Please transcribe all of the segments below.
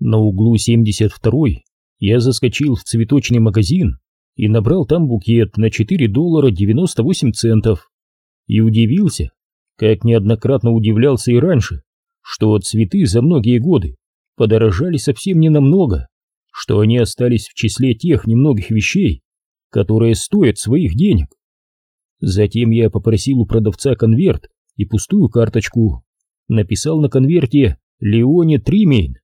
На углу 72-й я заскочил в цветочный магазин и набрал там букет на 4 доллара 98 центов. И удивился, как неоднократно удивлялся и раньше, что цветы за многие годы подорожали совсем не намного, что они остались в числе тех немногих вещей, которые стоят своих денег. Затем я попросил у продавца конверт и пустую карточку. Написал на конверте «Леоне Тримейн»,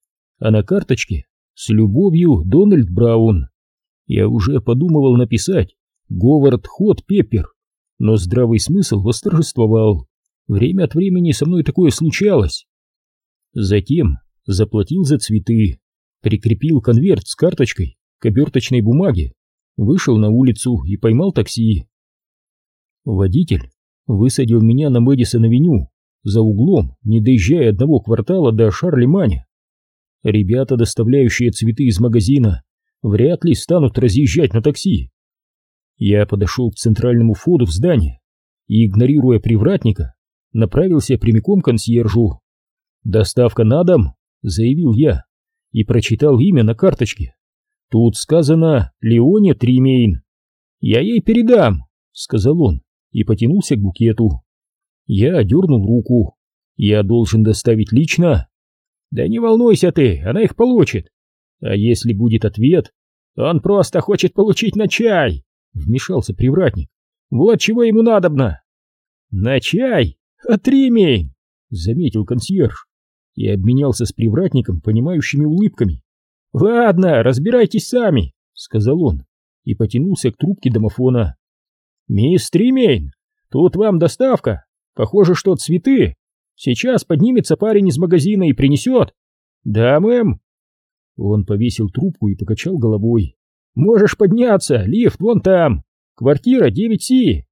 а на карточке «С любовью Дональд Браун». Я уже подумывал написать «Говард Хот Пеппер», но здравый смысл восторжествовал. Время от времени со мной такое случалось. Затем заплатил за цветы, прикрепил конверт с карточкой к оберточной бумаге, вышел на улицу и поймал такси. Водитель высадил меня на Мэдисон-авеню, за углом, не доезжая одного квартала до Шарлеманя. Ребята, доставляющие цветы из магазина, вряд ли станут разъезжать на такси. Я подошел к центральному входу в здание и, игнорируя привратника, направился прямиком к консьержу. «Доставка на дом», — заявил я, и прочитал имя на карточке. «Тут сказано Леоне Тримейн». «Я ей передам», — сказал он и потянулся к букету. Я дернул руку. «Я должен доставить лично?» «Да не волнуйся ты, она их получит». «А если будет ответ?» «Он просто хочет получить на чай», — вмешался привратник. «Вот чего ему надобно». «На чай? Отримей!» — заметил консьерж и обменялся с привратником понимающими улыбками. «Ладно, разбирайтесь сами», — сказал он и потянулся к трубке домофона. «Мисс Тримейн, тут вам доставка. Похоже, что цветы. Сейчас поднимется парень из магазина и принесет». «Да, мэм». Он повесил трубку и покачал головой. «Можешь подняться, лифт вон там. Квартира 9Си».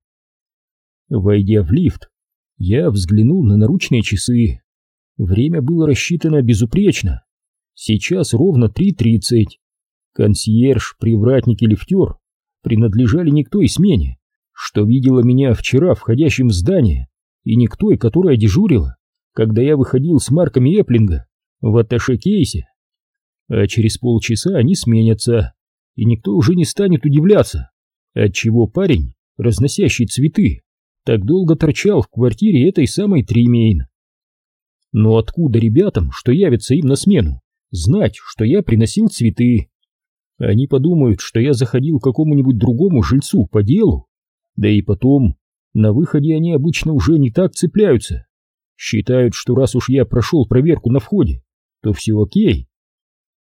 Войдя в лифт, я взглянул на наручные часы. Время было рассчитано безупречно. Сейчас ровно 3.30. Консьерж, привратник и лифтер принадлежали не к той смене, что видела меня вчера входящим в здание, и не к той, которая дежурила, когда я выходил с марками Эплинга в атташе-кейсе. А через полчаса они сменятся, и никто уже не станет удивляться, отчего парень, разносящий цветы, так долго торчал в квартире этой самой Тримейн. Но откуда ребятам, что явятся им на смену, знать, что я приносил цветы? Они подумают, что я заходил к какому-нибудь другому жильцу по делу. Да и потом, на выходе они обычно уже не так цепляются. Считают, что раз уж я прошел проверку на входе, то все окей.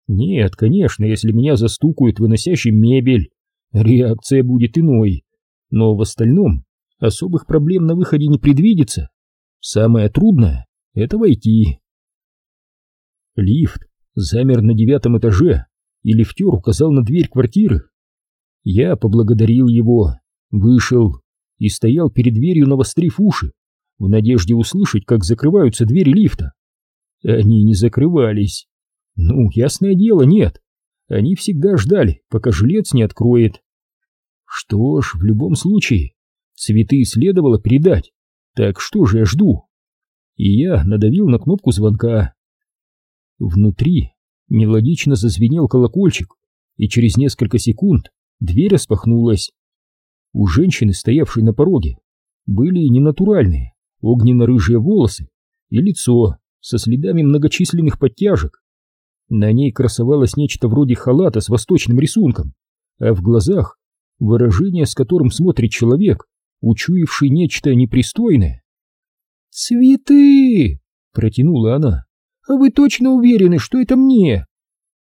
Нет, конечно, если меня застукают выносящим мебель, реакция будет иной. Но в остальном особых проблем на выходе не предвидится. Самое трудное — это войти. Лифт замер на девятом этаже, и лифтер указал на дверь квартиры. Я поблагодарил его, вышел и стоял перед дверью, навострив уши, в надежде услышать, как закрываются двери лифта. Они не закрывались. Ну, ясное дело, нет. Они всегда ждали, пока жилец не откроет. Что ж, в любом случае, цветы следовало передать. Так что же я жду? И я надавил на кнопку звонка. Внутри мелодично зазвенел колокольчик, и через несколько секунд дверь распахнулась. У женщины, стоявшей на пороге, были ненатуральные, огненно-рыжие волосы и лицо со следами многочисленных подтяжек. На ней красовалось нечто вроде халата с восточным рисунком, а в глазах выражение, с которым смотрит человек, учуявший нечто непристойное. «Цветы!» — протянула она. «А вы точно уверены, что это мне?»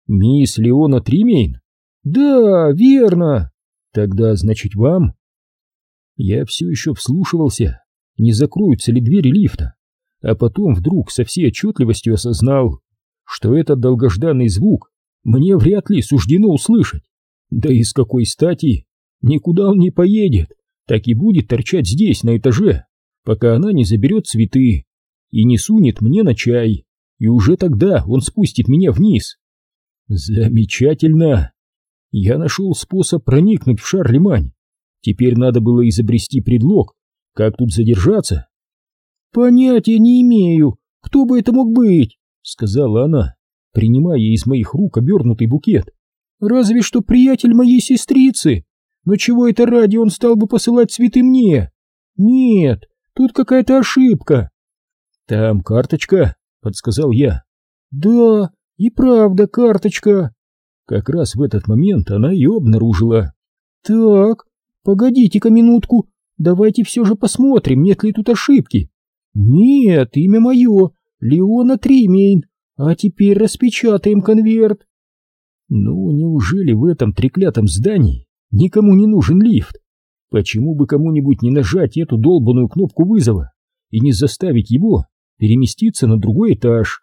«Мисс Леона Тримейн?» «Да, верно!» «Тогда, значит, вам?» Я все еще вслушивался, не закроются ли двери лифта, а потом вдруг со всей отчетливостью осознал, что этот долгожданный звук мне вряд ли суждено услышать. Да и с какой стати? Никуда он не поедет, так и будет торчать здесь, на этаже, пока она не заберет цветы и не сунет мне на чай, и уже тогда он спустит меня вниз. Замечательно! Я нашел способ проникнуть в Шарлемань. Теперь надо было изобрести предлог, как тут задержаться. «Понятия не имею, кто бы это мог быть», — сказала она. принимая из моих рук обернутый букет. «Разве что приятель моей сестрицы. Но чего это ради он стал бы посылать цветы мне? Нет, тут какая-то ошибка». «Там карточка», — подсказал я. «Да, и правда карточка». Как раз в этот момент она ее обнаружила. «Так, погодите-ка минутку, давайте все же посмотрим, нет ли тут ошибки». «Нет, имя мое, Леона Тримейн, а теперь распечатаем конверт». Ну, неужели в этом треклятом здании никому не нужен лифт? Почему бы кому-нибудь не нажать эту долбанную кнопку вызова и не заставить его переместиться на другой этаж?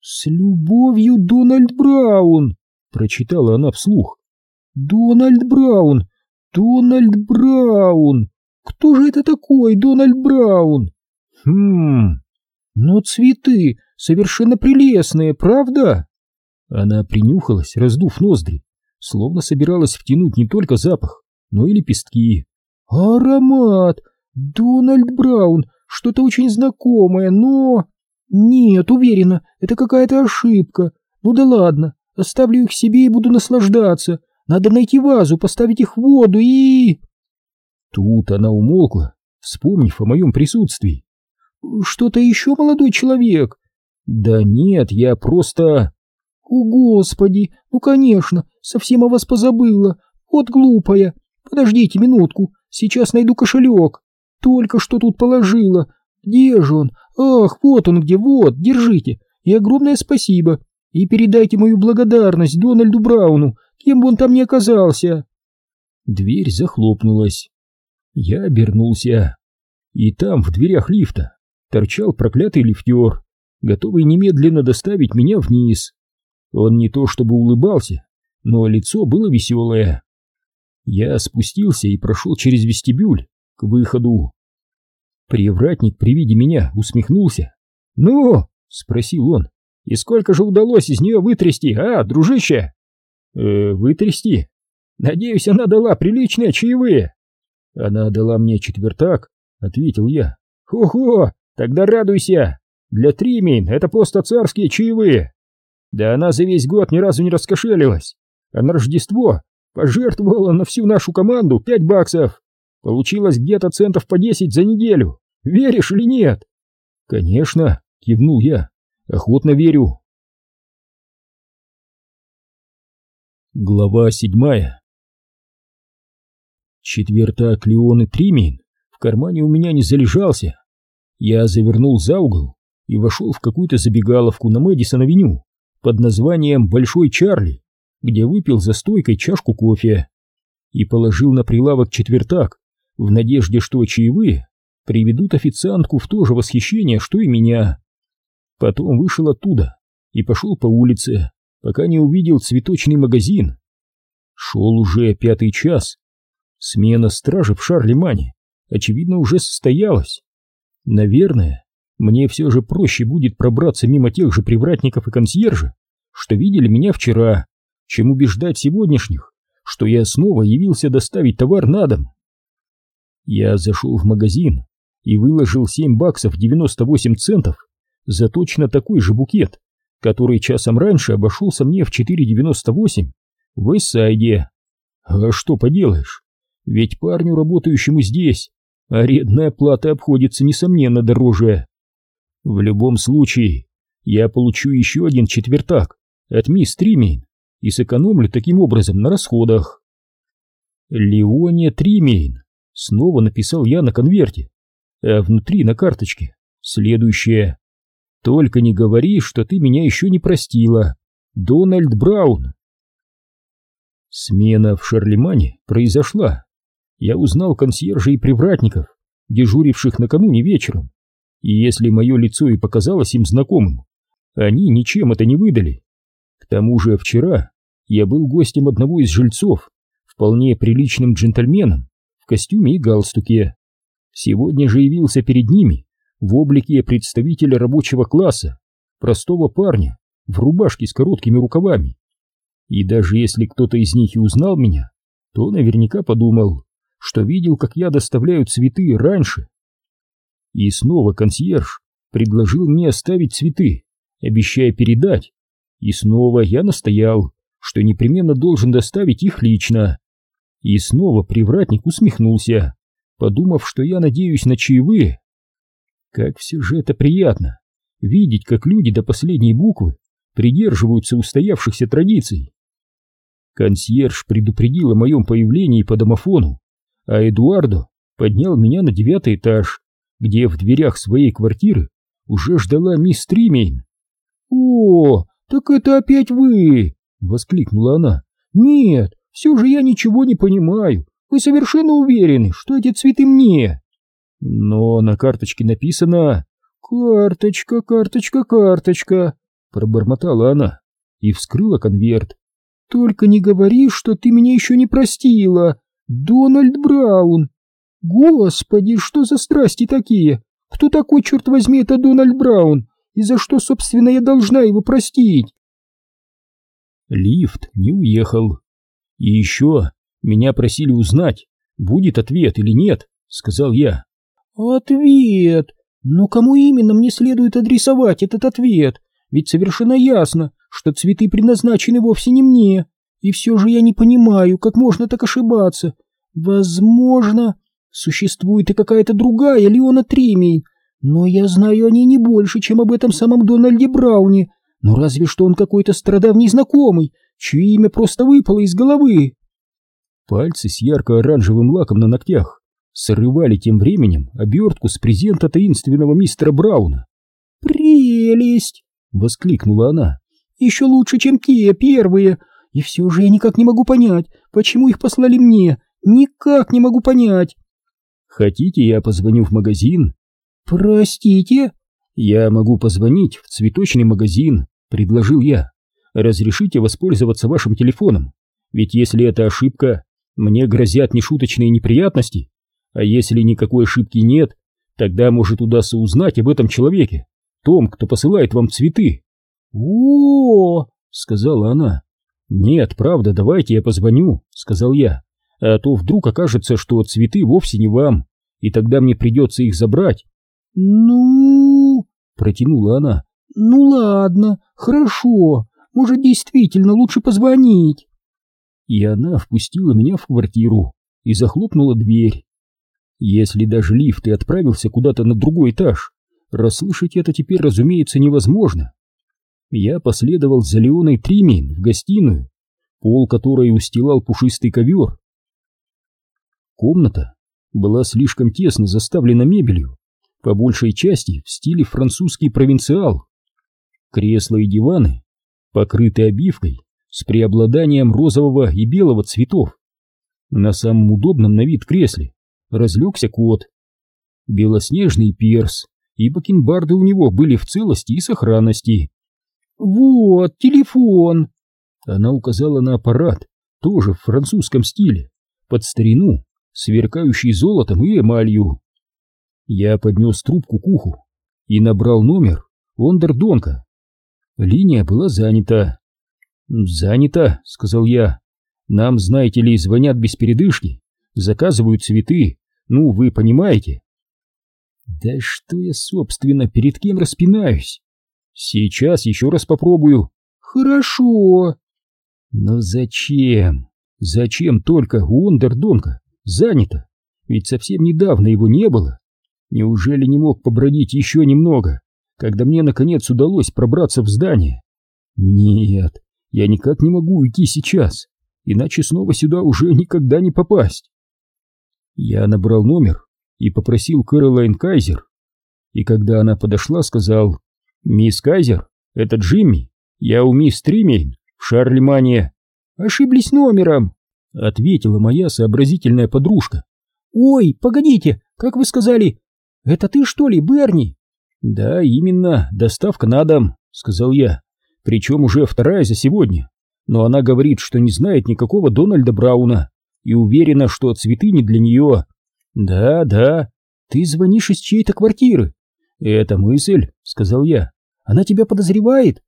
«С любовью, Дональд Браун!» — прочитала она вслух. «Дональд Браун! Дональд Браун! Кто же это такой, Дональд Браун?» «Хм... Но цветы совершенно прелестные, правда?» Она принюхалась, раздув ноздри, словно собиралась втянуть не только запах, но и лепестки. «Аромат! Дональд Браун! Что-то очень знакомое, но...» «Нет, уверена, это какая-то ошибка. Ну да ладно, оставлю их себе и буду наслаждаться. Надо найти вазу, поставить их в воду и...» Тут она умолкла, вспомнив о моем присутствии. «Что-то еще, молодой человек?» «Да нет, я просто...» «О, Господи! Ну, конечно, совсем о вас позабыла. Вот глупая. Подождите минутку, сейчас найду кошелек. Только что тут положила. Где же он? Ах, вот он где, вот, держите. И огромное спасибо. И передайте мою благодарность Дональду Брауну, кем бы он там ни оказался». Дверь захлопнулась. Я обернулся. И там, в дверях лифта, торчал проклятый лифтер, готовый немедленно доставить меня вниз. Он не то чтобы улыбался, но лицо было веселое. Я спустился и прошел через вестибюль к выходу. Привратник при виде меня усмехнулся. «Ну?» — спросил он. «И сколько же удалось из нее вытрясти, а, дружище?» «Э, вытрясти? Надеюсь, она дала приличные чаевые». «Она дала мне четвертак», — ответил я. «Хо-хо, тогда радуйся. Для Тримейн это просто царские чаевые. Да она за весь год ни разу не раскошелилась, а на Рождество пожертвовала на всю нашу команду пять баксов. Получилось где-то центов по десять за неделю. Веришь или нет? Конечно, кивнул я. Охотно верю. Глава седьмая Четвертак Леон и Тримин в кармане у меня не залежался. Я завернул за угол и вошел в какую-то забегаловку на Мэдисон-авеню под названием «Большой Чарли», где выпил за стойкой чашку кофе и положил на прилавок четвертак в надежде, что чаевые приведут официантку в то же восхищение, что и меня. Потом вышел оттуда и пошел по улице, пока не увидел цветочный магазин. Шел уже пятый час. Смена стражи в Шарлемане, очевидно, уже состоялась. Наверное, мне все же проще будет пробраться мимо тех же привратников и консьержа, что видели меня вчера, чем убеждать сегодняшних, что я снова явился доставить товар на дом. Я зашел в магазин и выложил 7 баксов 98 центов за точно такой же букет, который часом раньше обошелся мне в 4,98 в Эссайде. А что поделаешь, ведь парню, работающему здесь, арендная плата обходится несомненно дороже. В любом случае, я получу еще один четвертак от мисс Тримейн и сэкономлю таким образом на расходах. Леония Тримейн, снова написал я на конверте, а внутри на карточке следующее. Только не говори, что ты меня еще не простила. Дональд Браун. Смена в Шарлемане произошла. Я узнал консьержей и привратников, дежуривших накануне вечером, и если мое лицо и показалось им знакомым, они ничем это не выдали. К тому же вчера я был гостем одного из жильцов, вполне приличным джентльменом, в костюме и галстуке. Сегодня же явился перед ними в облике представителя рабочего класса, простого парня, в рубашке с короткими рукавами. И даже если кто-то из них и узнал меня, то наверняка подумал, что видел, как я доставляю цветы раньше. И снова консьерж предложил мне оставить цветы, обещая передать, И снова я настоял, что непременно должен доставить их лично. И снова привратник усмехнулся, подумав, что я надеюсь на чаевые. Как все же это приятно, видеть, как люди до последней буквы придерживаются устоявшихся традиций. Консьерж предупредил о моем появлении по домофону, а Эдуардо поднял меня на девятый этаж, где в дверях своей квартиры уже ждала мисс Тримейн. «О, так это опять вы!» — воскликнула она. «Нет, все же я ничего не понимаю. Вы совершенно уверены, что эти цветы мне?» «Но на карточке написано...» «Карточка, карточка, карточка!» — пробормотала она и вскрыла конверт. «Только не говори, что ты меня еще не простила! Дональд Браун! Господи, что за страсти такие! Кто такой, черт возьми, это Дональд Браун? И за что, собственно, я должна его простить?» Лифт не уехал. И еще меня просили узнать, будет ответ или нет, сказал я. «Ответ? Но кому именно мне следует адресовать этот ответ? Ведь совершенно ясно, что цветы предназначены вовсе не мне. И все же я не понимаю, как можно так ошибаться. Возможно, существует и какая-то другая Леона Тримей, но я знаю о ней не больше, чем об этом самом Дональде Брауне. Но разве что он какой-то страдавний знакомый, чье имя просто выпало из головы. Пальцы с ярко-оранжевым лаком на ногтях срывали тем временем обертку с презента таинственного мистера Брауна. «Прелесть!» — воскликнула она. «Еще лучше, чем те первые. И все же я никак не могу понять, почему их послали мне. Никак не могу понять». «Хотите, я позвоню в магазин?» «Простите?» «Я могу позвонить в цветочный магазин», — предложил я. «Разрешите воспользоваться вашим телефоном? Ведь если это ошибка, мне грозят нешуточные неприятности. А если никакой ошибки нет, тогда может удастся узнать об этом человеке, том, кто посылает вам цветы. О, -о, -о, сказала она. Нет, правда, давайте я позвоню, сказал я. А то вдруг окажется, что цветы вовсе не вам, и тогда мне придется их забрать. Ну, протянула она. Ну ладно, хорошо. Может, действительно лучше позвонить. И она впустила меня в квартиру и захлопнула дверь. Если даже лифт и отправился куда-то на другой этаж, расслышать это теперь, разумеется, невозможно. Я последовал за Леоной Тримин в гостиную, пол которой устилал пушистый ковер. Комната была слишком тесно заставлена мебелью, по большей части в стиле французский провинциал. Кресла и диваны покрыты обивкой с преобладанием розового и белого цветов. На самом удобном на вид кресле разлегся кот. Белоснежный перс и бакенбарды у него были в целости и сохранности. «Вот, телефон!» Она указала на аппарат, тоже в французском стиле, под старину, сверкающий золотом и эмалью. Я поднес трубку к уху и набрал номер Ондердонка. Линия была занята. «Занята», — сказал я. «Нам, знаете ли, звонят без передышки, заказывают цветы, ну, вы понимаете?» «Да что я, собственно, перед кем распинаюсь?» «Сейчас еще раз попробую». «Хорошо». «Но зачем? Зачем только у Ондердонка занято? Ведь совсем недавно его не было. Неужели не мог побродить еще немного, когда мне наконец удалось пробраться в здание? Нет, я никак не могу уйти сейчас, иначе снова сюда уже никогда не попасть. Я набрал номер и попросил Кэролайн Кайзер. И когда она подошла, сказал, «Мисс Кайзер, это Джимми, я у мисс Тримейн в Шарлемане». «Ошиблись номером», — ответила моя сообразительная подружка. «Ой, погодите, как вы сказали, это ты что ли, Берни?» «Да, именно, доставка на дом», — сказал я, «причем уже вторая за сегодня, но она говорит, что не знает никакого Дональда Брауна и уверена, что цветы не для нее». «Да, да, ты звонишь из чьей-то квартиры». «Это мысль», — сказал я. «Она тебя подозревает?»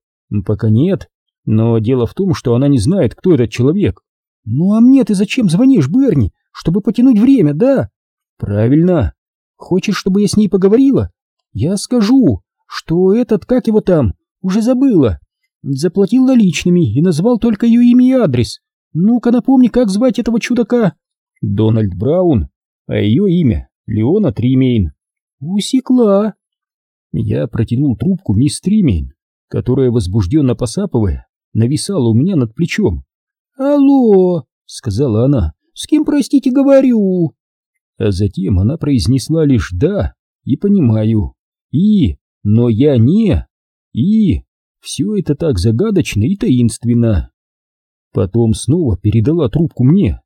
«Пока нет, но дело в том, что она не знает, кто этот человек». «Ну а мне ты зачем звонишь, Берни? Чтобы потянуть время, да?» «Правильно. Хочешь, чтобы я с ней поговорила? Я скажу, что этот, как его там, уже забыла. Заплатил наличными и назвал только ее имя и адрес. Ну-ка напомни, как звать этого чудака? Дональд Браун, а ее имя Леона Тримейн. Усекла. Я протянул трубку мисс Тримейн, которая, возбужденно посапывая, нависала у меня над плечом. «Алло!» — сказала она. «С кем, простите, говорю?» А затем она произнесла лишь «да» и «понимаю». И, но я не, и все это так загадочно и таинственно. Потом снова передала трубку мне.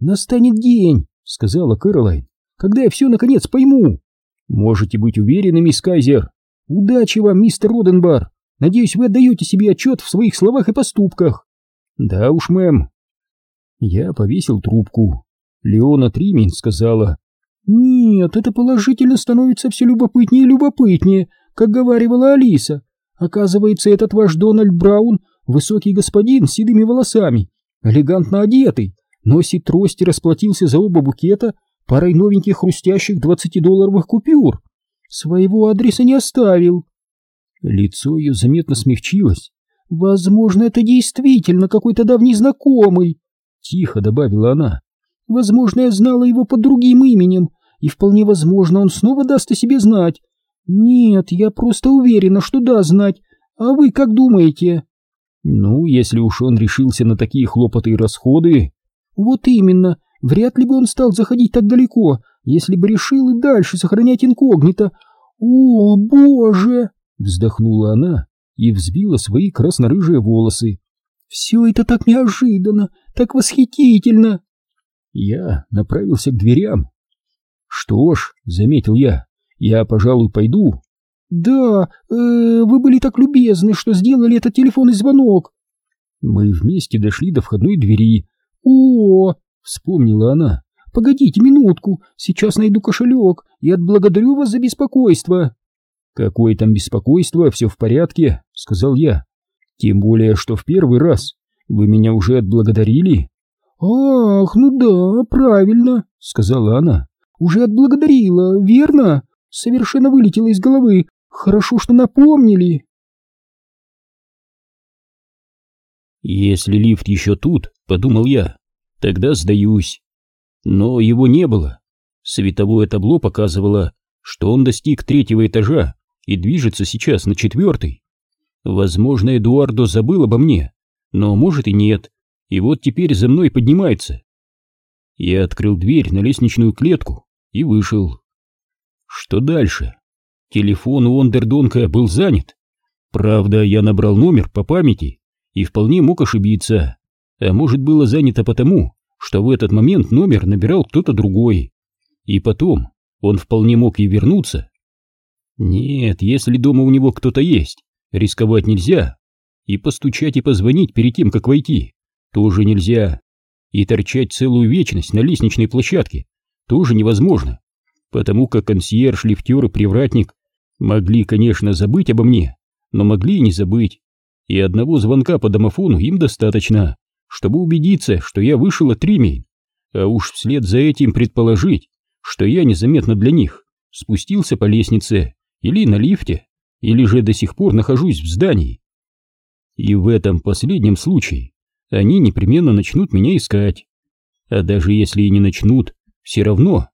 «Настанет день», — сказала Кэролайн, — «когда я все наконец пойму». «Можете быть уверены, мисс Кайзер». «Удачи вам, мистер Роденбар. Надеюсь, вы отдаете себе отчет в своих словах и поступках». «Да уж, мэм». Я повесил трубку. Леона Тримин сказала. «Нет, это положительно становится все любопытнее и любопытнее, как говаривала Алиса. Оказывается, этот ваш Дональд Браун — высокий господин с седыми волосами, элегантно одетый, носит трость и расплатился за оба букета парой новеньких хрустящих двадцатидолларовых купюр. Своего адреса не оставил». Лицо ее заметно смягчилось. «Возможно, это действительно какой-то давний знакомый», — тихо добавила она. «Возможно, я знала его под другим именем, и вполне возможно, он снова даст о себе знать. Нет, я просто уверена, что да знать. А вы как думаете?» «Ну, если уж он решился на такие хлопоты и расходы...» «Вот именно. Вряд ли бы он стал заходить так далеко, если бы решил и дальше сохранять инкогнито. О, боже!» Вздохнула она и взбила свои красно-рыжие волосы. «Все это так неожиданно, так восхитительно!» Я направился к дверям. «Что ж», — заметил я, — «я, пожалуй, пойду». «Да, э, вы были так любезны, что сделали этот телефонный звонок». Мы вместе дошли до входной двери. «О!» — вспомнила она. «Погодите минутку, сейчас найду кошелек и отблагодарю вас за беспокойство». «Какое там беспокойство, все в порядке», — сказал я. «Тем более, что в первый раз вы меня уже отблагодарили». «Ах, ну да, правильно», — сказала она. «Уже отблагодарила, верно? Совершенно вылетело из головы. Хорошо, что напомнили». «Если лифт еще тут», — подумал я, — «тогда сдаюсь». Но его не было. Световое табло показывало, что он достиг третьего этажа и движется сейчас на четвертый. Возможно, Эдуардо забыл обо мне, но может и нет, и вот теперь за мной поднимается. Я открыл дверь на лестничную клетку и вышел. Что дальше? Телефон у Ондердонка был занят. Правда, я набрал номер по памяти и вполне мог ошибиться. А может, было занято потому, что в этот момент номер набирал кто-то другой. И потом он вполне мог и вернуться, нет, если дома у него кто-то есть, рисковать нельзя. И постучать и позвонить перед тем, как войти, тоже нельзя. И торчать целую вечность на лестничной площадке тоже невозможно, потому как консьерж, лифтер и привратник могли, конечно, забыть обо мне, но могли и не забыть. И одного звонка по домофону им достаточно, чтобы убедиться, что я вышел от Римей, а уж вслед за этим предположить, что я незаметно для них спустился по лестнице или на лифте, или же до сих пор нахожусь в здании. И в этом последнем случае они непременно начнут меня искать. А даже если и не начнут, все равно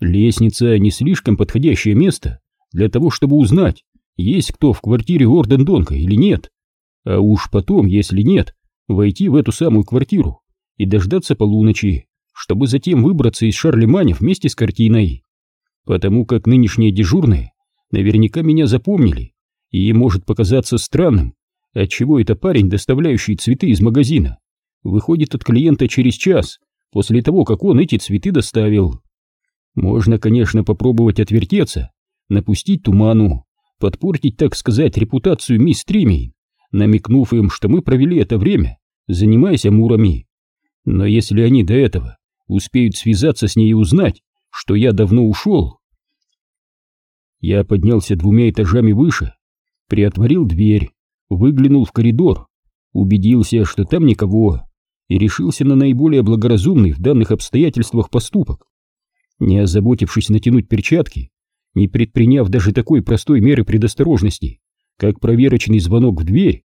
лестница не слишком подходящее место для того, чтобы узнать, есть кто в квартире Орден-Донка или нет. А уж потом, если нет, войти в эту самую квартиру и дождаться полуночи, чтобы затем выбраться из Шарлеманя вместе с картиной. Потому как нынешние дежурные наверняка меня запомнили, и может показаться странным, отчего это парень, доставляющий цветы из магазина, выходит от клиента через час после того, как он эти цветы доставил. Можно, конечно, попробовать отвертеться, напустить туману, подпортить, так сказать, репутацию мисс Тримей, намекнув им, что мы провели это время, занимаясь амурами. Но если они до этого успеют связаться с ней и узнать, что я давно ушел, я поднялся двумя этажами выше, приотворил дверь, выглянул в коридор, убедился, что там никого, и решился на наиболее благоразумный в данных обстоятельствах поступок. Не озаботившись натянуть перчатки, не предприняв даже такой простой меры предосторожности, как проверочный звонок в дверь,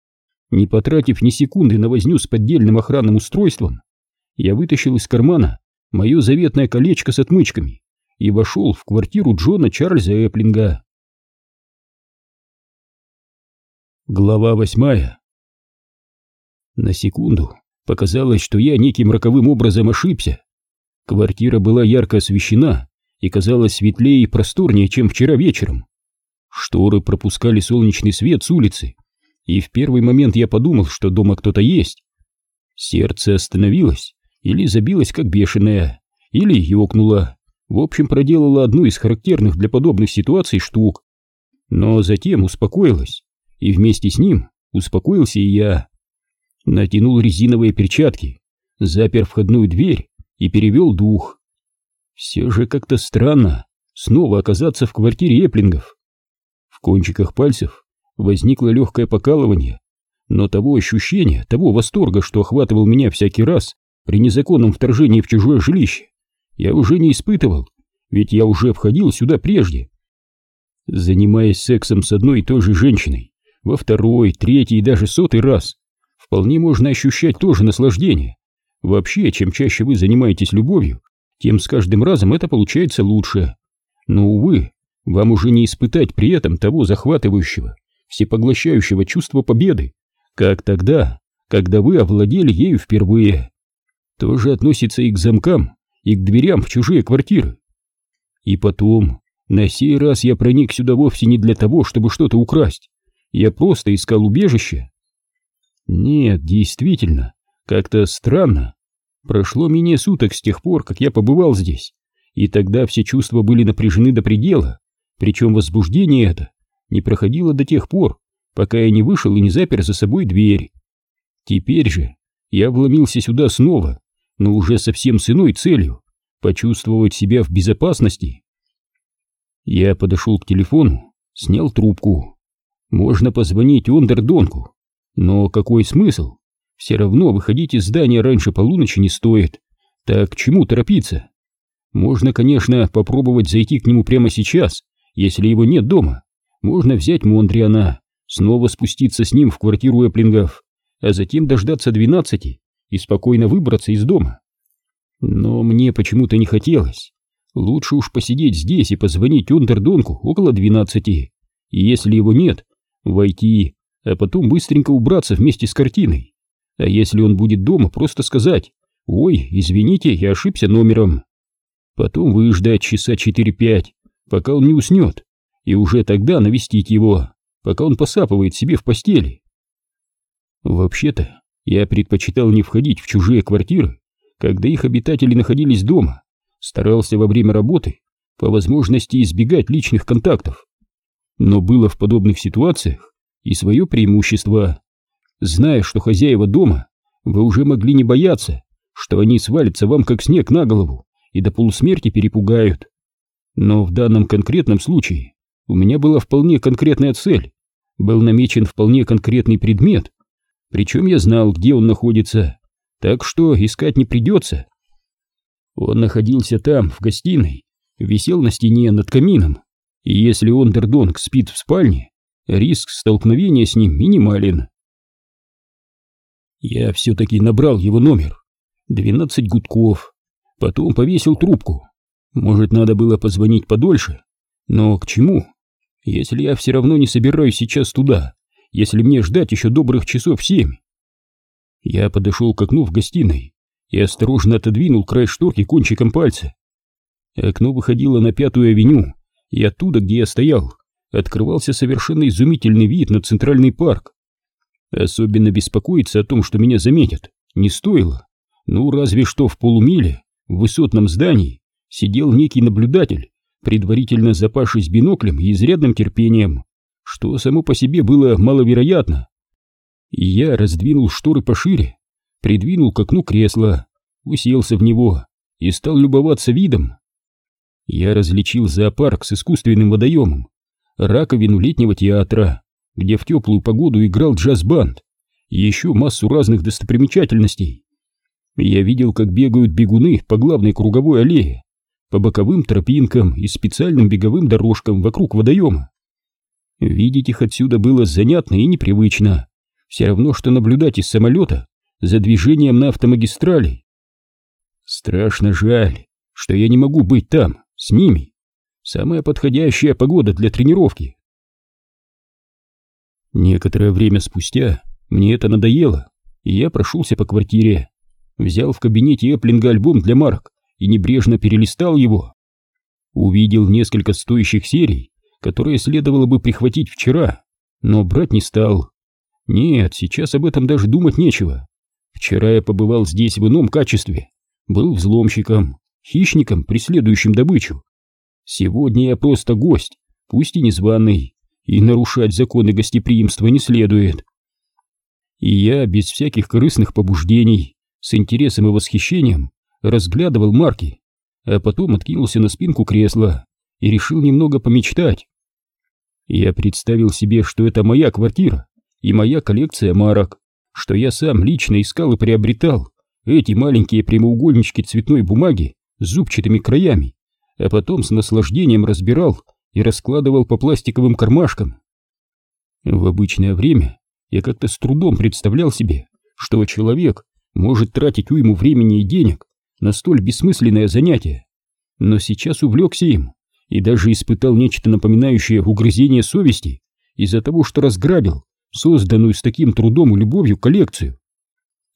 Не потратив ни секунды на возню с поддельным охранным устройством, я вытащил из кармана мое заветное колечко с отмычками и вошел в квартиру Джона Чарльза Эплинга. Глава восьмая На секунду показалось, что я неким роковым образом ошибся. Квартира была ярко освещена и казалась светлее и просторнее, чем вчера вечером. Шторы пропускали солнечный свет с улицы, и в первый момент я подумал, что дома кто-то есть. Сердце остановилось или забилось как бешеное, или ёкнуло. В общем, проделало одну из характерных для подобных ситуаций штук. Но затем успокоилось, и вместе с ним успокоился и я. Натянул резиновые перчатки, запер входную дверь и перевел дух. Все же как-то странно снова оказаться в квартире Эплингов. В кончиках пальцев возникло легкое покалывание, но того ощущения, того восторга, что охватывал меня всякий раз при незаконном вторжении в чужое жилище, я уже не испытывал, ведь я уже входил сюда прежде. Занимаясь сексом с одной и той же женщиной, во второй, третий и даже сотый раз, вполне можно ощущать то же наслаждение. Вообще, чем чаще вы занимаетесь любовью, тем с каждым разом это получается лучше. Но, увы, вам уже не испытать при этом того захватывающего, всепоглощающего чувства победы, как тогда, когда вы овладели ею впервые. То же относится и к замкам, и к дверям в чужие квартиры. И потом, на сей раз я проник сюда вовсе не для того, чтобы что-то украсть. Я просто искал убежище. Нет, действительно, как-то странно. Прошло менее суток с тех пор, как я побывал здесь, и тогда все чувства были напряжены до предела, причем возбуждение это не проходило до тех пор, пока я не вышел и не запер за собой дверь. Теперь же я вломился сюда снова, но уже совсем с иной целью — почувствовать себя в безопасности. Я подошел к телефону, снял трубку. Можно позвонить Ондердонку, но какой смысл? Все равно выходить из здания раньше полуночи не стоит. Так к чему торопиться? Можно, конечно, попробовать зайти к нему прямо сейчас, если его нет дома. Можно взять Мондриана, снова спуститься с ним в квартиру Эплингов, а затем дождаться двенадцати и спокойно выбраться из дома. Но мне почему-то не хотелось. Лучше уж посидеть здесь и позвонить Ондердонку около двенадцати. И если его нет, войти, а потом быстренько убраться вместе с картиной. А если он будет дома, просто сказать «Ой, извините, я ошибся номером». Потом выждать часа четыре-пять, пока он не уснет, и уже тогда навестить его, пока он посапывает себе в постели. Вообще-то, я предпочитал не входить в чужие квартиры, когда их обитатели находились дома, старался во время работы по возможности избегать личных контактов. Но было в подобных ситуациях и свое преимущество. Зная, что хозяева дома, вы уже могли не бояться, что они свалятся вам как снег на голову и до полусмерти перепугают. Но в данном конкретном случае у меня была вполне конкретная цель, был намечен вполне конкретный предмет, причем я знал, где он находится, так что искать не придется. Он находился там, в гостиной, висел на стене над камином, и если Ондердонг спит в спальне, риск столкновения с ним минимален. Я все-таки набрал его номер. Двенадцать гудков. Потом повесил трубку. Может, надо было позвонить подольше? Но к чему? Если я все равно не собираюсь сейчас туда, если мне ждать еще добрых часов семь. Я подошел к окну в гостиной и осторожно отодвинул край шторки кончиком пальца. Окно выходило на Пятую авеню, и оттуда, где я стоял, открывался совершенно изумительный вид на Центральный парк. Особенно беспокоиться о том, что меня заметят, не стоило. Ну, разве что в полумиле, в высотном здании, сидел некий наблюдатель, предварительно запавшись биноклем и изрядным терпением, что само по себе было маловероятно. И я раздвинул шторы пошире, придвинул к окну кресло, уселся в него и стал любоваться видом. Я различил зоопарк с искусственным водоемом, раковину летнего театра, где в теплую погоду играл джаз-банд, и еще массу разных достопримечательностей. Я видел, как бегают бегуны по главной круговой аллее, по боковым тропинкам и специальным беговым дорожкам вокруг водоема. Видеть их отсюда было занятно и непривычно, все равно, что наблюдать из самолета за движением на автомагистрали. Страшно жаль, что я не могу быть там, с ними. Самая подходящая погода для тренировки. Некоторое время спустя мне это надоело, и я прошелся по квартире, взял в кабинете Эплинга альбом для марок и небрежно перелистал его. Увидел несколько стоящих серий, которые следовало бы прихватить вчера, но брать не стал. Нет, сейчас об этом даже думать нечего. Вчера я побывал здесь в ином качестве, был взломщиком, хищником, преследующим добычу. Сегодня я просто гость, пусть и незваный, и нарушать законы гостеприимства не следует. И я, без всяких корыстных побуждений, с интересом и восхищением, разглядывал марки, а потом откинулся на спинку кресла и решил немного помечтать. Я представил себе, что это моя квартира и моя коллекция марок, что я сам лично искал и приобретал эти маленькие прямоугольнички цветной бумаги с зубчатыми краями, а потом с наслаждением разбирал и раскладывал по пластиковым кармашкам. В обычное время я как-то с трудом представлял себе, что человек может тратить уйму времени и денег на столь бессмысленное занятие, но сейчас увлекся им и даже испытал нечто напоминающее угрызение совести из-за того, что разграбил созданную с таким трудом и любовью коллекцию.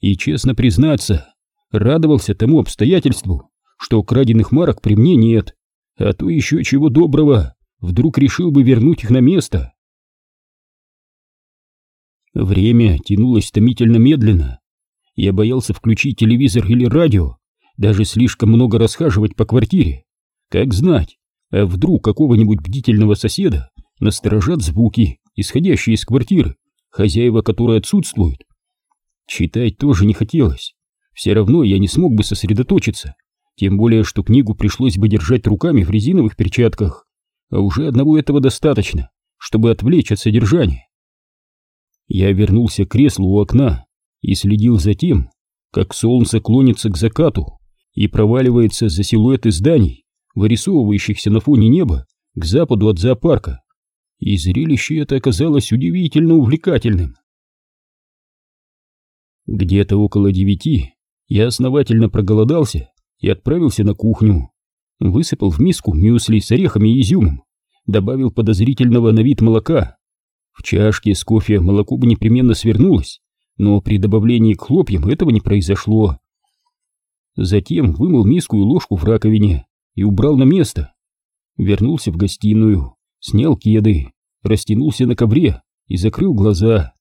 И, честно признаться, радовался тому обстоятельству, что краденных марок при мне нет, а то еще чего доброго, вдруг решил бы вернуть их на место. Время тянулось томительно медленно. Я боялся включить телевизор или радио, даже слишком много расхаживать по квартире. Как знать, а вдруг какого-нибудь бдительного соседа насторожат звуки, исходящие из квартиры, хозяева которой отсутствуют. Читать тоже не хотелось. Все равно я не смог бы сосредоточиться, тем более, что книгу пришлось бы держать руками в резиновых перчатках, а уже одного этого достаточно, чтобы отвлечь от содержания. Я вернулся к креслу у окна и следил за тем, как солнце клонится к закату и проваливается за силуэты зданий, вырисовывающихся на фоне неба к западу от зоопарка. И зрелище это оказалось удивительно увлекательным. Где-то около девяти я основательно проголодался и отправился на кухню. Высыпал в миску мюсли с орехами и изюмом, добавил подозрительного на вид молока. В чашке с кофе молоко бы непременно свернулось, но при добавлении к хлопьям этого не произошло. Затем вымыл миску и ложку в раковине и убрал на место. Вернулся в гостиную, снял кеды, растянулся на ковре и закрыл глаза.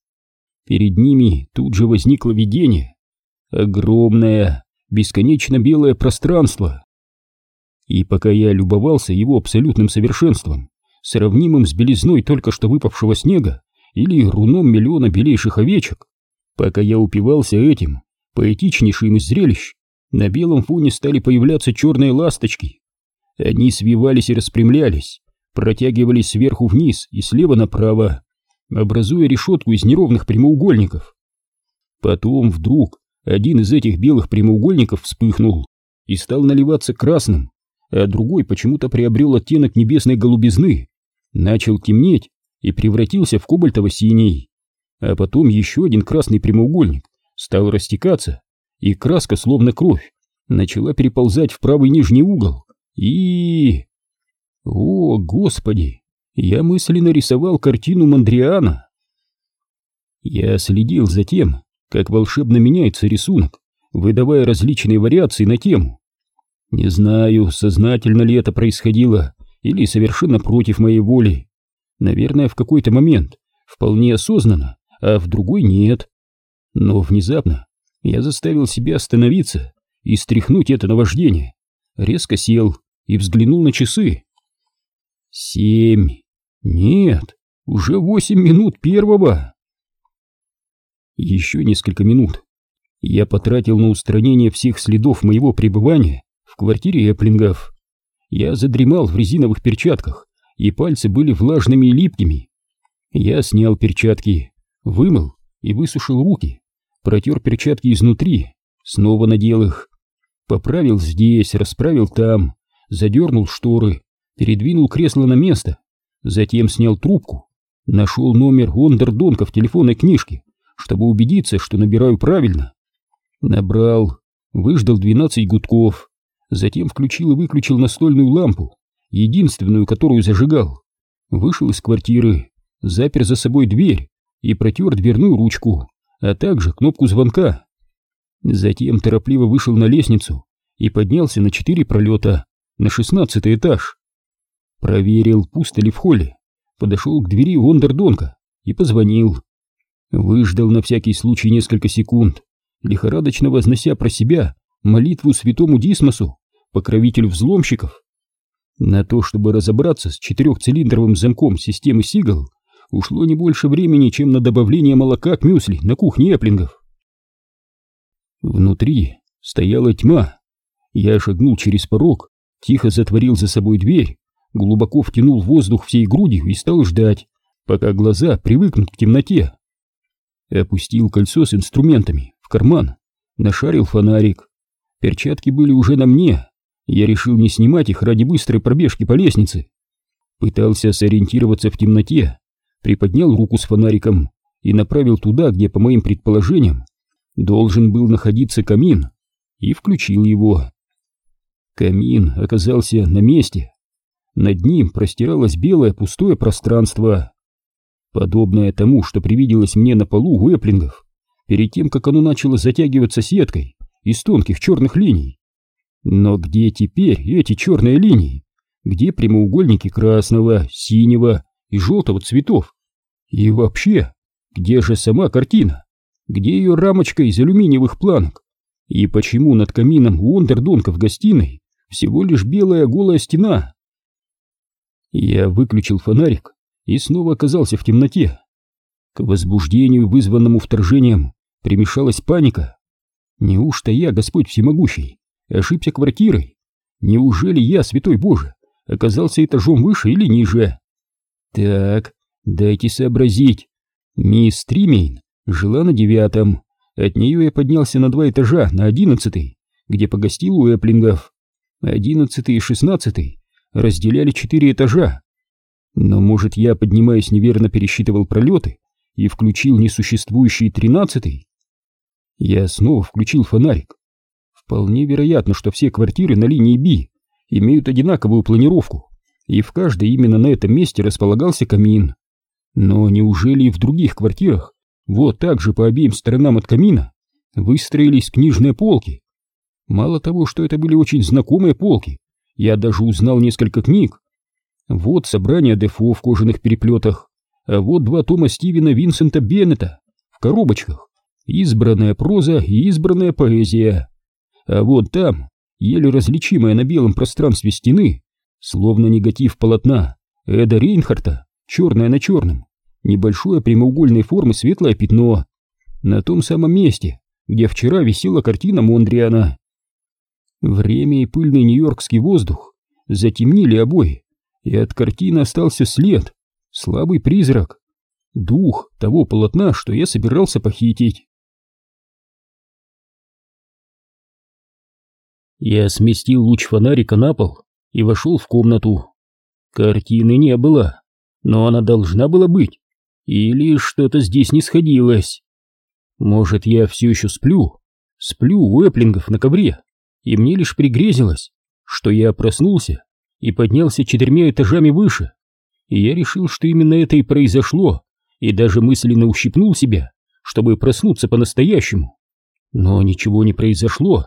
Перед ними тут же возникло видение. Огромное, бесконечно белое пространство. И пока я любовался его абсолютным совершенством, сравнимым с белизной только что выпавшего снега или руном миллиона белейших овечек, пока я упивался этим, поэтичнейшим из зрелищ, на белом фоне стали появляться черные ласточки. Они свивались и распрямлялись, протягивались сверху вниз и слева направо, образуя решетку из неровных прямоугольников. Потом вдруг один из этих белых прямоугольников вспыхнул и стал наливаться красным, а другой почему-то приобрел оттенок небесной голубизны, начал темнеть и превратился в кобальтово-синий. А потом еще один красный прямоугольник стал растекаться, и краска, словно кровь, начала переползать в правый нижний угол. И... О, Господи! Я мысленно рисовал картину Мандриана. Я следил за тем, как волшебно меняется рисунок, выдавая различные вариации на тему. Не знаю, сознательно ли это происходило, или совершенно против моей воли. Наверное, в какой-то момент вполне осознанно, а в другой нет. Но внезапно я заставил себя остановиться и стряхнуть это наваждение. Резко сел и взглянул на часы. Семь. Нет, уже восемь минут первого. Еще несколько минут я потратил на устранение всех следов моего пребывания квартире Эплингов. Я задремал в резиновых перчатках, и пальцы были влажными и липкими. Я снял перчатки, вымыл и высушил руки, протер перчатки изнутри, снова надел их, поправил здесь, расправил там, задернул шторы, передвинул кресло на место, затем снял трубку, нашел номер Ондердонка в телефонной книжке чтобы убедиться, что набираю правильно. Набрал, выждал 12 гудков, затем включил и выключил настольную лампу, единственную, которую зажигал. Вышел из квартиры, запер за собой дверь и протер дверную ручку, а также кнопку звонка. Затем торопливо вышел на лестницу и поднялся на четыре пролета на шестнадцатый этаж. Проверил, пусто ли в холле, подошел к двери Вондердонка и позвонил. Выждал на всякий случай несколько секунд, лихорадочно вознося про себя молитву святому Дисмосу, покровителю взломщиков. На то, чтобы разобраться с четырехцилиндровым замком системы Сигал, ушло не больше времени, чем на добавление молока к мюсли на кухне Эплингов. Внутри стояла тьма. Я шагнул через порог, тихо затворил за собой дверь, глубоко втянул воздух всей грудью и стал ждать, пока глаза привыкнут к темноте. Опустил кольцо с инструментами в карман, нашарил фонарик. Перчатки были уже на мне, я решил не снимать их ради быстрой пробежки по лестнице. Пытался сориентироваться в темноте, приподнял руку с фонариком и направил туда, где, по моим предположениям, должен был находиться камин, и включил его. Камин оказался на месте. Над ним простиралось белое пустое пространство, подобное тому, что привиделось мне на полу у Эплингов, перед тем, как оно начало затягиваться сеткой из тонких черных линий. Но где теперь эти черные линии? Где прямоугольники красного, синего и желтого цветов? И вообще, где же сама картина? Где ее рамочка из алюминиевых планок? И почему над камином у в гостиной всего лишь белая голая стена? Я выключил фонарик и снова оказался в темноте. К возбуждению, вызванному вторжением, примешалась паника. Неужто я, Господь Всемогущий, ошибся квартирой? Неужели я, Святой Боже, оказался этажом выше или ниже? Так, дайте сообразить. Мисс Тримейн жила на девятом. От нее я поднялся на два этажа, на одиннадцатый, где погостил у Эплингов. Одиннадцатый и шестнадцатый разделяли четыре этажа. Но, может, я, поднимаясь, неверно пересчитывал пролеты и включил несуществующий тринадцатый? Я снова включил фонарик. Вполне вероятно, что все квартиры на линии B имеют одинаковую планировку, и в каждой именно на этом месте располагался камин. Но неужели и в других квартирах, вот так же по обеим сторонам от камина, выстроились книжные полки? Мало того, что это были очень знакомые полки, я даже узнал несколько книг. Вот собрание Дефо в кожаных переплетах, а вот два тома Стивена Винсента Беннета в коробочках, избранная проза и избранная поэзия. А вот там, еле различимая на белом пространстве стены, словно негатив полотна Эда Рейнхарта, черное на черном, небольшое прямоугольной формы светлое пятно, на том самом месте, где вчера висела картина Мондриана. Время и пыльный нью-йоркский воздух затемнили обои, и от картины остался след, слабый призрак, дух того полотна, что я собирался похитить. Я сместил луч фонарика на пол и вошел в комнату. Картины не было, но она должна была быть. Или что-то здесь не сходилось. Может, я все еще сплю? Сплю у Эплингов на ковре, и мне лишь пригрезилось, что я проснулся и поднялся четырьмя этажами выше. И я решил, что именно это и произошло, и даже мысленно ущипнул себя, чтобы проснуться по-настоящему. Но ничего не произошло.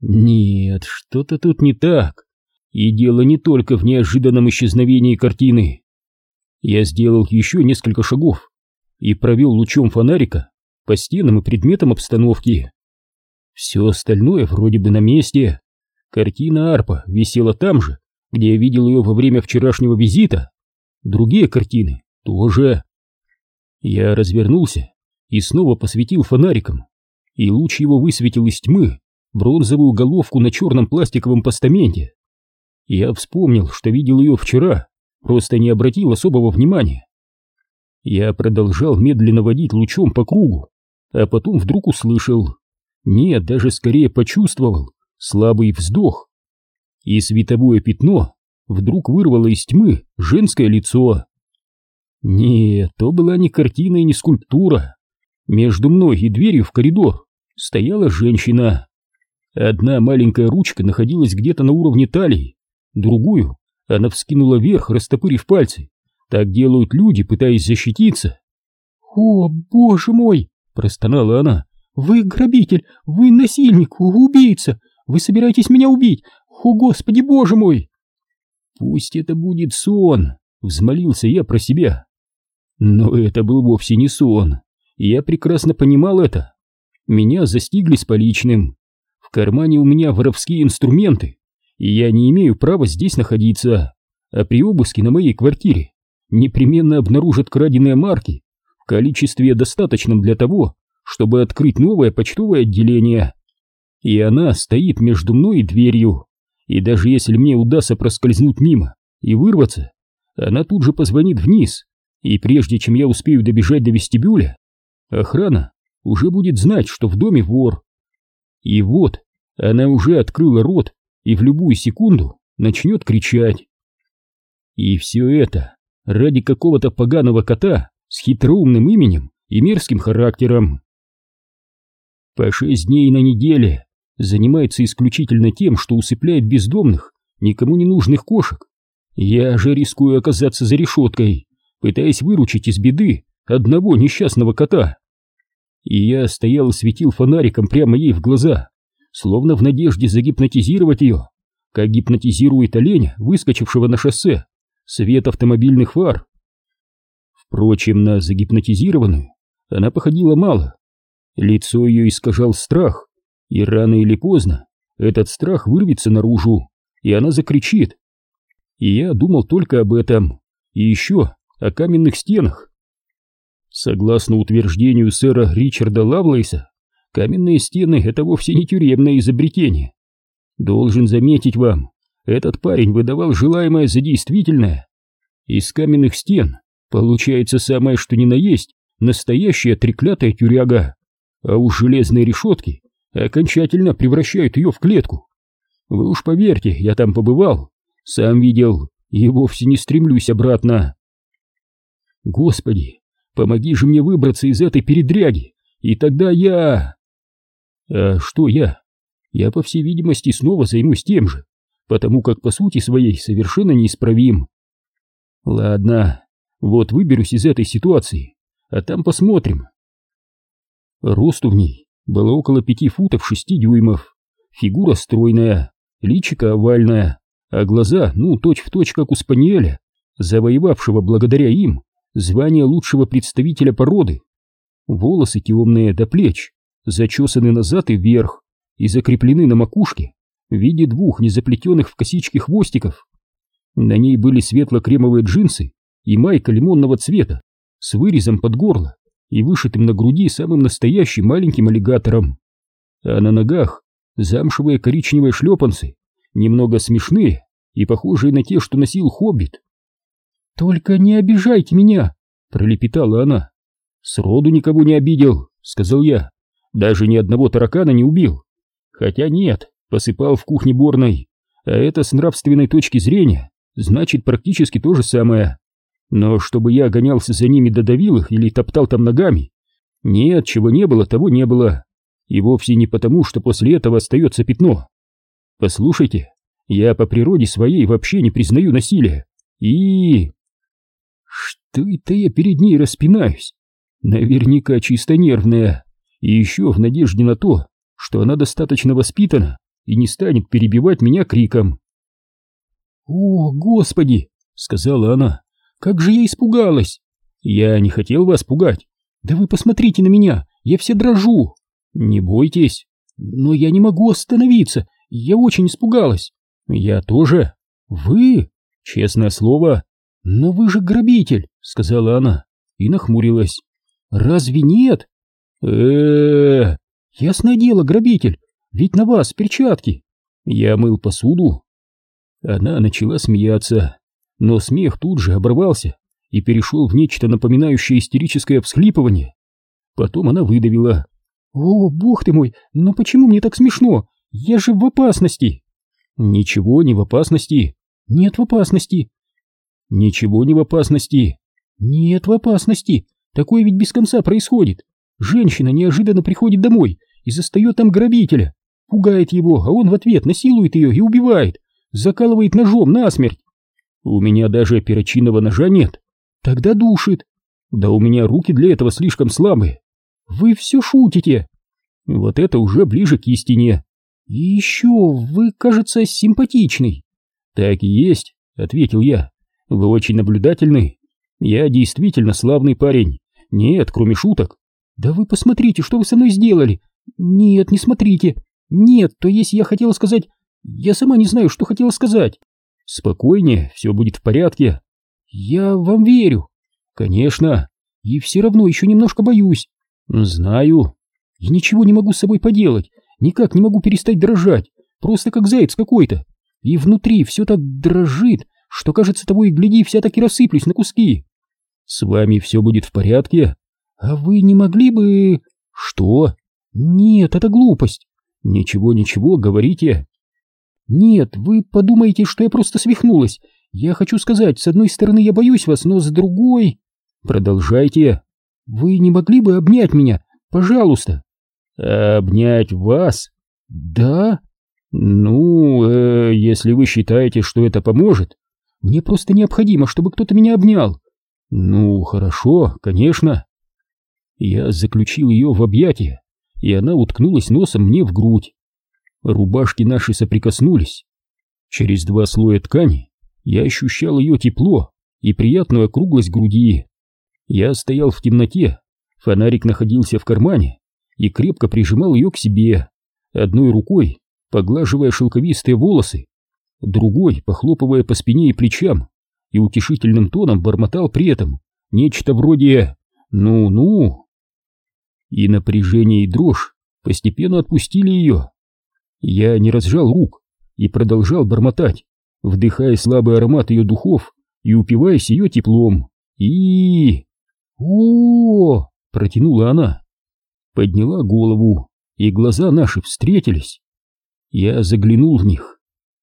Нет, что-то тут не так. И дело не только в неожиданном исчезновении картины. Я сделал еще несколько шагов и провел лучом фонарика по стенам и предметам обстановки. Все остальное вроде бы на месте. Картина арпа висела там же, где я видел ее во время вчерашнего визита. Другие картины тоже. Я развернулся и снова посветил фонариком, и луч его высветил из тьмы бронзовую головку на черном пластиковом постаменте. Я вспомнил, что видел ее вчера, просто не обратил особого внимания. Я продолжал медленно водить лучом по кругу, а потом вдруг услышал, нет, даже скорее почувствовал, слабый вздох. И световое пятно вдруг вырвало из тьмы женское лицо. Нет, то была не картина и не скульптура. Между мной и дверью в коридор стояла женщина. Одна маленькая ручка находилась где-то на уровне талии, другую она вскинула вверх, растопырив пальцы. Так делают люди, пытаясь защититься. «О, боже мой!» — простонала она. «Вы грабитель! Вы насильник! Убийца! Вы собираетесь меня убить! О, господи, боже мой!» «Пусть это будет сон!» — взмолился я про себя. Но это был вовсе не сон. Я прекрасно понимал это. Меня застигли с поличным. В кармане у меня воровские инструменты, и я не имею права здесь находиться. А при обыске на моей квартире непременно обнаружат краденые марки в количестве достаточном для того, чтобы открыть новое почтовое отделение. И она стоит между мной и дверью, и даже если мне удастся проскользнуть мимо и вырваться, она тут же позвонит вниз, и прежде чем я успею добежать до вестибюля, охрана уже будет знать, что в доме вор. И вот она уже открыла рот и в любую секунду начнет кричать. И все это ради какого-то поганого кота с хитроумным именем и мерзким характером. По шесть дней на неделе занимается исключительно тем, что усыпляет бездомных, никому не нужных кошек. Я же рискую оказаться за решеткой, пытаясь выручить из беды одного несчастного кота. И я стоял и светил фонариком прямо ей в глаза, словно в надежде загипнотизировать ее, как гипнотизирует оленя, выскочившего на шоссе, свет автомобильных фар. Впрочем, на загипнотизированную она походила мало. Лицо ее искажал страх, и рано или поздно этот страх вырвется наружу, и она закричит. И я думал только об этом, и еще о каменных стенах. Согласно утверждению сэра Ричарда Лавлейса, каменные стены — это вовсе не тюремное изобретение. Должен заметить вам, этот парень выдавал желаемое за действительное. Из каменных стен получается самое что ни на есть настоящая треклятая тюряга, а уж железные решетки окончательно превращают ее в клетку. Вы уж поверьте, я там побывал, сам видел и вовсе не стремлюсь обратно. Господи, помоги же мне выбраться из этой передряги, и тогда я... А что я? Я, по всей видимости, снова займусь тем же, потому как по сути своей совершенно неисправим. Ладно, вот выберусь из этой ситуации, а там посмотрим. Росту в ней было около пяти футов шести дюймов, фигура стройная, личико овальное, а глаза, ну, точь-в-точь, точь, как у спаниеля, завоевавшего благодаря им звание лучшего представителя породы. Волосы темные до плеч, зачесаны назад и вверх и закреплены на макушке в виде двух незаплетенных в косички хвостиков. На ней были светло-кремовые джинсы и майка лимонного цвета с вырезом под горло и вышитым на груди самым настоящим маленьким аллигатором. А на ногах замшевые коричневые шлепанцы, немного смешные и похожие на те, что носил хоббит. «Только не обижайте меня!» — пролепетала она. «Сроду никого не обидел», — сказал я. «Даже ни одного таракана не убил. Хотя нет, посыпал в кухне борной, а это с нравственной точки зрения значит практически то же самое. Но чтобы я гонялся за ними, додавил их или топтал там ногами, нет, чего не было, того не было. И вовсе не потому, что после этого остается пятно. Послушайте, я по природе своей вообще не признаю насилия. И... Что это я перед ней распинаюсь? Наверняка чисто нервная. И еще в надежде на то, что она достаточно воспитана и не станет перебивать меня криком. «О, Господи!» — сказала она. «Как же я испугалась!» «Я не хотел вас пугать!» «Да вы посмотрите на меня! Я все дрожу!» «Не бойтесь!» «Но я не могу остановиться! Я очень испугалась!» «Я тоже!» «Вы?» «Честное слово!» «Но вы же грабитель!» — сказала она и нахмурилась. «Разве нет?» э Ясное дело, грабитель, ведь на вас перчатки. Я мыл посуду. Она начала смеяться, но смех тут же оборвался и перешел в нечто напоминающее истерическое всхлипывание. Потом она выдавила. «О, бог ты мой, но почему мне так смешно? Я же в опасности!» «Ничего не в опасности!» «Нет в опасности!» «Ничего не в опасности!» «Нет в опасности! Такое ведь без конца происходит! Женщина неожиданно приходит домой и застает там грабителя, пугает его, а он в ответ насилует ее и убивает, закалывает ножом насмерть. У меня даже перочинного ножа нет. Тогда душит. Да у меня руки для этого слишком слабые. Вы все шутите. Вот это уже ближе к истине. И еще вы, кажется, симпатичный. Так и есть, ответил я. Вы очень наблюдательный. Я действительно славный парень. Нет, кроме шуток. Да вы посмотрите, что вы со мной сделали. Нет, не смотрите. Нет, то есть я хотела сказать... Я сама не знаю, что хотела сказать. Спокойнее, все будет в порядке. Я вам верю. Конечно. И все равно еще немножко боюсь. Знаю. И ничего не могу с собой поделать. Никак не могу перестать дрожать. Просто как заяц какой-то. И внутри все так дрожит, что, кажется, того и гляди, вся так и рассыплюсь на куски. С вами все будет в порядке? А вы не могли бы... Что? Нет, это глупость. Ничего, ничего, говорите. Нет, вы подумаете, что я просто свихнулась. Я хочу сказать, с одной стороны я боюсь вас, но с другой... Продолжайте. Вы не могли бы обнять меня? Пожалуйста. Обнять вас? Да? Ну, э, если вы считаете, что это поможет, мне просто необходимо, чтобы кто-то меня обнял. Ну, хорошо, конечно. Я заключил ее в объятия, и она уткнулась носом мне в грудь. Рубашки наши соприкоснулись. Через два слоя ткани я ощущал ее тепло и приятную округлость груди. Я стоял в темноте, фонарик находился в кармане и крепко прижимал ее к себе, одной рукой поглаживая шелковистые волосы, другой похлопывая по спине и плечам и утешительным тоном бормотал при этом нечто вроде «ну-ну». И напряжение и дрожь постепенно отпустили ее. Я не разжал рук и продолжал бормотать, вдыхая слабый аромат ее духов и упиваясь ее теплом. И... о, протянула она. Подняла голову, и глаза наши встретились. Я заглянул в них.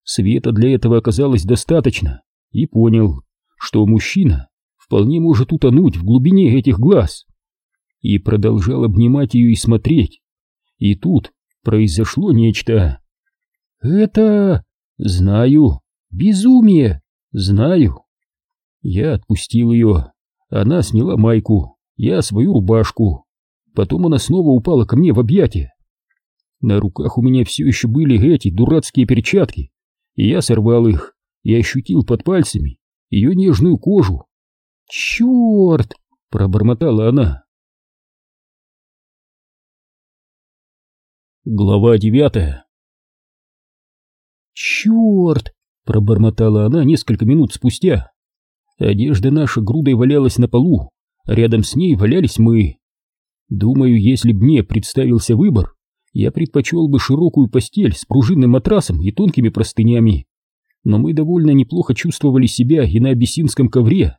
Света для этого оказалось достаточно, и понял, что мужчина вполне может утонуть в глубине этих глаз. И продолжал обнимать ее и смотреть. И тут произошло нечто. Это... знаю. Безумие. Знаю. Я отпустил ее. Она сняла майку, я свою рубашку. Потом она снова упала ко мне в объятия. На руках у меня все еще были эти дурацкие перчатки, я сорвал их и ощутил под пальцами ее нежную кожу. «Черт!» — пробормотала она. Глава девятая «Черт!» — пробормотала она несколько минут спустя. Одежда наша грудой валялась на полу, рядом с ней валялись мы. Думаю, если б мне представился выбор, я предпочел бы широкую постель с пружинным матрасом и тонкими простынями. Но мы довольно неплохо чувствовали себя и на абиссинском ковре.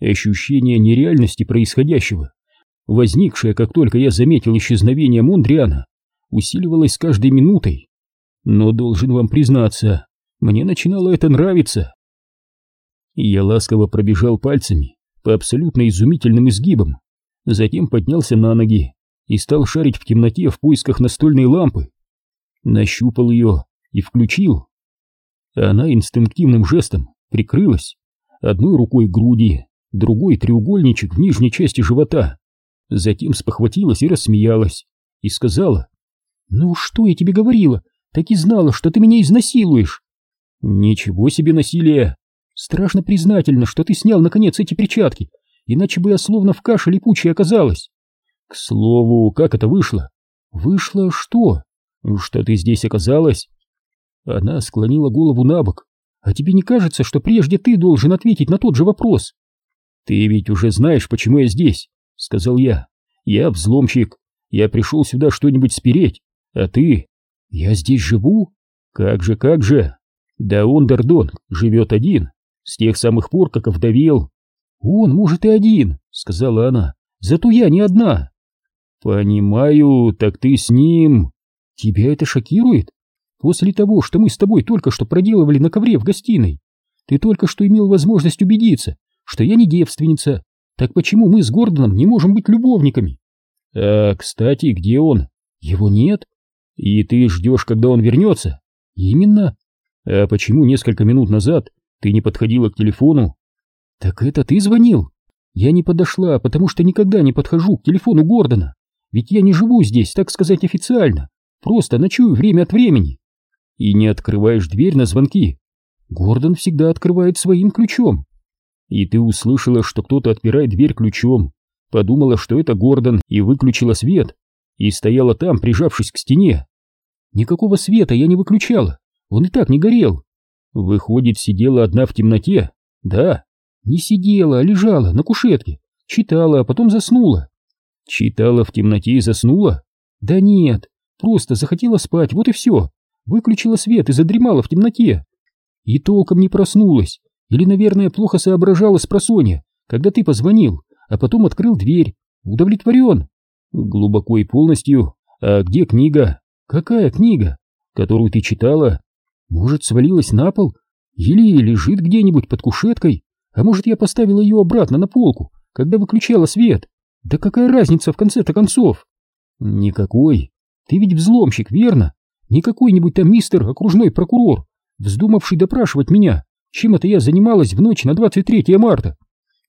Ощущение нереальности происходящего, возникшее, как только я заметил исчезновение Мондриана, усиливалось с каждой минутой. Но должен вам признаться, мне начинало это нравиться. Я ласково пробежал пальцами по абсолютно изумительным изгибам, затем поднялся на ноги и стал шарить в темноте в поисках настольной лампы. Нащупал ее и включил. Она инстинктивным жестом прикрылась, одной рукой груди, другой треугольничек в нижней части живота. Затем спохватилась и рассмеялась, и сказала, «Ну что я тебе говорила? Так и знала, что ты меня изнасилуешь». «Ничего себе насилие! Страшно признательно, что ты снял, наконец, эти перчатки, иначе бы я словно в каше липучей оказалась. К слову, как это вышло? Вышло что? Что ты здесь оказалась? Она склонила голову на бок. А тебе не кажется, что прежде ты должен ответить на тот же вопрос? Ты ведь уже знаешь, почему я здесь, сказал я. Я взломщик. Я пришел сюда что-нибудь спереть. А ты? Я здесь живу? Как же, как же? Да он, Дардон, живет один. С тех самых пор, как овдовел. Он, может, и один, сказала она. Зато я не одна. «Понимаю, так ты с ним...» «Тебя это шокирует? После того, что мы с тобой только что проделывали на ковре в гостиной, ты только что имел возможность убедиться, что я не девственница. Так почему мы с Гордоном не можем быть любовниками?» А, кстати, где он? Его нет. И ты ждешь, когда он вернется? Именно. А почему несколько минут назад ты не подходила к телефону? Так это ты звонил? Я не подошла, потому что никогда не подхожу к телефону Гордона. Ведь я не живу здесь, так сказать, официально. Просто ночую время от времени. И не открываешь дверь на звонки. Гордон всегда открывает своим ключом. И ты услышала, что кто-то отпирает дверь ключом. Подумала, что это Гордон, и выключила свет. И стояла там, прижавшись к стене. Никакого света я не выключала. Он и так не горел. Выходит, сидела одна в темноте? Да. Не сидела, а лежала на кушетке. Читала, а потом заснула. Читала в темноте и заснула? Да нет, просто захотела спать, вот и все. Выключила свет и задремала в темноте. И толком не проснулась. Или, наверное, плохо соображала с просонья, когда ты позвонил, а потом открыл дверь. Удовлетворен. Глубоко и полностью. А где книга? Какая книга? Которую ты читала? Может, свалилась на пол? Или лежит где-нибудь под кушеткой? А может, я поставила ее обратно на полку, когда выключала свет? Да какая разница в конце-то концов? Никакой. Ты ведь взломщик, верно? Не какой-нибудь там мистер окружной прокурор, вздумавший допрашивать меня, чем это я занималась в ночь на 23 марта.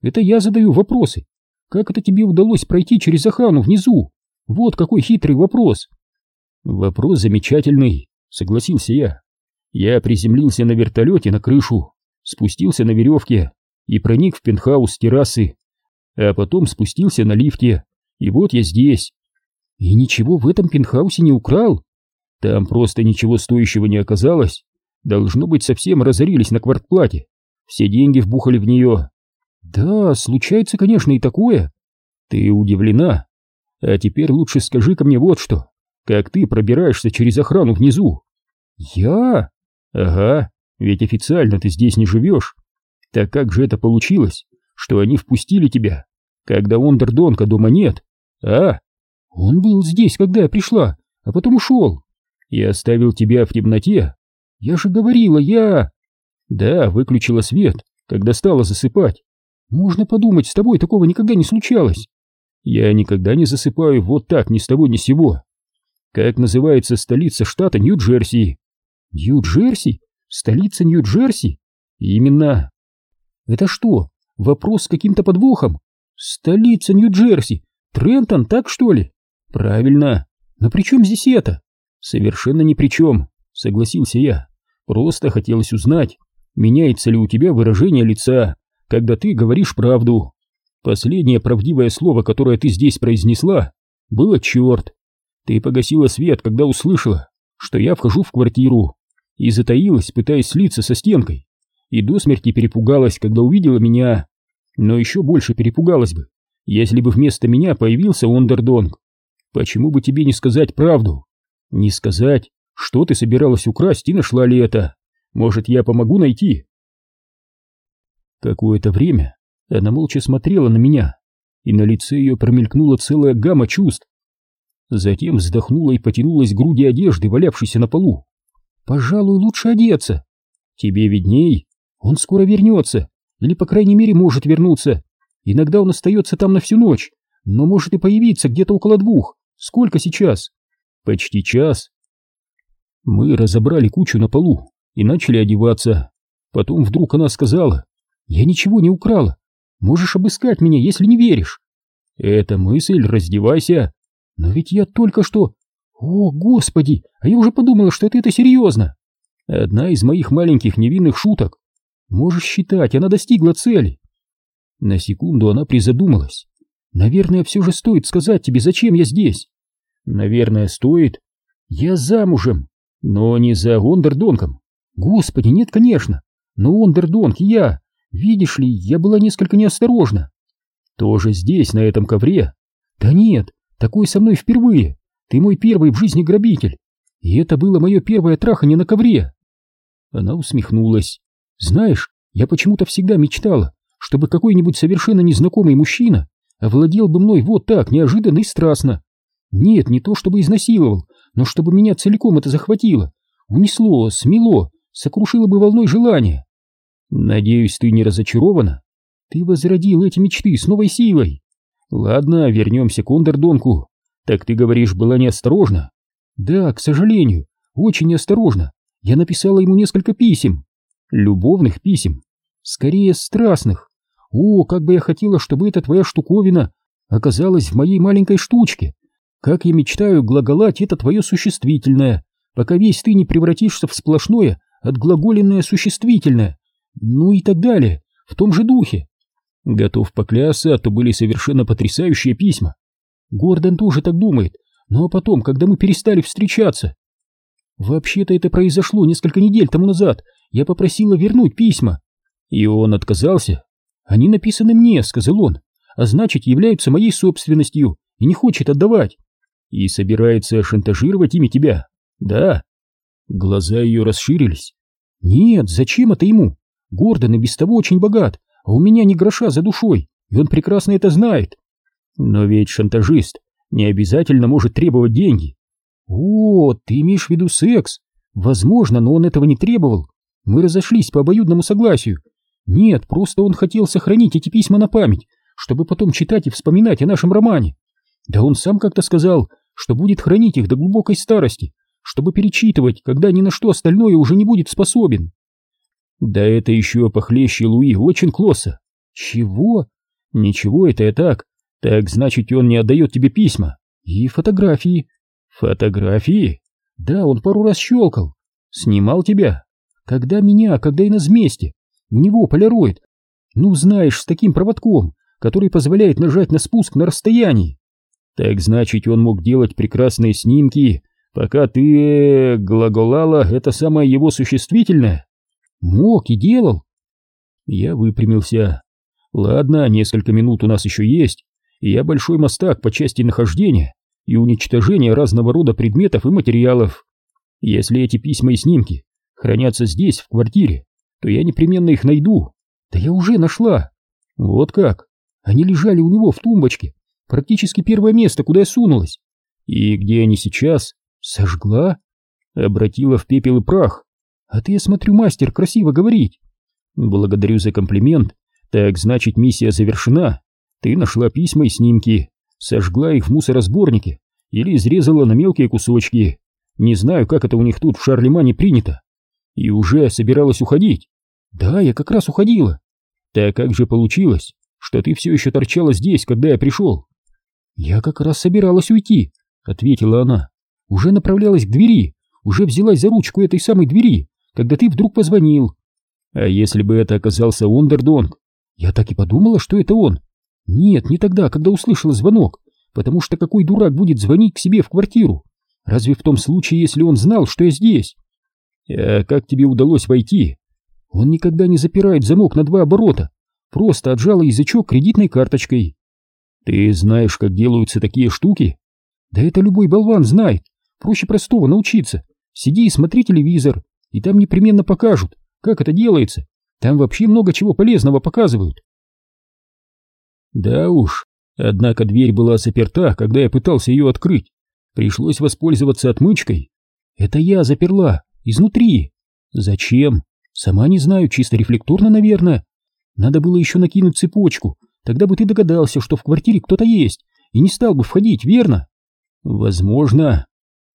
Это я задаю вопросы. Как это тебе удалось пройти через охрану внизу? Вот какой хитрый вопрос. Вопрос замечательный, согласился я. Я приземлился на вертолете на крышу, спустился на веревке и проник в пентхаус террасы, а потом спустился на лифте, и вот я здесь. И ничего в этом пентхаусе не украл? Там просто ничего стоящего не оказалось. Должно быть, совсем разорились на квартплате. Все деньги вбухали в нее. Да, случается, конечно, и такое. Ты удивлена? А теперь лучше скажи-ка мне вот что. Как ты пробираешься через охрану внизу? Я? Ага, ведь официально ты здесь не живешь. Так как же это получилось, что они впустили тебя, когда Ондердонка дома нет? А? Он был здесь, когда я пришла, а потом ушел. И оставил тебя в темноте? Я же говорила, я... Да, выключила свет, когда стала засыпать. Можно подумать, с тобой такого никогда не случалось. Я никогда не засыпаю вот так, ни с того ни с сего. Как называется столица штата Нью-Джерси? Нью-Джерси? Столица Нью-Джерси? Именно. Это что, вопрос с каким-то подвохом? Столица Нью-Джерси? Трентон, так что ли? Правильно. Но при чем здесь это? Совершенно ни при чем, согласился я. Просто хотелось узнать, меняется ли у тебя выражение лица, когда ты говоришь правду. Последнее правдивое слово, которое ты здесь произнесла, было «черт». Ты погасила свет, когда услышала, что я вхожу в квартиру, и затаилась, пытаясь слиться со стенкой, и до смерти перепугалась, когда увидела меня. Но еще больше перепугалась бы, если бы вместо меня появился Ондердонг. Почему бы тебе не сказать правду? Не сказать, что ты собиралась украсть и нашла ли это? Может, я помогу найти? Какое-то время она молча смотрела на меня, и на лице ее промелькнула целая гамма чувств. Затем вздохнула и потянулась к груди одежды, валявшейся на полу. «Пожалуй, лучше одеться. Тебе видней. Он скоро вернется, или, по крайней мере, может вернуться. Иногда он остается там на всю ночь, но может и появиться где-то около двух. Сколько сейчас?» «Почти час». Мы разобрали кучу на полу и начали одеваться. Потом вдруг она сказала, «Я ничего не украла. Можешь обыскать меня, если не веришь». «Это мысль, раздевайся». «Но ведь я только что...» «О, господи, а я уже подумала, что ты это серьезно!» «Одна из моих маленьких невинных шуток. Можешь считать, она достигла цели». На секунду она призадумалась. «Наверное, все же стоит сказать тебе, зачем я здесь». «Наверное, стоит. Я замужем, но не за Ондердонком». «Господи, нет, конечно. Но Ондердонк и я. Видишь ли, я была несколько неосторожна». «Тоже здесь, на этом ковре?» «Да нет, такой со мной впервые. Ты мой первый в жизни грабитель. И это было мое первое трахание на ковре. Она усмехнулась. Знаешь, я почему-то всегда мечтала, чтобы какой-нибудь совершенно незнакомый мужчина овладел бы мной вот так, неожиданно и страстно. Нет, не то чтобы изнасиловал, но чтобы меня целиком это захватило, унесло, смело, сокрушило бы волной желания. Надеюсь, ты не разочарована? Ты возродил эти мечты с новой силой. Ладно, вернемся к Ондердонку. Так ты говоришь, была неосторожна? Да, к сожалению, очень неосторожна. Я написала ему несколько писем. Любовных писем. Скорее, страстных. О, как бы я хотела, чтобы эта твоя штуковина оказалась в моей маленькой штучке. Как я мечтаю глаголать это твое существительное, пока весь ты не превратишься в сплошное отглаголенное существительное. Ну и так далее, в том же духе. Готов поклясться, то были совершенно потрясающие письма. Гордон тоже так думает, но потом, когда мы перестали встречаться... Вообще-то это произошло несколько недель тому назад, я попросила вернуть письма. И он отказался. Они написаны мне, сказал он, а значит являются моей собственностью и не хочет отдавать. И собирается шантажировать ими тебя. Да. Глаза ее расширились. Нет, зачем это ему? Гордон и без того очень богат, а у меня ни гроша за душой, и он прекрасно это знает. Но ведь шантажист не обязательно может требовать деньги. О, ты имеешь в виду секс? Возможно, но он этого не требовал. Мы разошлись по обоюдному согласию. Нет, просто он хотел сохранить эти письма на память, чтобы потом читать и вспоминать о нашем романе. Да он сам как-то сказал, что будет хранить их до глубокой старости, чтобы перечитывать, когда ни на что остальное уже не будет способен. Да это еще похлеще Луи очень клосса. Чего? Ничего, это я так. Так значит, он не отдает тебе письма. И фотографии. Фотографии? Да, он пару раз щелкал. Снимал тебя. Когда меня, когда и нас вместе. У него полироид. Ну, знаешь, с таким проводком, который позволяет нажать на спуск на расстоянии. Так значит, он мог делать прекрасные снимки, пока ты глаголала это самое его существительное? Мог и делал. Я выпрямился. Ладно, несколько минут у нас еще есть, я большой мастак по части нахождения и уничтожения разного рода предметов и материалов. Если эти письма и снимки хранятся здесь, в квартире, то я непременно их найду. Да я уже нашла. Вот как. Они лежали у него в тумбочке. Практически первое место, куда я сунулась. И где они сейчас? Сожгла? Обратила в пепел и прах. А ты, я смотрю, мастер красиво говорить. Благодарю за комплимент. Так, значит, миссия завершена. Ты нашла письма и снимки, сожгла их в мусоросборнике или изрезала на мелкие кусочки. Не знаю, как это у них тут в Шарлемане принято. И уже собиралась уходить. Да, я как раз уходила. Так как же получилось, что ты все еще торчала здесь, когда я пришел? Я как раз собиралась уйти, ответила она. Уже направлялась к двери, уже взялась за ручку этой самой двери, когда ты вдруг позвонил. А если бы это оказался Ондердонг? Я так и подумала, что это он. Нет, не тогда, когда услышала звонок, потому что какой дурак будет звонить к себе в квартиру? Разве в том случае, если он знал, что я здесь? А как тебе удалось войти? Он никогда не запирает замок на два оборота, просто отжала язычок кредитной карточкой. Ты знаешь, как делаются такие штуки? Да это любой болван знает. Проще простого научиться. Сиди и смотри телевизор, и там непременно покажут, как это делается. Там вообще много чего полезного показывают. Да уж, однако дверь была заперта, когда я пытался ее открыть. Пришлось воспользоваться отмычкой. Это я заперла, изнутри. Зачем? Сама не знаю, чисто рефлекторно, наверное. Надо было еще накинуть цепочку, тогда бы ты догадался, что в квартире кто-то есть, и не стал бы входить, верно? Возможно,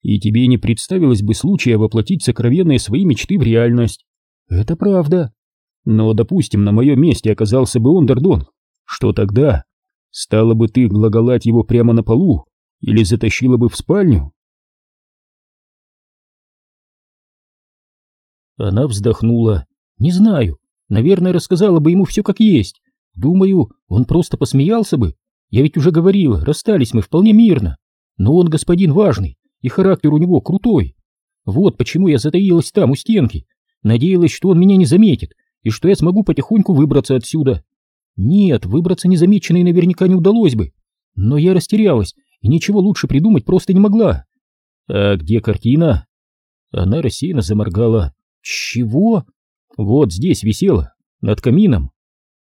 и тебе не представилось бы случая воплотить сокровенные свои мечты в реальность. Это правда. Но, допустим, на моем месте оказался бы Ондердон. Что тогда? Стало бы ты глаголать его прямо на полу или затащила бы в спальню? Она вздохнула. Не знаю. Наверное, рассказала бы ему все как есть. Думаю, он просто посмеялся бы. Я ведь уже говорила, расстались мы вполне мирно. Но он господин важный, и характер у него крутой. Вот почему я затаилась там, у стенки. Надеялась, что он меня не заметит, и что я смогу потихоньку выбраться отсюда. Нет, выбраться незамеченной наверняка не удалось бы. Но я растерялась, и ничего лучше придумать просто не могла. А где картина? Она рассеянно заморгала. Чего? Вот здесь висела, над камином.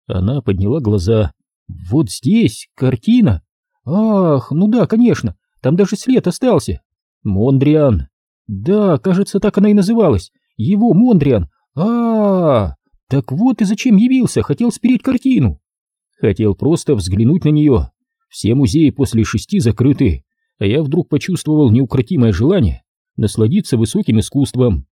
Она подняла глаза. Вот здесь картина? Ах, ну да, конечно, там даже след остался. Мондриан. Да, кажется, так она и называлась. Его Мондриан. А, -а, а Так вот и зачем явился, хотел спереть картину. Хотел просто взглянуть на нее. Все музеи после шести закрыты. а я вдруг почувствовал неукротимое желание насладиться высоким искусством.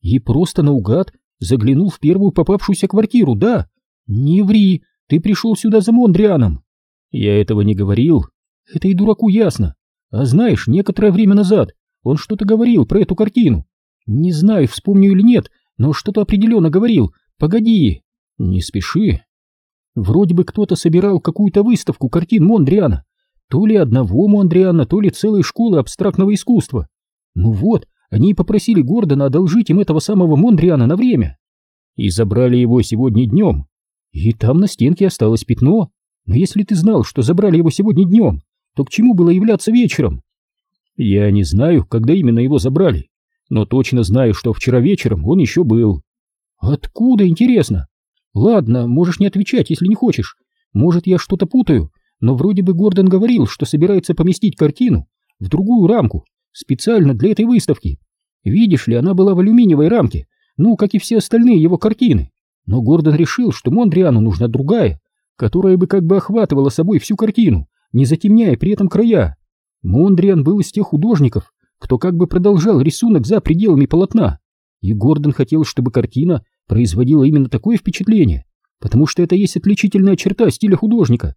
И просто наугад заглянул в первую попавшуюся квартиру, да? Не ври, ты пришел сюда за Мондрианом. Я этого не говорил. Это и дураку ясно. А знаешь, некоторое время назад он что-то говорил про эту картину. Не знаю, вспомню или нет, но что-то определенно говорил. Погоди. Не спеши. Вроде бы кто-то собирал какую-то выставку картин Мондриана. То ли одного Мондриана, то ли целой школы абстрактного искусства. Ну вот, они попросили Гордона одолжить им этого самого Мондриана на время. И забрали его сегодня днем. И там на стенке осталось пятно. Но если ты знал, что забрали его сегодня днем, то к чему было являться вечером? Я не знаю, когда именно его забрали, но точно знаю, что вчера вечером он еще был. Откуда, интересно? Ладно, можешь не отвечать, если не хочешь. Может, я что-то путаю, но вроде бы Гордон говорил, что собирается поместить картину в другую рамку, специально для этой выставки. Видишь ли, она была в алюминиевой рамке, ну, как и все остальные его картины. Но Гордон решил, что Мондриану нужна другая, которая бы как бы охватывала собой всю картину, не затемняя при этом края. Мондриан был из тех художников, кто как бы продолжал рисунок за пределами полотна, и Гордон хотел, чтобы картина производила именно такое впечатление, потому что это есть отличительная черта стиля художника.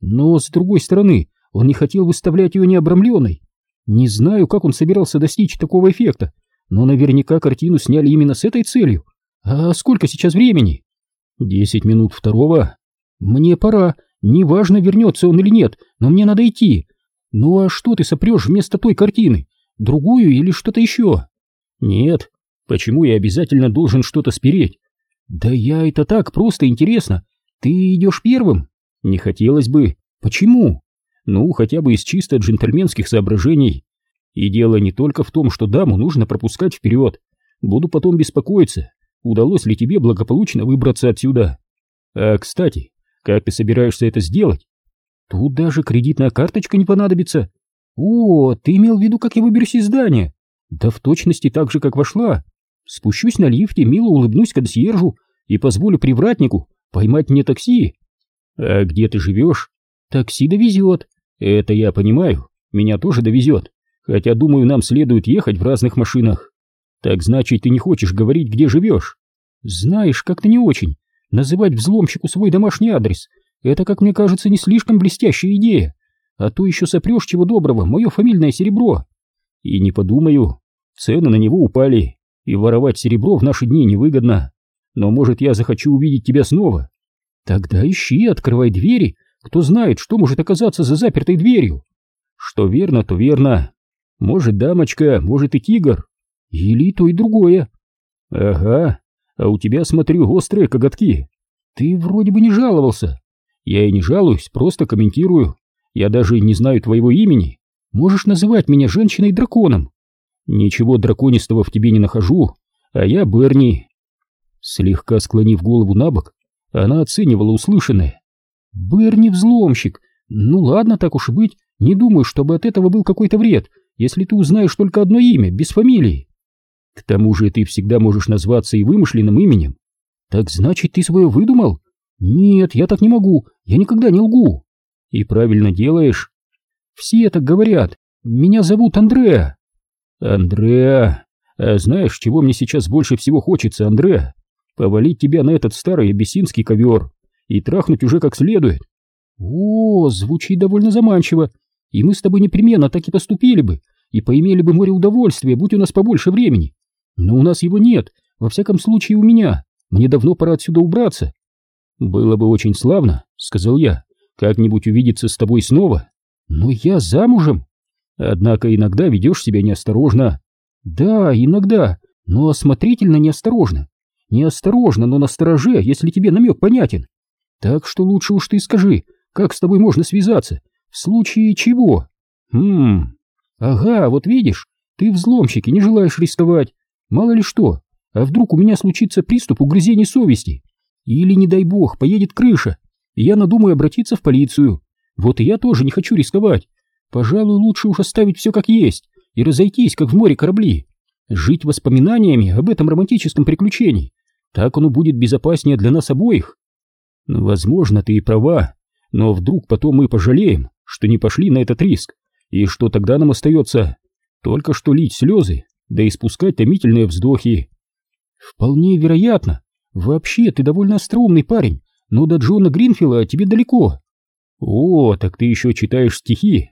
Но, с другой стороны, он не хотел выставлять ее необрамленной. Не знаю, как он собирался достичь такого эффекта, но наверняка картину сняли именно с этой целью. А сколько сейчас времени? Десять минут второго. Мне пора. Неважно, вернется он или нет, но мне надо идти. Ну а что ты сопрешь вместо той картины? Другую или что-то еще? Нет. Почему я обязательно должен что-то спереть? Да я это так, просто интересно. Ты идешь первым? Не хотелось бы. Почему? Ну, хотя бы из чисто джентльменских соображений. И дело не только в том, что даму нужно пропускать вперед. Буду потом беспокоиться, удалось ли тебе благополучно выбраться отсюда. А, кстати, как ты собираешься это сделать? Тут даже кредитная карточка не понадобится. О, ты имел в виду, как я выберусь из здания? Да в точности так же, как вошла. Спущусь на лифте, мило улыбнусь консьержу и позволю привратнику поймать мне такси. А где ты живешь? Такси довезет. Это я понимаю, меня тоже довезет. Хотя, думаю, нам следует ехать в разных машинах. Так значит, ты не хочешь говорить, где живешь? Знаешь, как-то не очень. Называть взломщику свой домашний адрес — это, как мне кажется, не слишком блестящая идея. А то еще сопрешь чего доброго, мое фамильное серебро. И не подумаю, цены на него упали, и воровать серебро в наши дни невыгодно. Но, может, я захочу увидеть тебя снова. Тогда ищи, открывай двери. Кто знает, что может оказаться за запертой дверью. Что верно, то верно. Может, дамочка, может и тигр. Или то и другое. Ага, а у тебя, смотрю, острые коготки. Ты вроде бы не жаловался. Я и не жалуюсь, просто комментирую. Я даже не знаю твоего имени. Можешь называть меня женщиной-драконом. Ничего драконистого в тебе не нахожу, а я Берни. Слегка склонив голову на бок, она оценивала услышанное. Берни-взломщик. Ну ладно, так уж и быть. Не думаю, чтобы от этого был какой-то вред, если ты узнаешь только одно имя, без фамилии. К тому же ты всегда можешь назваться и вымышленным именем. Так значит, ты свое выдумал? Нет, я так не могу, я никогда не лгу. И правильно делаешь. Все так говорят. Меня зовут Андреа. Андреа. А знаешь, чего мне сейчас больше всего хочется, Андреа? Повалить тебя на этот старый абиссинский ковер и трахнуть уже как следует. О, звучит довольно заманчиво. И мы с тобой непременно так и поступили бы, и поимели бы море удовольствия, будь у нас побольше времени. Но у нас его нет, во всяком случае у меня. Мне давно пора отсюда убраться. Было бы очень славно, сказал я, как-нибудь увидеться с тобой снова. Но я замужем. Однако иногда ведешь себя неосторожно. Да, иногда, но осмотрительно неосторожно. Неосторожно, но настороже, если тебе намек понятен. Так что лучше уж ты скажи, как с тобой можно связаться, в случае чего? Хм, ага, вот видишь, ты взломщик и не желаешь рисковать. Мало ли что, а вдруг у меня случится приступ угрызений совести? Или, не дай бог, поедет крыша, и я надумаю обратиться в полицию. Вот и я тоже не хочу рисковать. Пожалуй, лучше уж оставить все как есть и разойтись, как в море корабли. Жить воспоминаниями об этом романтическом приключении. Так оно будет безопаснее для нас обоих. Возможно, ты и права, но вдруг потом мы пожалеем, что не пошли на этот риск, И что тогда нам остается? Только что лить слезы, да испускать томительные вздохи. Вполне вероятно. Вообще, ты довольно остроумный парень, но до Джона Гринфилла тебе далеко. О, так ты еще читаешь стихи?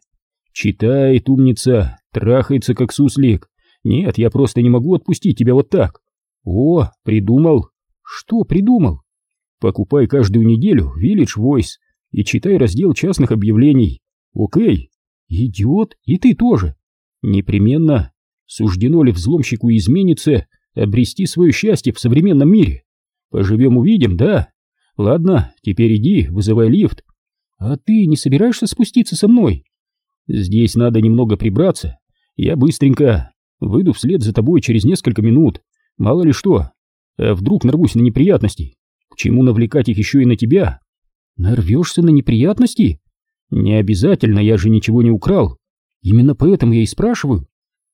Читает, умница, трахается как суслик. Нет, я просто не могу отпустить тебя вот так. О, придумал. Что придумал? Покупай каждую неделю Village Voice и читай раздел частных объявлений. Окей? Идиот, и ты тоже. Непременно. Суждено ли взломщику и измениться обрести свое счастье в современном мире? Поживем увидим, да? Ладно, теперь иди, вызывай лифт. А ты не собираешься спуститься со мной? Здесь надо немного прибраться. Я быстренько выйду вслед за тобой через несколько минут. Мало ли что. А вдруг нарвусь на неприятности? К чему навлекать их еще и на тебя? Нарвешься на неприятности? Не обязательно, я же ничего не украл. Именно поэтому я и спрашиваю.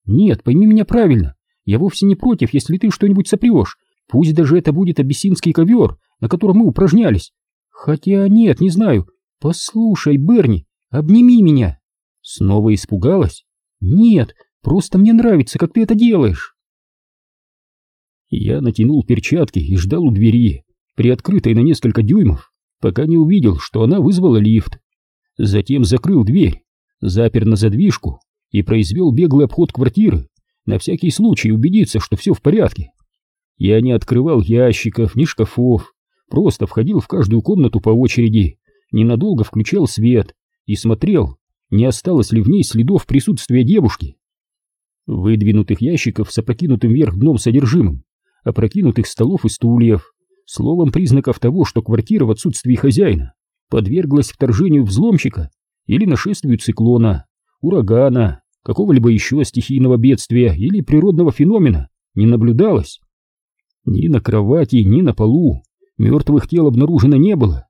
Нет, пойми меня правильно. Я вовсе не против, если ты что-нибудь сопрешь. Пусть даже это будет абиссинский ковер, на котором мы упражнялись. Хотя нет, не знаю. Послушай, Берни, обними меня. Снова испугалась? Нет, просто мне нравится, как ты это делаешь. Я натянул перчатки и ждал у двери, приоткрытой на несколько дюймов, пока не увидел, что она вызвала лифт. Затем закрыл дверь, запер на задвижку и произвел беглый обход квартиры, на всякий случай убедиться, что все в порядке. Я не открывал ящиков, ни шкафов, просто входил в каждую комнату по очереди, ненадолго включал свет и смотрел, не осталось ли в ней следов присутствия девушки. Выдвинутых ящиков с опрокинутым вверх дном содержимым, опрокинутых столов и стульев, словом признаков того, что квартира в отсутствии хозяина подверглась вторжению взломщика или нашествию циклона, урагана, какого-либо еще стихийного бедствия или природного феномена не наблюдалось. Ни на кровати, ни на полу мертвых тел обнаружено не было.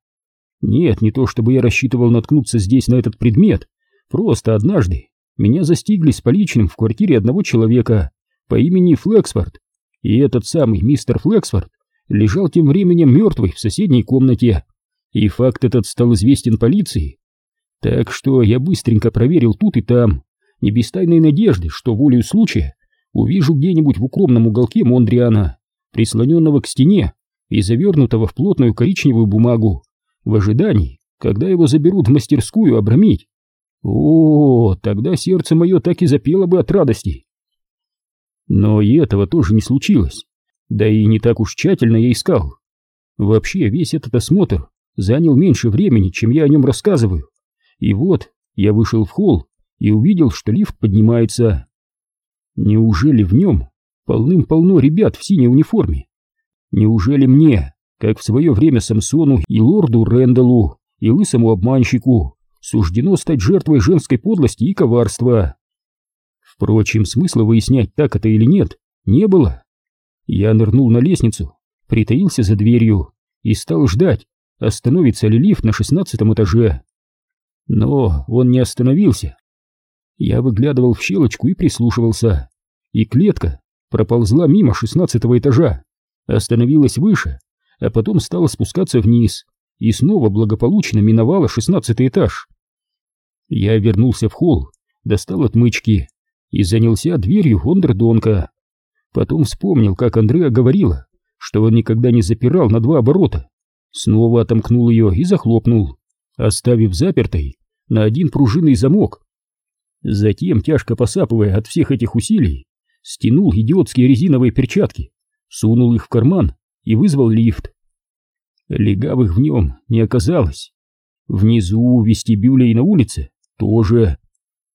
Нет, не то чтобы я рассчитывал наткнуться здесь на этот предмет, просто однажды меня застигли с поличным в квартире одного человека по имени Флексфорд, и этот самый мистер Флексфорд лежал тем временем мертвый в соседней комнате, и факт этот стал известен полиции. Так что я быстренько проверил тут и там, не без тайной надежды, что волею случая увижу где-нибудь в укромном уголке Мондриана, прислоненного к стене и завернутого в плотную коричневую бумагу, в ожидании, когда его заберут в мастерскую обрамить. О, тогда сердце мое так и запело бы от радости. Но и этого тоже не случилось, да и не так уж тщательно я искал. Вообще весь этот осмотр занял меньше времени, чем я о нем рассказываю. И вот я вышел в холл и увидел, что лифт поднимается. Неужели в нем полным-полно ребят в синей униформе? Неужели мне, как в свое время Самсону и лорду Рэндаллу и лысому обманщику, суждено стать жертвой женской подлости и коварства? Впрочем, смысла выяснять, так это или нет, не было. Я нырнул на лестницу, притаился за дверью и стал ждать, остановится ли лифт на шестнадцатом этаже. Но он не остановился. Я выглядывал в щелочку и прислушивался. И клетка проползла мимо шестнадцатого этажа, остановилась выше, а потом стала спускаться вниз и снова благополучно миновала шестнадцатый этаж. Я вернулся в холл, достал отмычки и занялся дверью Ондердонка. Потом вспомнил, как Андреа говорила, что он никогда не запирал на два оборота. Снова отомкнул ее и захлопнул, оставив запертой на один пружинный замок. Затем, тяжко посапывая от всех этих усилий, стянул идиотские резиновые перчатки, сунул их в карман и вызвал лифт. Легавых в нем не оказалось. Внизу, в вестибюле и на улице тоже.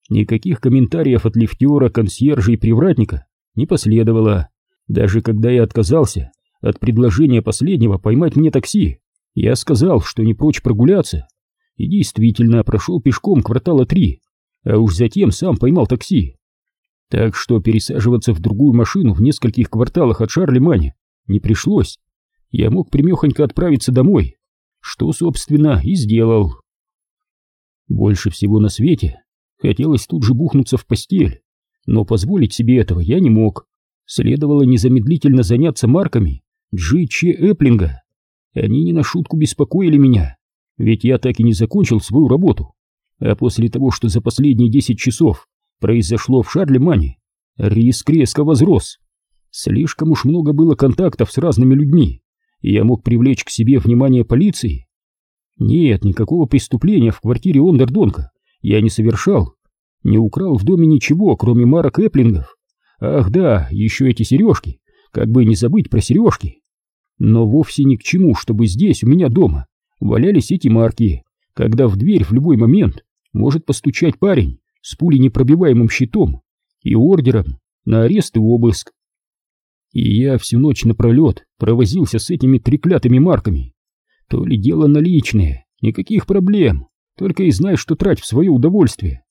Никаких комментариев от лифтера, консьержа и привратника не последовало. Даже когда я отказался от предложения последнего поймать мне такси, я сказал, что не прочь прогуляться, и действительно прошел пешком квартала три, а уж затем сам поймал такси. Так что пересаживаться в другую машину в нескольких кварталах от Шарлемани не пришлось. Я мог примехонько отправиться домой, что, собственно, и сделал. Больше всего на свете хотелось тут же бухнуться в постель, но позволить себе этого я не мог. Следовало незамедлительно заняться марками Джи Че Эплинга. Они не на шутку беспокоили меня, ведь я так и не закончил свою работу А после того, что за последние 10 часов произошло в Шарлемане, риск резко возрос. Слишком уж много было контактов с разными людьми, и я мог привлечь к себе внимание полиции. Нет, никакого преступления в квартире Ондердонка я не совершал, не украл в доме ничего, кроме марок Эплингов. Ах да, еще эти сережки, как бы не забыть про сережки. Но вовсе ни к чему, чтобы здесь, у меня дома, валялись эти марки, когда в дверь в любой момент может постучать парень с пуленепробиваемым щитом и ордером на арест и обыск. И я всю ночь напролет провозился с этими треклятыми марками. То ли дело наличные, никаких проблем, только и знай, что трать в свое удовольствие.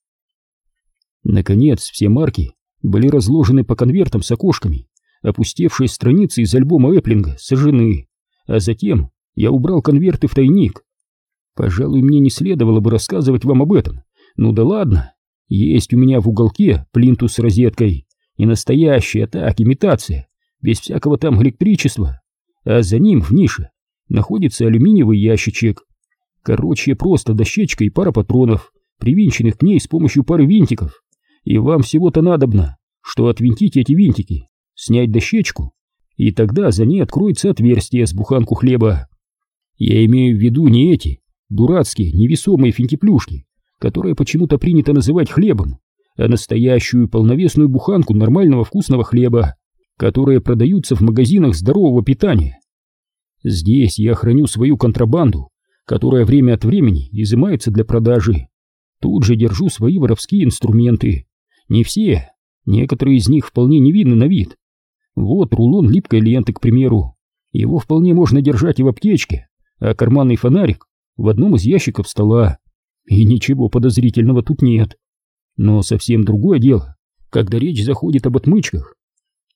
Наконец, все марки были разложены по конвертам с окошками, опустевшие страницы из альбома Эплинга сожжены, а затем я убрал конверты в тайник. Пожалуй, мне не следовало бы рассказывать вам об этом. Ну да ладно, есть у меня в уголке плинтус с розеткой, и настоящая, так, имитация, без всякого там электричества, а за ним в нише находится алюминиевый ящичек. Короче, просто дощечка и пара патронов, привинченных к ней с помощью пары винтиков и вам всего-то надобно, что отвинтить эти винтики, снять дощечку, и тогда за ней откроется отверстие с буханку хлеба. Я имею в виду не эти дурацкие невесомые финтиплюшки, которые почему-то принято называть хлебом, а настоящую полновесную буханку нормального вкусного хлеба, которые продаются в магазинах здорового питания. Здесь я храню свою контрабанду, которая время от времени изымается для продажи. Тут же держу свои воровские инструменты, не все, некоторые из них вполне невинны на вид. Вот рулон липкой ленты, к примеру. Его вполне можно держать и в аптечке, а карманный фонарик в одном из ящиков стола. И ничего подозрительного тут нет. Но совсем другое дело, когда речь заходит об отмычках.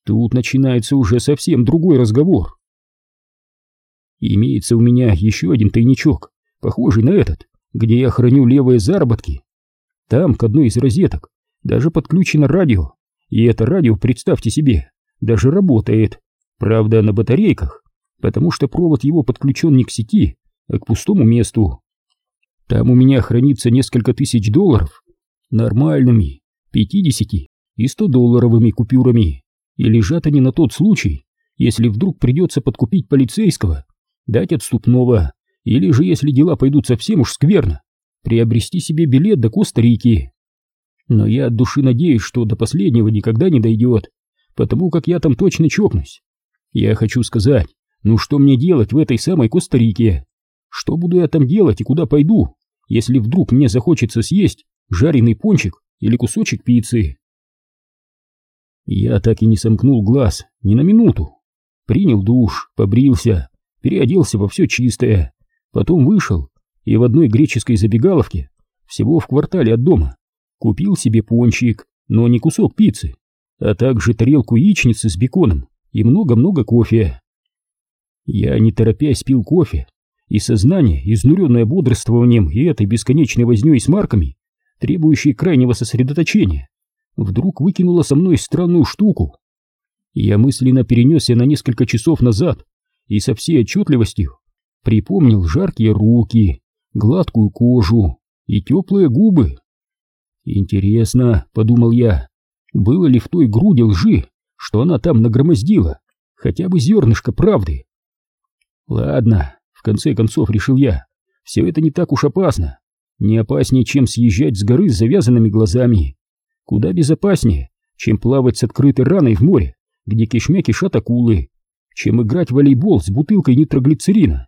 Тут начинается уже совсем другой разговор. Имеется у меня еще один тайничок, похожий на этот, где я храню левые заработки. Там, к одной из розеток, даже подключено радио. И это радио, представьте себе, даже работает. Правда, на батарейках, потому что провод его подключен не к сети, а к пустому месту. Там у меня хранится несколько тысяч долларов нормальными 50 и 100 долларовыми купюрами. И лежат они на тот случай, если вдруг придется подкупить полицейского, дать отступного, или же если дела пойдут совсем уж скверно, приобрести себе билет до Коста-Рики. Но я от души надеюсь, что до последнего никогда не дойдет, потому как я там точно чокнусь. Я хочу сказать, ну что мне делать в этой самой Коста-Рике? Что буду я там делать и куда пойду, если вдруг мне захочется съесть жареный пончик или кусочек пиццы? Я так и не сомкнул глаз ни на минуту. Принял душ, побрился, переоделся во все чистое, потом вышел и в одной греческой забегаловке, всего в квартале от дома, Купил себе пончик, но не кусок пиццы, а также тарелку яичницы с беконом и много-много кофе. Я не торопясь пил кофе, и сознание, изнуренное бодрствованием и этой бесконечной вознёй с марками, требующей крайнего сосредоточения, вдруг выкинуло со мной странную штуку. Я мысленно перенесся на несколько часов назад и со всей отчетливостью припомнил жаркие руки, гладкую кожу и теплые губы. Интересно, подумал я, было ли в той груди лжи, что она там нагромоздила, хотя бы зернышко правды? Ладно, в конце концов решил я, все это не так уж опасно. Не опаснее, чем съезжать с горы с завязанными глазами. Куда безопаснее, чем плавать с открытой раной в море, где кишмя кишат акулы, чем играть в волейбол с бутылкой нитроглицерина,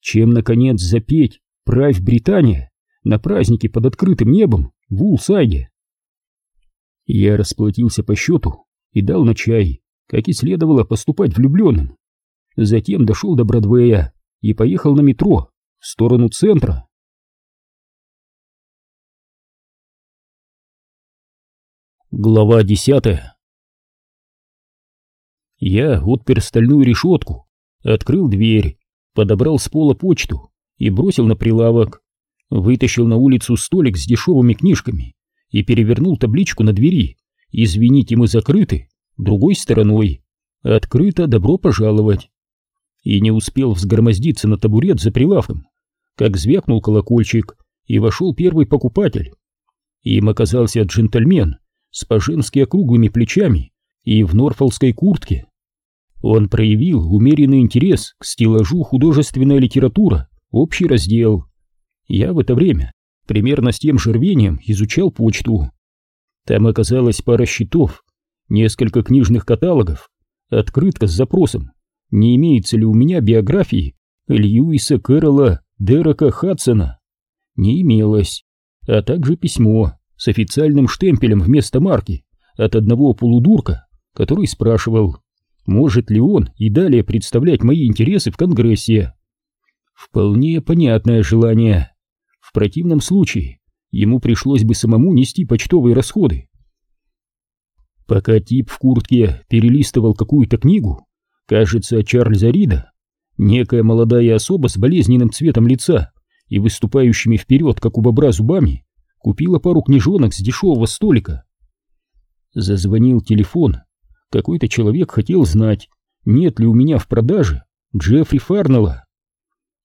чем, наконец, запеть «Правь Британия» на празднике под открытым небом в Улсайде. Я расплатился по счету и дал на чай, как и следовало поступать влюбленным. Затем дошел до Бродвея и поехал на метро в сторону центра. Глава десятая Я отпер стальную решетку, открыл дверь, подобрал с пола почту и бросил на прилавок вытащил на улицу столик с дешевыми книжками и перевернул табличку на двери «Извините, мы закрыты» другой стороной «Открыто, добро пожаловать». И не успел взгромоздиться на табурет за прилавком, как звякнул колокольчик, и вошел первый покупатель. Им оказался джентльмен с по-женски округлыми плечами и в норфолской куртке. Он проявил умеренный интерес к стеллажу художественная литература, общий раздел. Я в это время примерно с тем же рвением изучал почту. Там оказалась пара счетов, несколько книжных каталогов, открытка с запросом, не имеется ли у меня биографии Льюиса Кэрола Дерека Хадсона. Не имелось, а также письмо с официальным штемпелем вместо марки от одного полудурка, который спрашивал, может ли он и далее представлять мои интересы в Конгрессе. Вполне понятное желание. В противном случае ему пришлось бы самому нести почтовые расходы. Пока тип в куртке перелистывал какую-то книгу, кажется, Чарльза Рида, некая молодая особа с болезненным цветом лица и выступающими вперед, как у бобра, зубами, купила пару книжонок с дешевого столика. Зазвонил телефон. Какой-то человек хотел знать, нет ли у меня в продаже Джеффри Фарнелла.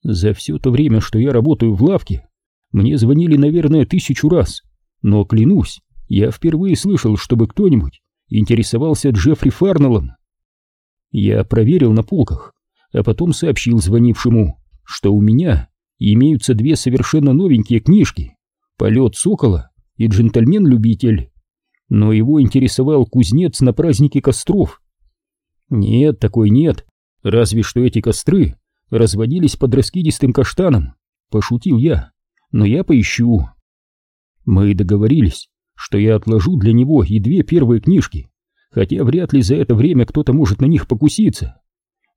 За все то время, что я работаю в лавке, мне звонили, наверное, тысячу раз, но, клянусь, я впервые слышал, чтобы кто-нибудь интересовался Джеффри Фарнеллом. Я проверил на полках, а потом сообщил звонившему, что у меня имеются две совершенно новенькие книжки «Полет сокола» и «Джентльмен-любитель». Но его интересовал кузнец на празднике костров. Нет, такой нет, разве что эти костры разводились под раскидистым каштаном, пошутил я но я поищу. Мы договорились, что я отложу для него и две первые книжки, хотя вряд ли за это время кто-то может на них покуситься.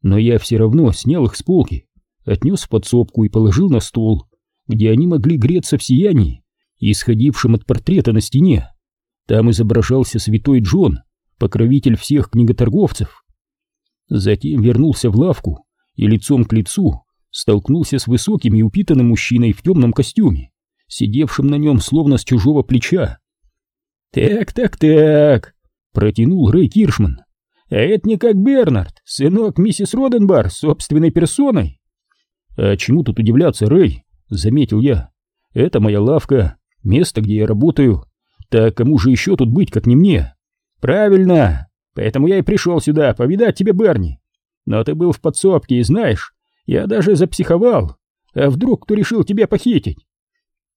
Но я все равно снял их с полки, отнес в подсобку и положил на стол, где они могли греться в сиянии, исходившем от портрета на стене. Там изображался святой Джон, покровитель всех книготорговцев. Затем вернулся в лавку и лицом к лицу столкнулся с высоким и упитанным мужчиной в темном костюме, сидевшим на нем словно с чужого плеча. «Так, так, так», — протянул Рэй Киршман. «А это не как Бернард, сынок миссис Роденбар собственной персоной». «А чему тут удивляться, Рэй?» — заметил я. «Это моя лавка, место, где я работаю. Так кому же еще тут быть, как не мне?» «Правильно, поэтому я и пришел сюда повидать тебе, Берни. Но ты был в подсобке и знаешь, я даже запсиховал. А вдруг кто решил тебя похитить?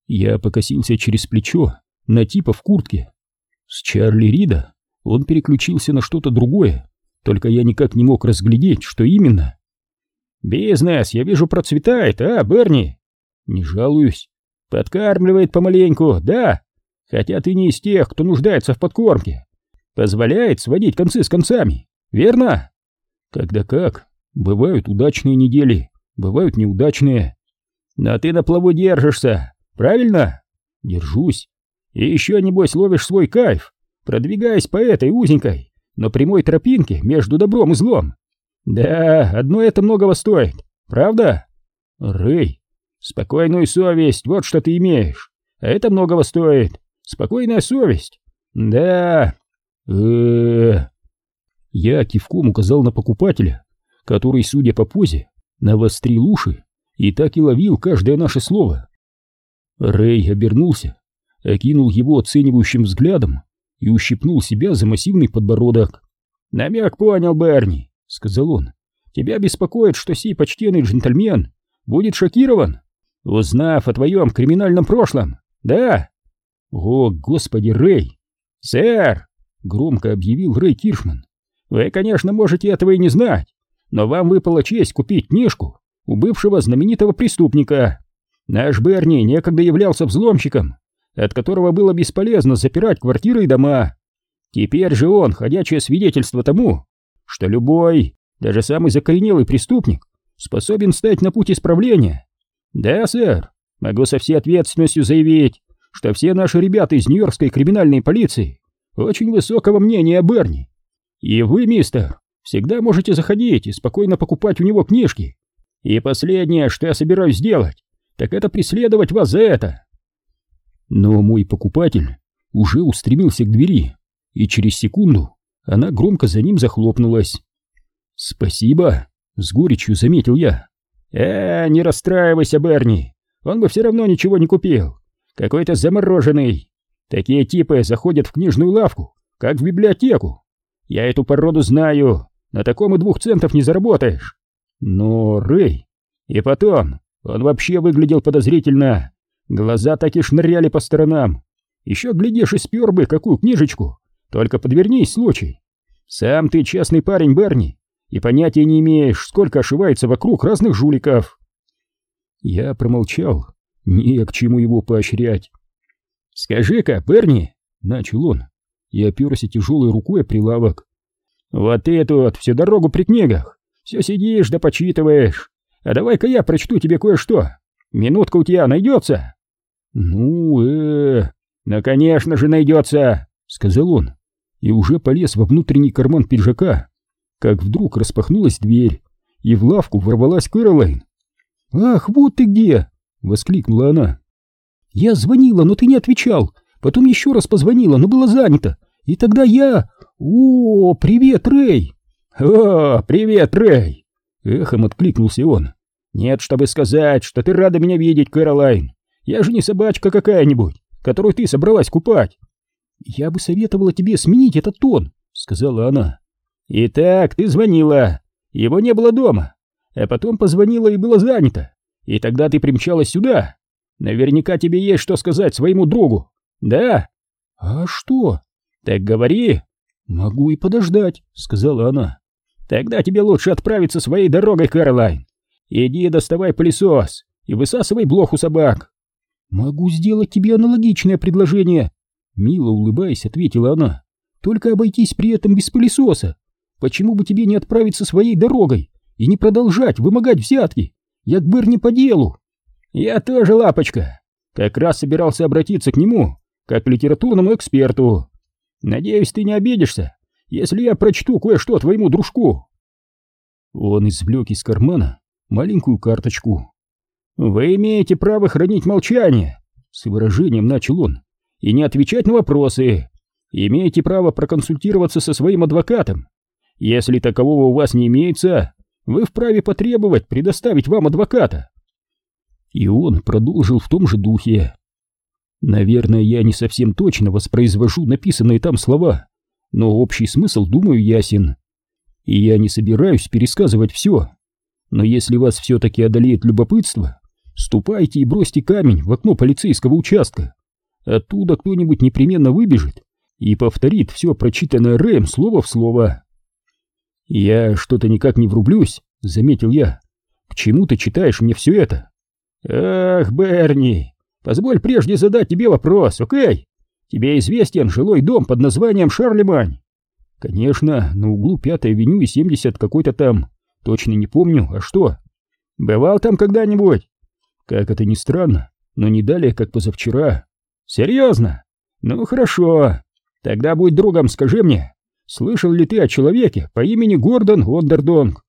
Я покосился через плечо на типа в куртке. С Чарли Рида он переключился на что-то другое, только я никак не мог разглядеть, что именно. «Бизнес, я вижу, процветает, а, Берни?» «Не жалуюсь. Подкармливает помаленьку, да? Хотя ты не из тех, кто нуждается в подкормке. Позволяет сводить концы с концами, верно?» «Когда как, Бывают удачные недели, бывают неудачные. Но ты на плаву держишься, правильно? Держусь. И еще, небось, ловишь свой кайф, продвигаясь по этой узенькой, но прямой тропинке между добром и злом. Да, одно это многого стоит, правда? Рэй, спокойную совесть, вот что ты имеешь. А это многого стоит. Спокойная совесть. Да. Э, -э, -э. Я кивком указал на покупателя, который, судя по позе, навострил уши и так и ловил каждое наше слово. Рэй обернулся, окинул его оценивающим взглядом и ущипнул себя за массивный подбородок. «Намек понял, Берни», — сказал он. «Тебя беспокоит, что сей почтенный джентльмен будет шокирован, узнав о твоем криминальном прошлом, да?» «О, господи, Рэй!» «Сэр!» — громко объявил Рэй Киршман. «Вы, конечно, можете этого и не знать, но вам выпала честь купить книжку у бывшего знаменитого преступника. Наш Берни некогда являлся взломщиком, от которого было бесполезно запирать квартиры и дома. Теперь же он ходячее свидетельство тому, что любой, даже самый закоренелый преступник, способен стать на путь исправления. Да, сэр, могу со всей ответственностью заявить, что все наши ребята из Нью-Йоркской криминальной полиции очень высокого мнения о Берни. И вы, мистер, Всегда можете заходить и спокойно покупать у него книжки. И последнее, что я собираюсь сделать, так это преследовать вас за это. Но мой покупатель уже устремился к двери, и через секунду она громко за ним захлопнулась. «Спасибо», — с горечью заметил я. «Э, не расстраивайся, Берни, он бы все равно ничего не купил. какой-то замороженный. Такие типы заходят в книжную лавку, как в библиотеку. Я эту породу знаю, на таком и двух центов не заработаешь. Но Рэй... И потом, он вообще выглядел подозрительно. Глаза так и шныряли по сторонам. Еще, глядишь, и спер бы какую книжечку. Только подвернись случай. Сам ты честный парень, Берни, и понятия не имеешь, сколько ошивается вокруг разных жуликов. Я промолчал, не к чему его поощрять. «Скажи-ка, Берни!» — начал он, и оперся тяжелой рукой прилавок. «Вот ты тут всю дорогу при книгах, все сидишь да почитываешь. А давай-ка я прочту тебе кое-что. Минутка у тебя найдется?» «Ну, э, ну, конечно же найдется!» — сказал он, и уже полез во внутренний карман пиджака, как вдруг распахнулась дверь, и в лавку ворвалась Кэролайн. «Ах, вот ты где!» — воскликнула она. «Я звонила, но ты не отвечал. Потом еще раз позвонила, но было занято. И тогда я... О, привет, Рэй!» «О, привет, Рэй!» — эхом откликнулся он. «Нет, чтобы сказать, что ты рада меня видеть, Кэролайн. Я же не собачка какая-нибудь, которую ты собралась купать». «Я бы советовала тебе сменить этот тон», — сказала она. «Итак, ты звонила. Его не было дома а потом позвонила и было занято. И тогда ты примчалась сюда. Наверняка тебе есть что сказать своему другу. Да? А что? Так говори. Могу и подождать, сказала она. Тогда тебе лучше отправиться своей дорогой, Кэролайн. Иди доставай пылесос и высасывай блох у собак. Могу сделать тебе аналогичное предложение. Мило улыбаясь, ответила она. Только обойтись при этом без пылесоса. Почему бы тебе не отправиться своей дорогой? и не продолжать вымогать взятки. Я к Берни по делу. Я тоже лапочка. Как раз собирался обратиться к нему, как к литературному эксперту. Надеюсь, ты не обидишься, если я прочту кое-что твоему дружку. Он извлек из кармана маленькую карточку. «Вы имеете право хранить молчание», — с выражением начал он, — «и не отвечать на вопросы. Имеете право проконсультироваться со своим адвокатом. Если такового у вас не имеется, вы вправе потребовать предоставить вам адвоката. И он продолжил в том же духе. Наверное, я не совсем точно воспроизвожу написанные там слова, но общий смысл, думаю, ясен. И я не собираюсь пересказывать все. Но если вас все-таки одолеет любопытство, ступайте и бросьте камень в окно полицейского участка. Оттуда кто-нибудь непременно выбежит и повторит все прочитанное Рэем слово в слово. «Я что-то никак не врублюсь», — заметил я. «К чему ты читаешь мне все это?» «Ах, Берни, позволь прежде задать тебе вопрос, окей? Тебе известен жилой дом под названием Шарлемань?» «Конечно, на углу 5-й авеню и 70 какой-то там. Точно не помню, а что?» «Бывал там когда-нибудь?» «Как это ни странно, но не далее, как позавчера». «Серьезно? Ну хорошо. Тогда будь другом, скажи мне, Слышал ли ты о человеке по имени Гордон Ондердонг?»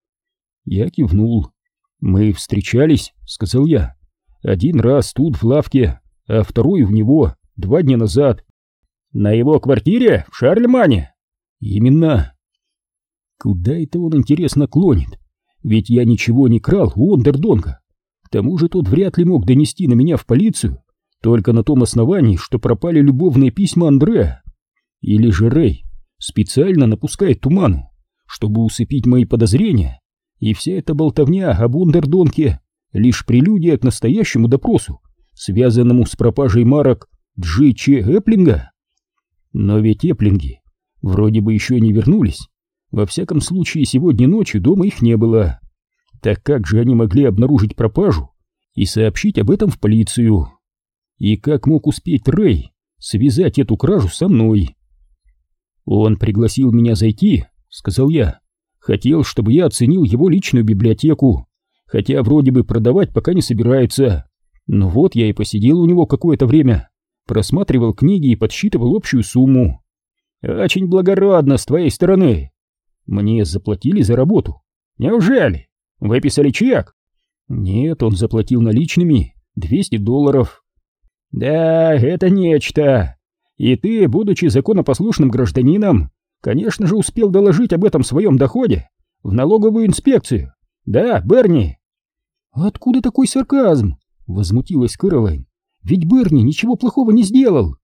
Я кивнул. «Мы встречались», — сказал я. «Один раз тут, в лавке, а второй в него, два дня назад». «На его квартире? В Шарлемане?» «Именно». Куда это он, интересно, клонит? Ведь я ничего не крал у Ондердонга. К тому же тот вряд ли мог донести на меня в полицию, только на том основании, что пропали любовные письма Андреа. Или же Рэй специально напускает туману, чтобы усыпить мои подозрения, и вся эта болтовня об Ундердонке — лишь прелюдия к настоящему допросу, связанному с пропажей марок Джи Че Эплинга. Но ведь Эплинги вроде бы еще не вернулись, во всяком случае сегодня ночью дома их не было. Так как же они могли обнаружить пропажу и сообщить об этом в полицию? И как мог успеть Рэй связать эту кражу со мной? «Он пригласил меня зайти», — сказал я. «Хотел, чтобы я оценил его личную библиотеку, хотя вроде бы продавать пока не собирается. Но вот я и посидел у него какое-то время, просматривал книги и подсчитывал общую сумму. Очень благородно с твоей стороны. Мне заплатили за работу. Неужели? Выписали чек? Нет, он заплатил наличными 200 долларов. Да, это нечто. И ты, будучи законопослушным гражданином, конечно же, успел доложить об этом своем доходе в налоговую инспекцию. Да, Берни?» «Откуда такой сарказм?» — возмутилась Кэролайн. Ведь Берни ничего плохого не сделал.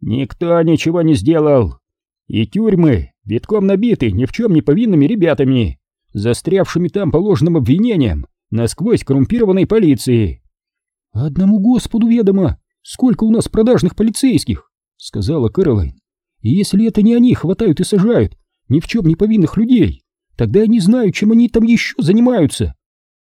Никто ничего не сделал. И тюрьмы битком набиты ни в чем не повинными ребятами, застрявшими там по ложным обвинениям насквозь коррумпированной полиции. Одному Господу ведомо, сколько у нас продажных полицейских, сказала Кэролайн. И если это не они хватают и сажают ни в чем не повинных людей, тогда я не знаю, чем они там еще занимаются.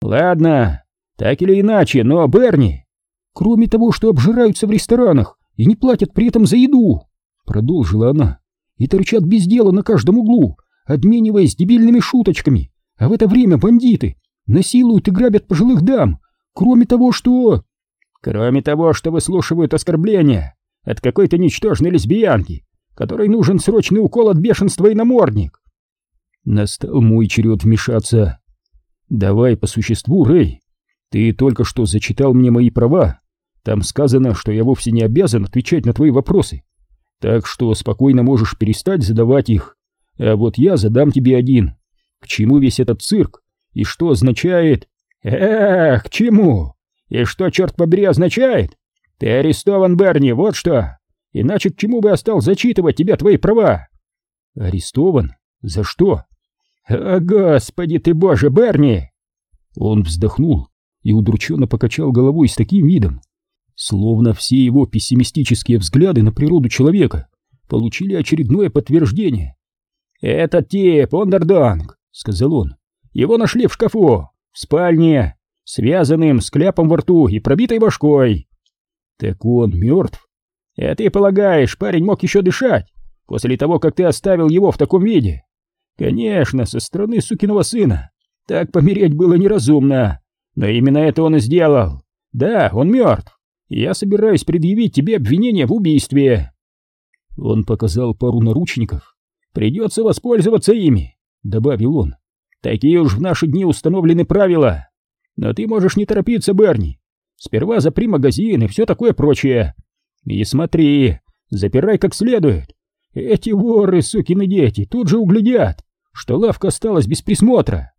Ладно, так или иначе, но Берни... Кроме того, что обжираются в ресторанах и не платят при этом за еду, продолжила она, и торчат без дела на каждом углу, обмениваясь дебильными шуточками, а в это время бандиты насилуют и грабят пожилых дам, кроме того, что... Кроме того, что выслушивают оскорбления от какой-то ничтожной лесбиянки, которой нужен срочный укол от бешенства и намордник. Настал мой черед вмешаться. Давай по существу, Рэй. Ты только что зачитал мне мои права. Там сказано, что я вовсе не обязан отвечать на твои вопросы. Так что спокойно можешь перестать задавать их. А вот я задам тебе один. К чему весь этот цирк? И что означает... Эх, к чему? И что, черт побери, означает? Ты арестован, Берни, вот что. Иначе к чему бы я стал зачитывать тебе твои права? Арестован? За что? О, господи ты боже, Берни! Он вздохнул и удрученно покачал головой с таким видом, словно все его пессимистические взгляды на природу человека получили очередное подтверждение. «Этот тип, Ондердонг», — сказал он, — «его нашли в шкафу, в спальне, связанным с кляпом во рту и пробитой башкой». «Так он мертв?» «А ты полагаешь, парень мог еще дышать после того, как ты оставил его в таком виде?» «Конечно, со стороны сукиного сына. Так помереть было неразумно. Но именно это он и сделал. Да, он мертв. Я собираюсь предъявить тебе обвинение в убийстве». Он показал пару наручников. «Придется воспользоваться ими», — добавил он. «Такие уж в наши дни установлены правила. Но ты можешь не торопиться, Берни. Сперва запри магазин и все такое прочее. И смотри, запирай как следует. Эти воры, сукины дети, тут же углядят, что лавка осталась без присмотра.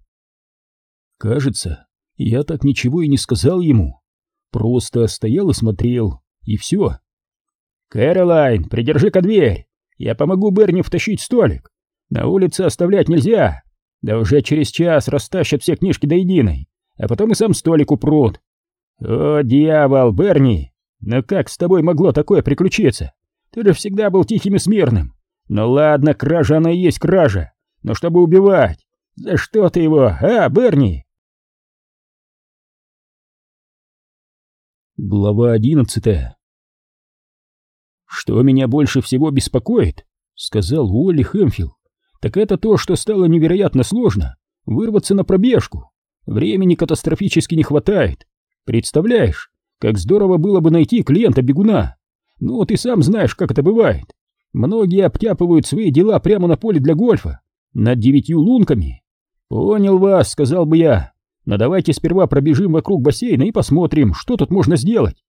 Кажется, я так ничего и не сказал ему. Просто стоял и смотрел, и все. «Кэролайн, придержи-ка дверь. Я помогу Берни втащить столик. На улице оставлять нельзя. Да уже через час растащат все книжки до единой, а потом и сам столик упрут. О, дьявол, Берни! Но как с тобой могло такое приключиться? Ты же всегда был тихим и смирным. Ну ладно, кража она и есть кража. Но чтобы убивать, за что ты его, а, Берни? Глава одиннадцатая «Что меня больше всего беспокоит, — сказал Уолли Хэмфилл, — так это то, что стало невероятно сложно вырваться на пробежку. Времени катастрофически не хватает. Представляешь, как здорово было бы найти клиента-бегуна. Ну, ты сам знаешь, как это бывает. Многие обтяпывают свои дела прямо на поле для гольфа, над девятью лунками. Понял вас, сказал бы я. Но давайте сперва пробежим вокруг бассейна и посмотрим, что тут можно сделать.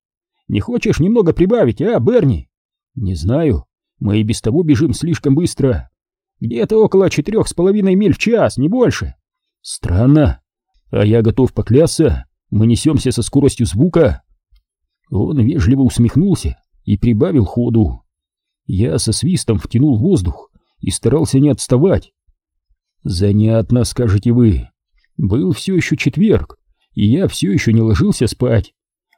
Не хочешь немного прибавить, а, Берни? Не знаю. Мы и без того бежим слишком быстро. Где-то около четырех с половиной миль в час, не больше. Странно. А я готов поклясться, мы несемся со скоростью звука. Он вежливо усмехнулся и прибавил ходу. Я со свистом втянул воздух и старался не отставать. Занятно, скажете вы. Был все еще четверг, и я все еще не ложился спать.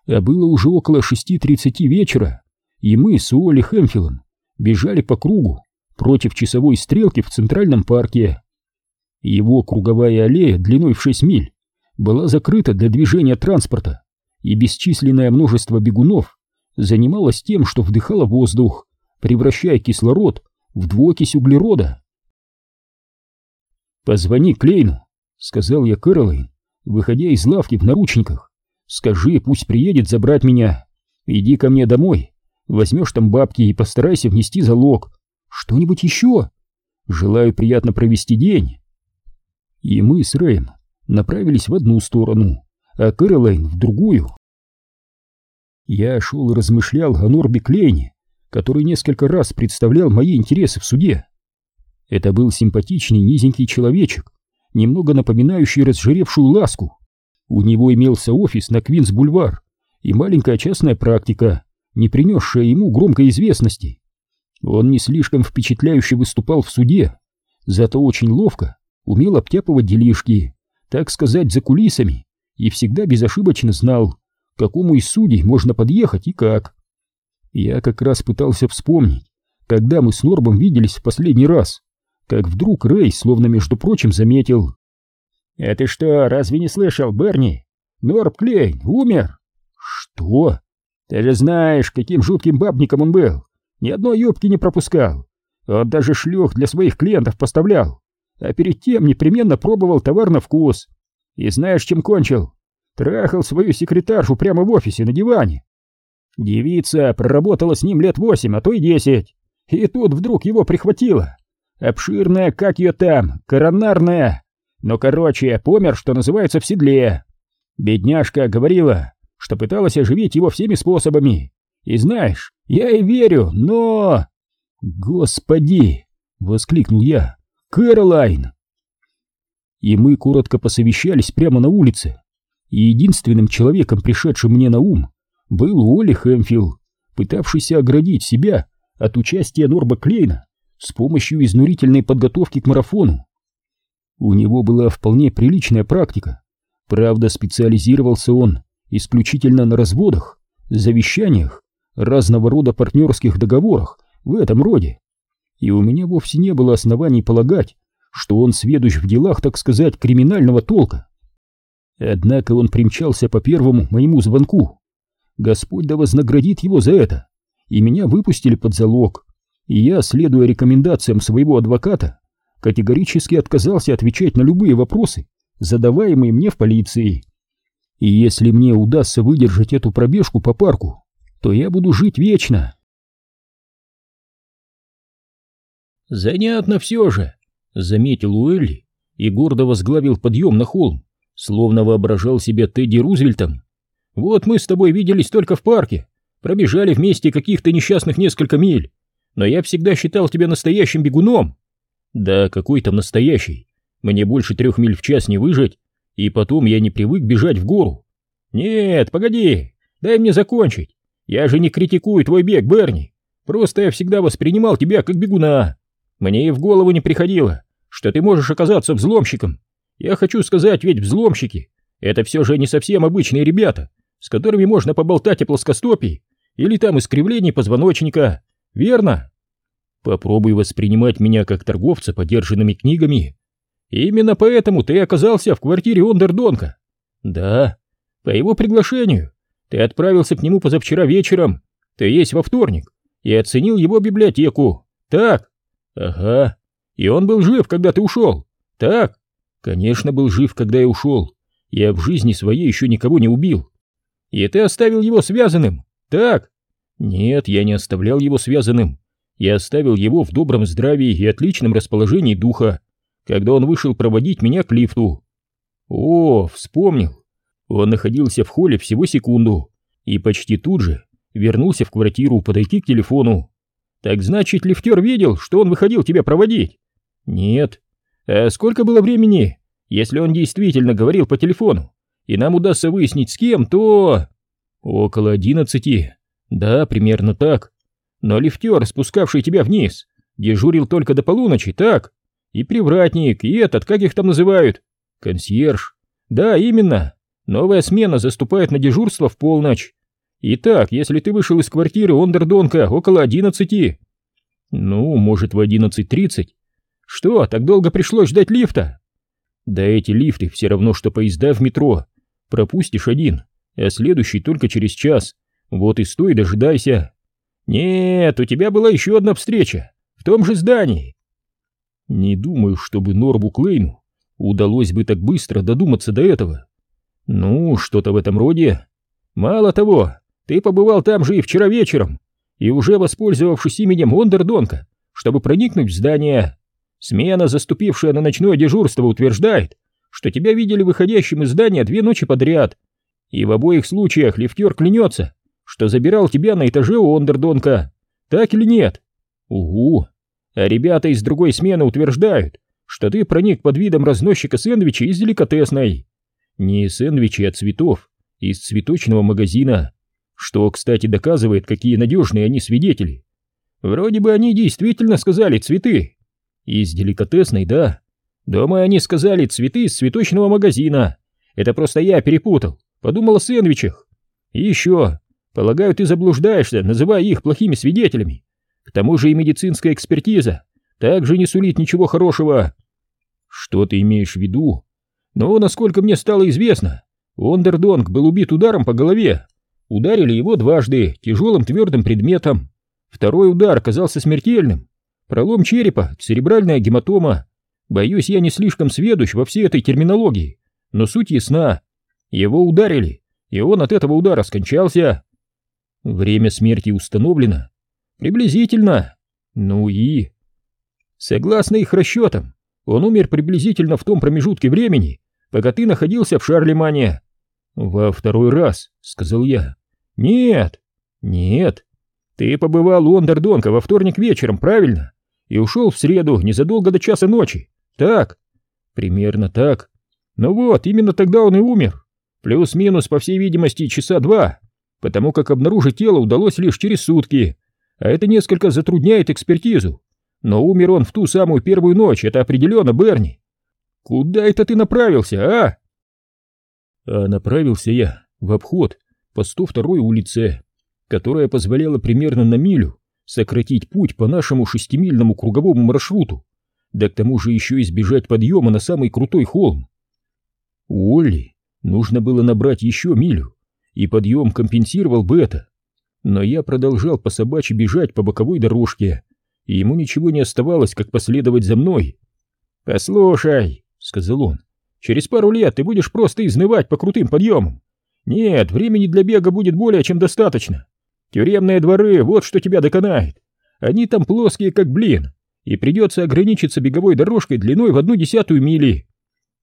А было уже около шести тридцати вечера, и мы с Уолли Хэмфилом бежали по кругу против часовой стрелки в Центральном парке. Его круговая аллея длиной в шесть миль была закрыта для движения транспорта, и бесчисленное множество бегунов занималось тем, что вдыхало воздух, превращая кислород в двуокись углерода. «Позвони Клейну», — сказал я Кэролайн, выходя из лавки в наручниках. «Скажи, пусть приедет забрать меня. Иди ко мне домой, возьмешь там бабки и постарайся внести залог. Что-нибудь еще? Желаю приятно провести день». И мы с Рэем направились в одну сторону, а Кэролайн в другую. Я шел и размышлял о Норби Клейне, который несколько раз представлял мои интересы в суде. Это был симпатичный низенький человечек, немного напоминающий разжиревшую ласку. У него имелся офис на Квинс-бульвар, и маленькая частная практика, не принесшая ему громкой известности. Он не слишком впечатляюще выступал в суде, зато очень ловко умел обтяпывать делишки, так сказать, за кулисами, и всегда безошибочно знал, к какому из судей можно подъехать и как. Я как раз пытался вспомнить, когда мы с Норбом виделись в последний раз, как вдруг Рэй, словно между прочим, заметил. «А ты что, разве не слышал, Берни? Норб Клейн умер!» «Что?» «Ты же знаешь, каким жутким бабником он был. Ни одной юбки не пропускал. Он даже шлюх для своих клиентов поставлял. А перед тем непременно пробовал товар на вкус. И знаешь, чем кончил? Трахал свою секретаршу прямо в офисе на диване. Девица проработала с ним лет восемь, а то и десять. И тут вдруг его прихватило. Обширная, как ее там, коронарная. Но, короче, помер, что называется, в седле. Бедняжка говорила, что пыталась оживить его всеми способами. И знаешь, я и верю, но... Господи! Воскликнул я. Кэролайн! И мы коротко посовещались прямо на улице. И единственным человеком, пришедшим мне на ум, был Уолли Хэмфилл, пытавшийся оградить себя от участия Норба Клейна с помощью изнурительной подготовки к марафону. У него была вполне приличная практика. Правда, специализировался он исключительно на разводах, завещаниях, разного рода партнерских договорах в этом роде. И у меня вовсе не было оснований полагать, что он сведущ в делах, так сказать, криминального толка. Однако он примчался по первому моему звонку. Господь да вознаградит его за это. И меня выпустили под залог. Я, следуя рекомендациям своего адвоката, категорически отказался отвечать на любые вопросы, задаваемые мне в полиции. И если мне удастся выдержать эту пробежку по парку, то я буду жить вечно. Занятно все же, заметил Уэлли и гордо возглавил подъем на холм, словно воображал себя Тедди Рузвельтом. Вот мы с тобой виделись только в парке, пробежали вместе каких-то несчастных несколько миль, но я всегда считал тебя настоящим бегуном. Да какой там настоящий, мне больше трех миль в час не выжить, и потом я не привык бежать в гору. Нет, погоди, дай мне закончить. Я же не критикую твой бег, Берни. Просто я всегда воспринимал тебя как бегуна. Мне и в голову не приходило, что ты можешь оказаться взломщиком. Я хочу сказать, ведь взломщики — это все же не совсем обычные ребята, с которыми можно поболтать о плоскостопии или там искривлении позвоночника, верно? Попробуй воспринимать меня как торговца подержанными книгами. Именно поэтому ты оказался в квартире Ондердонка. Да, по его приглашению. Ты отправился к нему позавчера вечером, ты есть во вторник, и оценил его библиотеку. Так? Ага. И он был жив, когда ты ушел. Так? Конечно, был жив, когда я ушел. Я в жизни своей еще никого не убил. И ты оставил его связанным. Так? Нет, я не оставлял его связанным. Я оставил его в добром здравии и отличном расположении духа, когда он вышел проводить меня к лифту. О, вспомнил. Он находился в холле всего секунду и почти тут же вернулся в квартиру подойти к телефону. Так значит, лифтер видел, что он выходил тебя проводить? Нет. А сколько было времени? Если он действительно говорил по телефону, и нам удастся выяснить с кем, то... Около одиннадцати. Да, примерно так. Но лифтер, спускавший тебя вниз, дежурил только до полуночи, так? И привратник, и этот, как их там называют? Консьерж. Да, именно. Новая смена заступает на дежурство в полночь. Итак, если ты вышел из квартиры Ондердонка около одиннадцати... Ну, может, в одиннадцать тридцать. Что, так долго пришлось ждать лифта? Да эти лифты все равно, что поезда в метро. Пропустишь один, а следующий только через час. Вот и стой, дожидайся. Нет, у тебя была еще одна встреча, в том же здании. Не думаю, чтобы Норбу Клейну удалось бы так быстро додуматься до этого. «Ну, что-то в этом роде. Мало того, ты побывал там же и вчера вечером, и уже воспользовавшись именем Ондердонка, чтобы проникнуть в здание. Смена, заступившая на ночное дежурство, утверждает, что тебя видели выходящим из здания две ночи подряд, и в обоих случаях лифтер клянется, что забирал тебя на этаже у Ондердонка. Так или нет? Угу. А ребята из другой смены утверждают, что ты проник под видом разносчика сэндвичей из деликатесной. Не сэндвичи, а цветов. из цветочного магазина, что, кстати, доказывает, какие надежные они свидетели. Вроде бы они действительно сказали цветы. Из деликатесной, да. Дома они сказали цветы из цветочного магазина. Это просто я перепутал, подумал о сэндвичах. И еще, полагаю, ты заблуждаешься, называя их плохими свидетелями. К тому же и медицинская экспертиза также не сулит ничего хорошего. Что ты имеешь в виду? Но, насколько мне стало известно, Ондердонг был убит ударом по голове. Ударили его дважды тяжелым твердым предметом. Второй удар оказался смертельным. Пролом черепа, церебральная гематома. Боюсь, я не слишком сведущ во всей этой терминологии, но суть ясна. Его ударили, и он от этого удара скончался. Время смерти установлено. Приблизительно. Ну и... Согласно их расчетам, он умер приблизительно в том промежутке времени, пока ты находился в Шарлемане. Во второй раз, сказал я. Нет, нет. Ты побывал у Ондердонка во вторник вечером, правильно? И ушел в среду, незадолго до часа ночи. Так? Примерно так. Ну вот, именно тогда он и умер. Плюс-минус, по всей видимости, часа два, потому как обнаружить тело удалось лишь через сутки, а это несколько затрудняет экспертизу. Но умер он в ту самую первую ночь, это определенно Берни. Куда это ты направился, а? А направился я в обход по 102 улице, которая позволяла примерно на милю сократить путь по нашему шестимильному круговому маршруту, да к тому же еще избежать подъема на самый крутой холм. У Олли нужно было набрать еще милю, и подъем компенсировал бы это. Но я продолжал по собачьи бежать по боковой дорожке, и ему ничего не оставалось, как последовать за мной. «Послушай», — сказал он, — «через пару лет ты будешь просто изнывать по крутым подъемам. Нет, времени для бега будет более чем достаточно. Тюремные дворы — вот что тебя доконает. Они там плоские, как блин, и придется ограничиться беговой дорожкой длиной в одну десятую мили.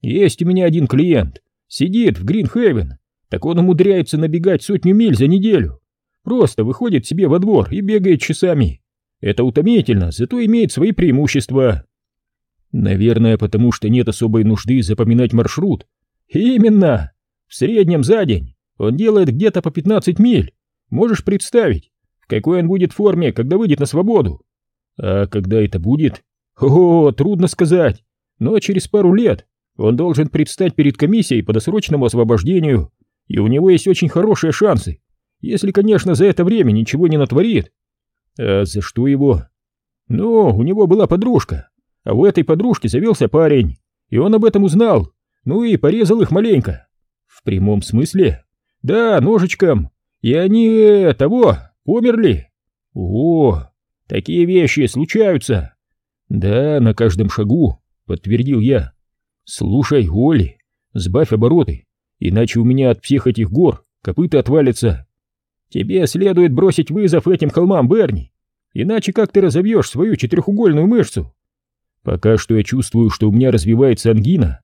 Есть у меня один клиент, сидит в Гринхевен, так он умудряется набегать сотню миль за неделю. Просто выходит себе во двор и бегает часами. Это утомительно, зато имеет свои преимущества. Наверное, потому что нет особой нужды запоминать маршрут. Именно! В среднем за день он делает где-то по 15 миль. Можешь представить, в какой он будет форме, когда выйдет на свободу? А когда это будет? О, трудно сказать. Но через пару лет он должен предстать перед комиссией по досрочному освобождению, и у него есть очень хорошие шансы, если, конечно, за это время ничего не натворит. А за что его? Ну, у него была подружка, а у этой подружки завелся парень, и он об этом узнал, ну и порезал их маленько. В прямом смысле? Да, ножичком. И они, э, того, померли. О, такие вещи случаются. Да, на каждом шагу, подтвердил я. Слушай, Оли, сбавь обороты, иначе у меня от всех этих гор копыта отвалится. Тебе следует бросить вызов этим холмам, Берни, иначе как ты разовьешь свою четырехугольную мышцу? Пока что я чувствую, что у меня развивается ангина,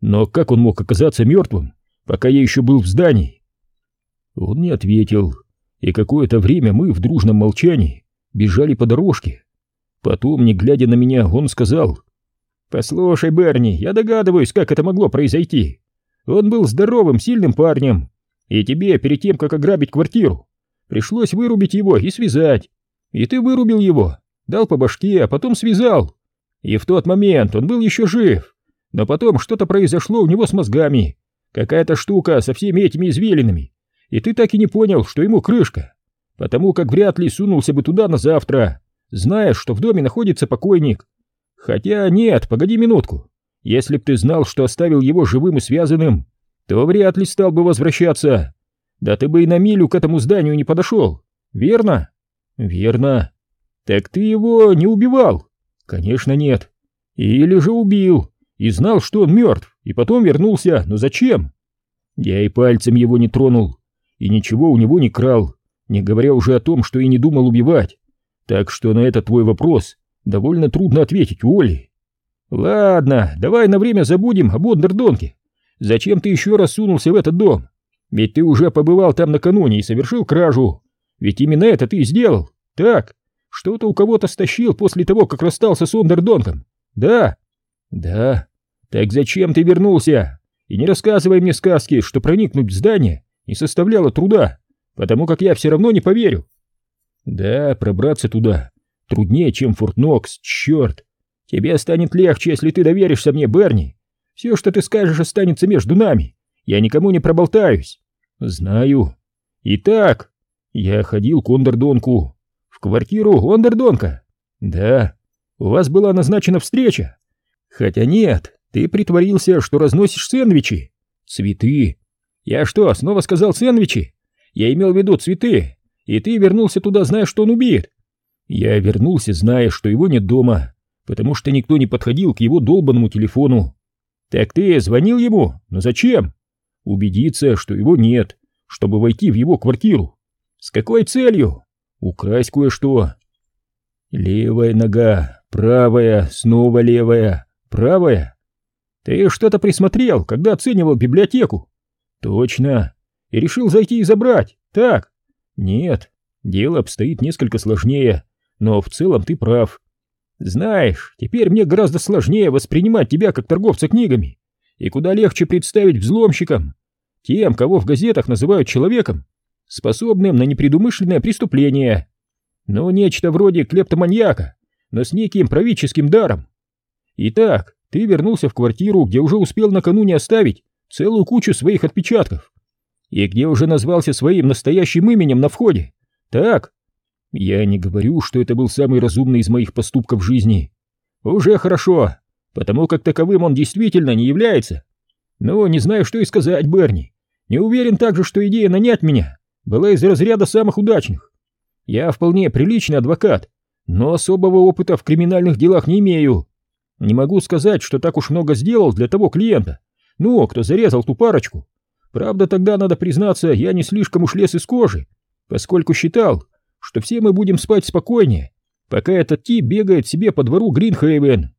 но как он мог оказаться мертвым, пока я еще был в здании? Он не ответил, и какое-то время мы в дружном молчании бежали по дорожке. Потом, не глядя на меня, он сказал, «Послушай, Берни, я догадываюсь, как это могло произойти. Он был здоровым, сильным парнем, и тебе, перед тем, как ограбить квартиру, пришлось вырубить его и связать. И ты вырубил его, дал по башке, а потом связал. И в тот момент он был еще жив. Но потом что-то произошло у него с мозгами. Какая-то штука со всеми этими извилинами. И ты так и не понял, что ему крышка. Потому как вряд ли сунулся бы туда на завтра, зная, что в доме находится покойник. Хотя нет, погоди минутку. Если б ты знал, что оставил его живым и связанным, то вряд ли стал бы возвращаться. Да ты бы и на милю к этому зданию не подошел, верно? Верно. Так ты его не убивал? Конечно, нет. Или же убил, и знал, что он мертв, и потом вернулся, но зачем? Я и пальцем его не тронул, и ничего у него не крал, не говоря уже о том, что и не думал убивать. Так что на этот твой вопрос довольно трудно ответить, Уолли. Ладно, давай на время забудем об Ондердонке. Зачем ты еще раз сунулся в этот дом? Ведь ты уже побывал там накануне и совершил кражу. Ведь именно это ты и сделал. Так, что-то у кого-то стащил после того, как расстался с Ондердонком. Да? Да. Так зачем ты вернулся? И не рассказывай мне сказки, что проникнуть в здание не составляло труда, потому как я все равно не поверю. Да, пробраться туда труднее, чем Форт Нокс, черт. Тебе станет легче, если ты доверишься мне, Берни. Все, что ты скажешь, останется между нами. Я никому не проболтаюсь. Знаю. Итак, я ходил к Ондердонку. В квартиру Ондердонка? Да. У вас была назначена встреча. Хотя нет, ты притворился, что разносишь сэндвичи. Цветы. Я что, снова сказал сэндвичи? Я имел в виду цветы. И ты вернулся туда, зная, что он убит. Я вернулся, зная, что его нет дома, потому что никто не подходил к его долбанному телефону. Так ты звонил ему? Но зачем? Убедиться, что его нет, чтобы войти в его квартиру. С какой целью? Украсть кое-что. Левая нога, правая, снова левая, правая. Ты что-то присмотрел, когда оценивал библиотеку? Точно. И решил зайти и забрать, так? Нет, дело обстоит несколько сложнее, но в целом ты прав. Знаешь, теперь мне гораздо сложнее воспринимать тебя как торговца книгами, и куда легче представить взломщиком, тем, кого в газетах называют человеком, способным на непредумышленное преступление. Ну, нечто вроде клептоманьяка, но с неким правительским даром. Итак, ты вернулся в квартиру, где уже успел накануне оставить целую кучу своих отпечатков, и где уже назвался своим настоящим именем на входе. Так, я не говорю, что это был самый разумный из моих поступков в жизни. Уже хорошо, потому как таковым он действительно не является. Но не знаю, что и сказать, Берни. Не уверен также, что идея нанять меня была из разряда самых удачных. Я вполне приличный адвокат, но особого опыта в криминальных делах не имею. Не могу сказать, что так уж много сделал для того клиента, ну, кто зарезал ту парочку. Правда, тогда, надо признаться, я не слишком уж лез из кожи, поскольку считал, что все мы будем спать спокойнее, пока этот тип бегает себе по двору Гринхейвен.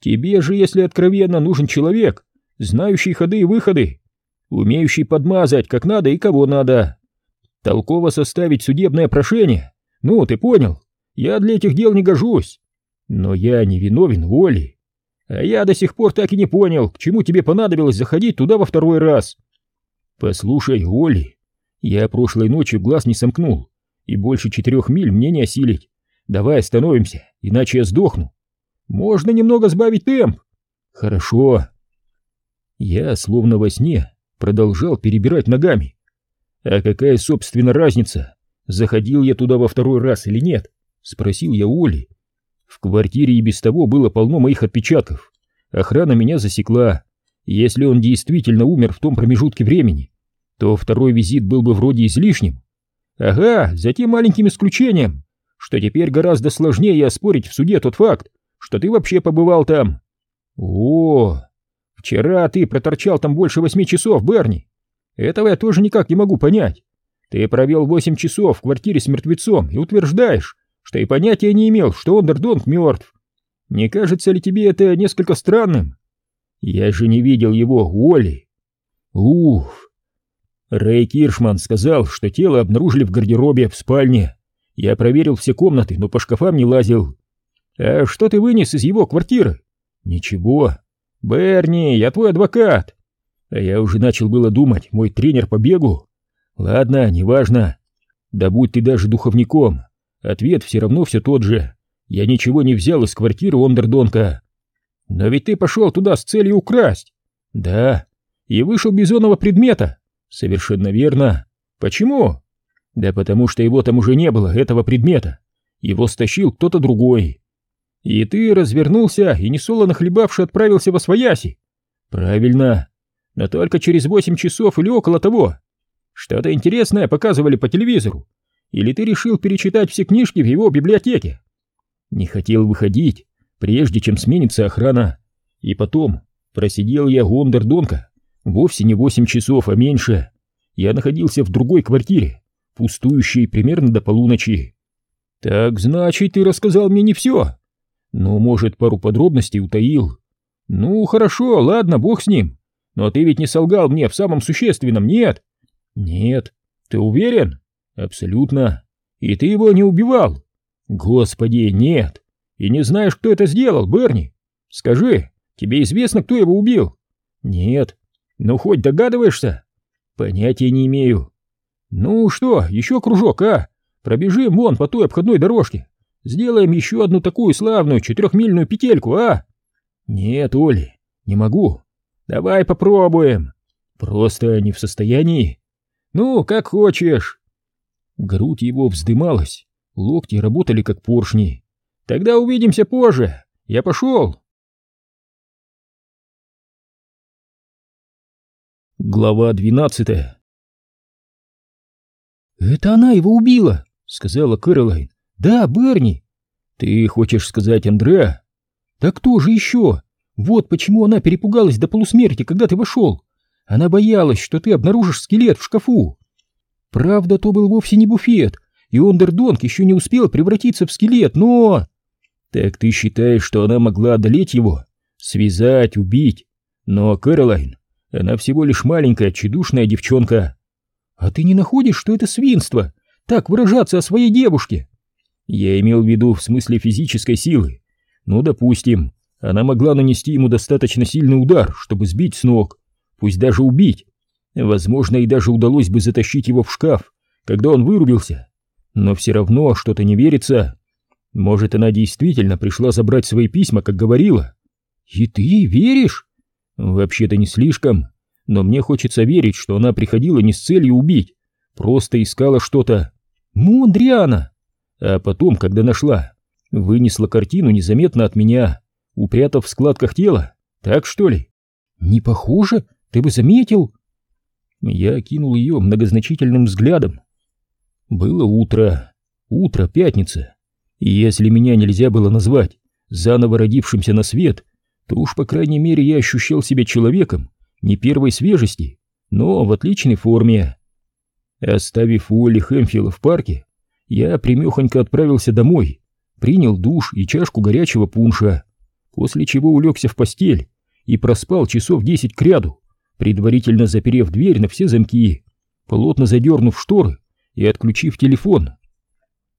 Тебе же, если откровенно, нужен человек, знающий ходы и выходы, умеющий подмазать как надо и кого надо. Толково составить судебное прошение. Ну, ты понял, я для этих дел не гожусь. Но я не виновен, Оли. А я до сих пор так и не понял, к чему тебе понадобилось заходить туда во второй раз. Послушай, Оли, я прошлой ночью глаз не сомкнул и больше четырех миль мне не осилить. Давай остановимся, иначе я сдохну. Можно немного сбавить темп. Хорошо. Я, словно во сне, продолжал перебирать ногами. А какая, собственно, разница, заходил я туда во второй раз или нет? Спросил я у Оли. В квартире и без того было полно моих отпечатков. Охрана меня засекла. Если он действительно умер в том промежутке времени, то второй визит был бы вроде излишним. Ага, за тем маленьким исключением, что теперь гораздо сложнее оспорить в суде тот факт, что ты вообще побывал там. О, вчера ты проторчал там больше восьми часов, Берни. Этого я тоже никак не могу понять. Ты провел восемь часов в квартире с мертвецом и утверждаешь, что и понятия не имел, что Ондердонг мертв. Не кажется ли тебе это несколько странным? Я же не видел его, Уолли. Уф, Рэй Киршман сказал, что тело обнаружили в гардеробе в спальне. Я проверил все комнаты, но по шкафам не лазил. А что ты вынес из его квартиры? Ничего. Берни, я твой адвокат. А я уже начал было думать, мой тренер по бегу. Ладно, неважно. Да будь ты даже духовником. Ответ все равно все тот же. Я ничего не взял из квартиры Ондердонка. Но ведь ты пошел туда с целью украсть. Да. И вышел без оного предмета. Совершенно верно. Почему? Да потому что его там уже не было, этого предмета. Его стащил кто-то другой. И ты развернулся и несолоно хлебавши отправился во свояси. Правильно. Но только через восемь часов или около того. Что-то интересное показывали по телевизору. Или ты решил перечитать все книжки в его библиотеке? Не хотел выходить, прежде чем сменится охрана. И потом просидел я у Ондердонка Вовсе не восемь часов, а меньше. Я находился в другой квартире, пустующей примерно до полуночи. Так значит, ты рассказал мне не все. Ну, может, пару подробностей утаил. Ну, хорошо, ладно, бог с ним. Но ты ведь не солгал мне в самом существенном, нет? Нет. Ты уверен? Абсолютно. И ты его не убивал? Господи, нет. И не знаешь, кто это сделал, Берни? Скажи, тебе известно, кто его убил? Нет. Ну, хоть догадываешься? Понятия не имею. Ну что, еще кружок, а? Пробежим вон по той обходной дорожке. Сделаем еще одну такую славную четырехмильную петельку, а? Нет, Оли, не могу. Давай попробуем. Просто не в состоянии. Ну, как хочешь. Грудь его вздымалась, локти работали как поршни. Тогда увидимся позже. Я пошел. Глава двенадцатая «Это она его убила», — сказала Кэролайн. «Да, Берни». «Ты хочешь сказать Андреа?» «Да кто же еще? Вот почему она перепугалась до полусмерти, когда ты вошел. Она боялась, что ты обнаружишь скелет в шкафу. Правда, то был вовсе не буфет, и Ондердонг еще не успел превратиться в скелет, но...» «Так ты считаешь, что она могла одолеть его? Связать, убить? Но, Кэролайн, она всего лишь маленькая, тщедушная девчонка». «А ты не находишь, что это свинство? Так выражаться о своей девушке?» «Я имел в виду в смысле физической силы. Ну, допустим, она могла нанести ему достаточно сильный удар, чтобы сбить с ног, пусть даже убить. Возможно, и даже удалось бы затащить его в шкаф, когда он вырубился. Но все равно что-то не верится. Может, она действительно пришла забрать свои письма, как говорила. И ты веришь? Вообще-то не слишком, но мне хочется верить, что она приходила не с целью убить, просто искала что-то. Мундриана! А потом, когда нашла, вынесла картину незаметно от меня упрятав в складках тела. Так что ли? Не похоже, ты бы заметил. Я кинул ее многозначительным взглядом. Было утро, утро пятница, и если меня нельзя было назвать заново родившимся на свет, то уж по крайней мере я ощущал себя человеком не первой свежести, но в отличной форме. Оставив Уолли Хэмфилла в парке, я примехонько отправился домой, принял душ и чашку горячего пунша, после чего улегся в постель и проспал часов десять кряду, предварительно заперев дверь на все замки, плотно задернув шторы и отключив телефон.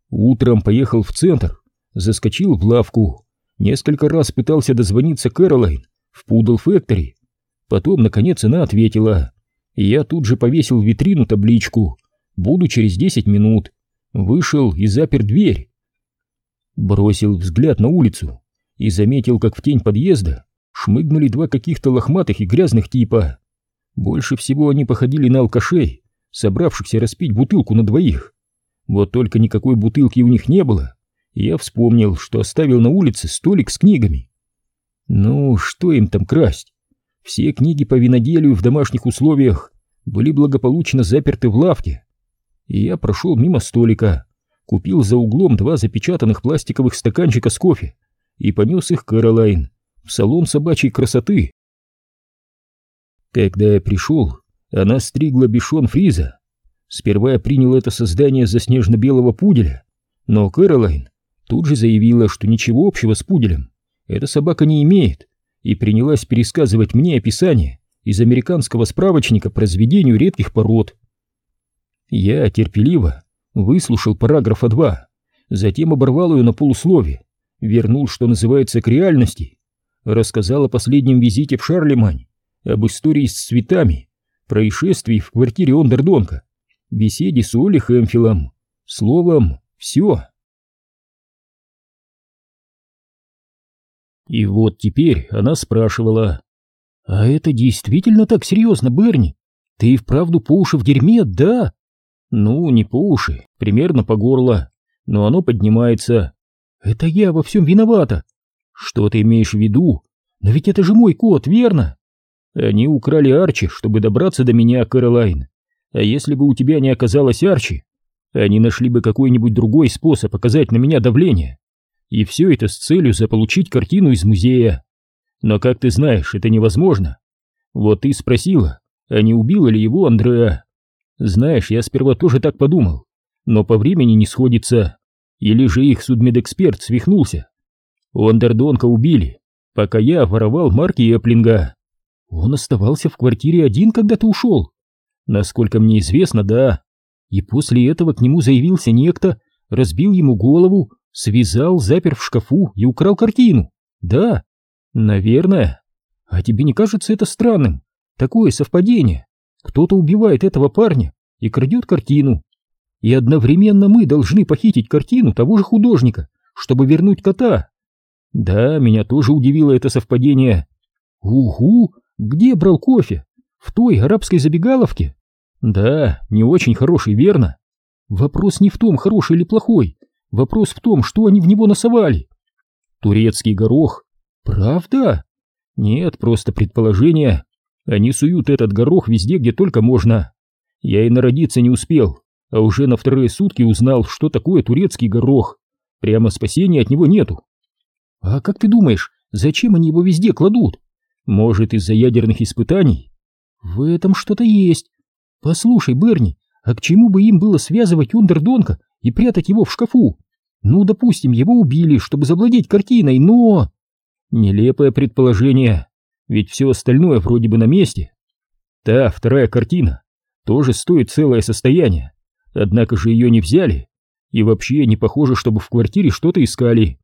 Утром поехал в центр, заскочил в лавку, несколько раз пытался дозвониться Кэролайн в Пудл Фэктори. Потом, наконец, она ответила, и я тут же повесил в витрину табличку «Буду через десять минут». Вышел и запер дверь. Бросил взгляд на улицу и заметил, как в тень подъезда шмыгнули два каких-то лохматых и грязных типа. Больше всего они походили на алкашей, собравшихся распить бутылку на двоих. Вот только никакой бутылки у них не было, я вспомнил, что оставил на улице столик с книгами. Ну, что им там красть? Все книги по виноделию в домашних условиях были благополучно заперты в лавке. И я прошел мимо столика, купил за углом два запечатанных пластиковых стаканчика с кофе и понес их Кэролайн в салон собачьей красоты. Когда я пришел, она стригла бешон Фриза. Сперва я принял это создание за снежно-белого пуделя, но Кэролайн тут же заявила, что ничего общего с пуделем эта собака не имеет, и принялась пересказывать мне описание из американского справочника по разведению редких пород. Я терпеливо выслушал параграфа 2, затем оборвал ее на полуслове вернул, что называется, к реальности, рассказал о последнем визите в Шарлемань, об истории с цветами, происшествии в квартире Ондердонка, беседе с Олли Хэмфилом, словом, все. И вот теперь она спрашивала, «А это действительно так серьезно, Берни? Ты и вправду по уши в дерьме, да?» «Ну, не по уши, примерно по горло, но оно поднимается, это я во всем виновата. Что ты имеешь в виду? Но ведь это же мой кот, верно? Они украли Арчи, чтобы добраться до меня, Кэролайн. А если бы у тебя не оказалось Арчи, они нашли бы какой-нибудь другой способ оказать на меня давление. И все это с целью заполучить картину из музея. Но, как ты знаешь, это невозможно. Вот ты спросила, а не убила ли его Андреа? Знаешь, я сперва тоже так подумал, но по времени не сходится. Или же их судмедэксперт свихнулся? Уандердонка убили, пока я воровал марки Эплинга. Он оставался в квартире один, когда ты ушел? Насколько мне известно, да. И после этого к нему заявился некто, разбил ему голову, связал, запер в шкафу и украл картину. Да, наверное. А тебе не кажется это странным? Такое совпадение. кто-то убивает этого парня и крадет картину. И одновременно мы должны похитить картину того же художника, чтобы вернуть кота. Да, меня тоже удивило это совпадение. Угу, где брал кофе? В той арабской забегаловке? Да, не очень хороший, верно? Вопрос не в том, хороший или плохой. Вопрос в том, что они в него насовали. Турецкий горох. Правда? Нет, просто предположение. Они суют этот горох везде, где только можно. Я и народиться не успел, а уже на вторые сутки узнал, что такое турецкий горох. Прямо спасения от него нету. А как ты думаешь, зачем они его везде кладут? Может, из-за ядерных испытаний? В этом что-то есть. Послушай, Берни, а к чему бы им было связывать Ундердонка и прятать его в шкафу? Ну, допустим, его убили, чтобы завладеть картиной, но... Нелепое предположение, ведь все остальное вроде бы на месте. Та вторая картина тоже стоит целое состояние, однако же ее не взяли, и вообще не похоже, чтобы в квартире что-то искали.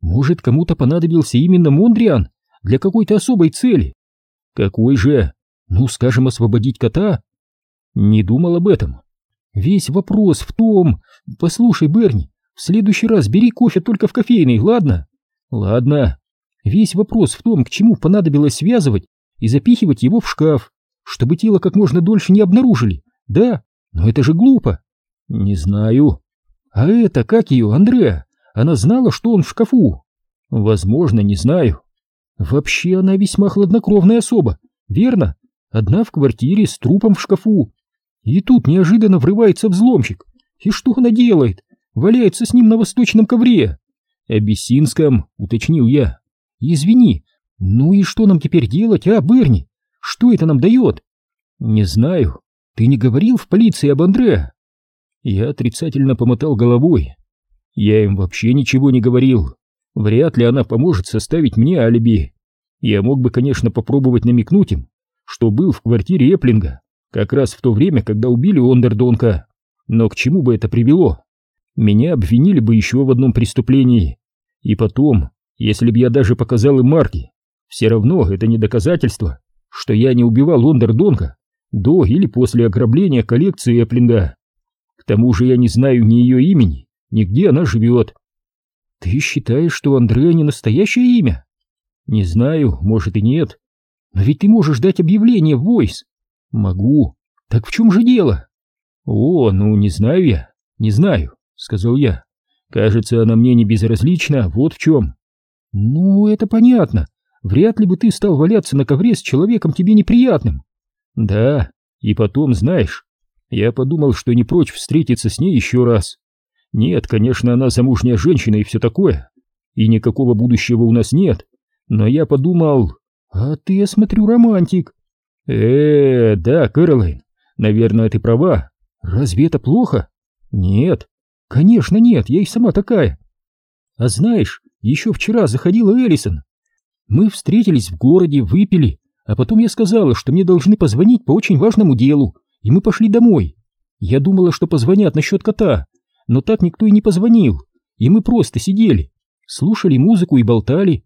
Может, кому-то понадобился именно Мондриан для какой-то особой цели? Какой же? Ну, скажем, освободить кота? Не думал об этом. Весь вопрос в том... Послушай, Берни, в следующий раз бери кофе только в кофейной, ладно? Ладно. Весь вопрос в том, к чему понадобилось связывать и запихивать его в шкаф, чтобы тело как можно дольше не обнаружили. Да, но это же глупо. Не знаю. А это, как ее, Андреа? Она знала, что он в шкафу? Возможно, не знаю. Вообще она весьма хладнокровная особа, верно? Одна в квартире с трупом в шкафу. И тут неожиданно врывается взломщик. И что она делает? Валяется с ним на восточном ковре. Абиссинском, уточнил я. Извини, ну и что нам теперь делать, а, Берни? Что это нам дает? Не знаю. Ты не говорил в полиции об Андре? Я отрицательно помотал головой. Я им вообще ничего не говорил. Вряд ли она поможет составить мне алиби. Я мог бы, конечно, попробовать намекнуть им, что был в квартире Эплинга, как раз в то время, когда убили Ондердонка. Но к чему бы это привело? Меня обвинили бы еще в одном преступлении. И потом, если бы я даже показал им марки, все равно это не доказательство, что я не убивал Ондердонка до или после ограбления коллекции Эплинга. К тому же я не знаю ни ее имени, ни где она живет. Ты считаешь, что Андреа не настоящее имя? Не знаю, может и нет. Но ведь ты можешь дать объявление в Войс. Могу. Так в чем же дело? О, ну не знаю я, не знаю, сказал я. Кажется, она мне не безразлична, вот в чем. Ну, это понятно. Вряд ли бы ты стал валяться на ковре с человеком тебе неприятным. Да, и потом, знаешь, я подумал, что не прочь встретиться с ней еще раз. Нет, конечно, она замужняя женщина и все такое, и никакого будущего у нас нет, но я подумал... А ты, я смотрю, романтик. э, -э да, Кэролайн, наверное, ты права. Разве это плохо? Нет. Конечно нет, я и сама такая. А знаешь, еще вчера заходила Эллисон. Мы встретились в городе, выпили, а потом я сказала, что мне должны позвонить по очень важному делу, и мы пошли домой. Я думала, что позвонят насчет кота, но так никто и не позвонил, и мы просто сидели, слушали музыку и болтали.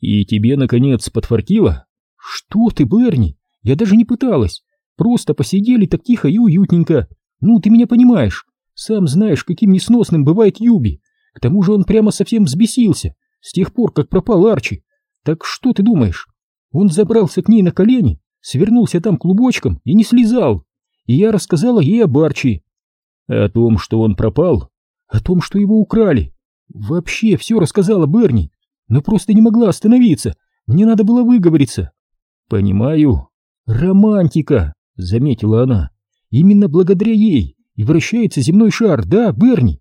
И тебе, наконец, подфартило? Что ты, Берни, я даже не пыталась, просто посидели так тихо и уютненько. Ну, ты меня понимаешь, сам знаешь, каким несносным бывает Юби. К тому же он прямо совсем взбесился, с тех пор, как пропал Арчи. Так что ты думаешь? Он забрался к ней на колени, свернулся там клубочком и не слезал. И я рассказала ей об Арчи, о том, что он пропал? О том, что его украли? Вообще все рассказала Берни, но просто не могла остановиться. Мне надо было выговориться. Понимаю. Романтика, заметила она. Именно благодаря ей и вращается земной шар, да, Берни?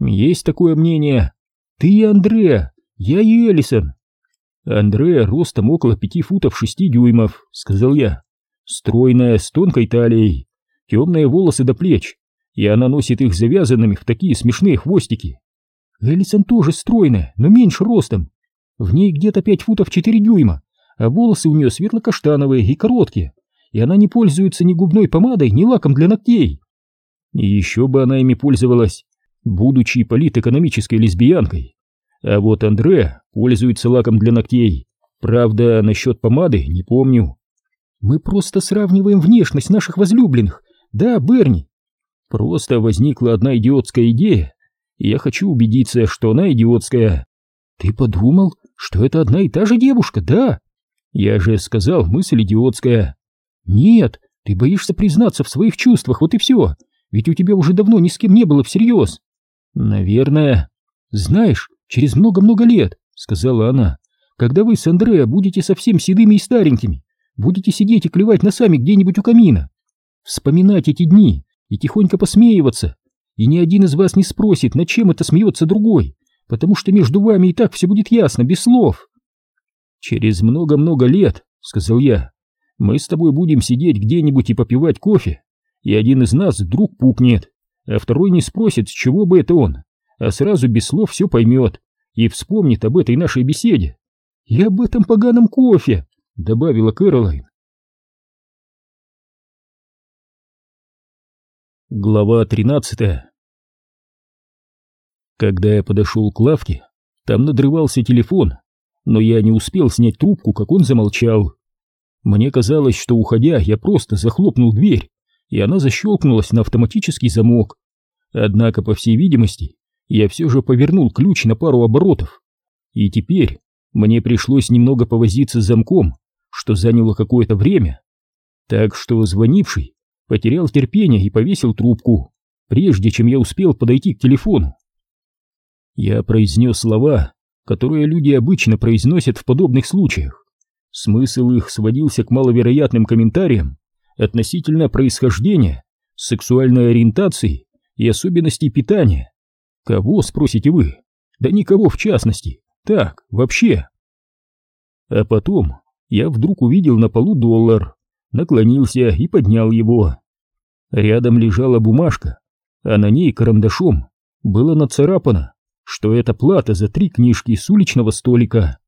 Есть такое мнение. Ты и Андреа, я и Эллисон. Андреа ростом около пяти футов шести дюймов, сказал я. Стройная, с тонкой талией, темные волосы до плеч, и она носит их завязанными в такие смешные хвостики. Элисон тоже стройная, но меньше ростом. В ней где-то пять футов четыре дюйма, а волосы у нее светло-каштановые и короткие, и она не пользуется ни губной помадой, ни лаком для ногтей. И еще бы она ими пользовалась, будучи политэкономической лесбиянкой. А вот Андре пользуется лаком для ногтей. Правда, насчет помады не помню. Мы просто сравниваем внешность наших возлюбленных. Да, Берни? Просто возникла одна идиотская идея, и я хочу убедиться, что она идиотская. Ты подумал, что это одна и та же девушка, да? Я же сказал, мысль идиотская. Нет, ты боишься признаться в своих чувствах, вот и все. Ведь у тебя уже давно ни с кем не было всерьез. Наверное. Знаешь, через много-много лет, сказала она, когда вы с Андреа будете совсем седыми и старенькими, будете сидеть и клевать носами где-нибудь у камина, вспоминать эти дни и тихонько посмеиваться, и ни один из вас не спросит, над чем это смеется другой, потому что между вами и так все будет ясно, без слов. Через много-много лет, сказал я, мы с тобой будем сидеть где-нибудь и попивать кофе, и один из нас вдруг пукнет, а второй не спросит, с чего бы это он, а сразу без слов все поймет и вспомнит об этой нашей беседе. И об этом поганом кофе, добавила Кэролайн. Глава тринадцатая Когда я подошел к лавке, там надрывался телефон, но я не успел снять трубку, как он замолчал. Мне казалось, что уходя, я просто захлопнул дверь, и она защелкнулась на автоматический замок. Однако, по всей видимости, я все же повернул ключ на пару оборотов, и теперь мне пришлось немного повозиться с замком, что заняло какое-то время. Так что звонивший потерял терпение и повесил трубку, прежде чем я успел подойти к телефону. Я произнес слова, которые люди обычно произносят в подобных случаях. Смысл их сводился к маловероятным комментариям относительно происхождения, сексуальной ориентации и особенностей питания. Кого, спросите вы? Да никого в частности. Так, вообще. А потом я вдруг увидел на полу доллар, наклонился и поднял его. Рядом лежала бумажка, а на ней карандашом было нацарапано, что это плата за три книжки с уличного столика.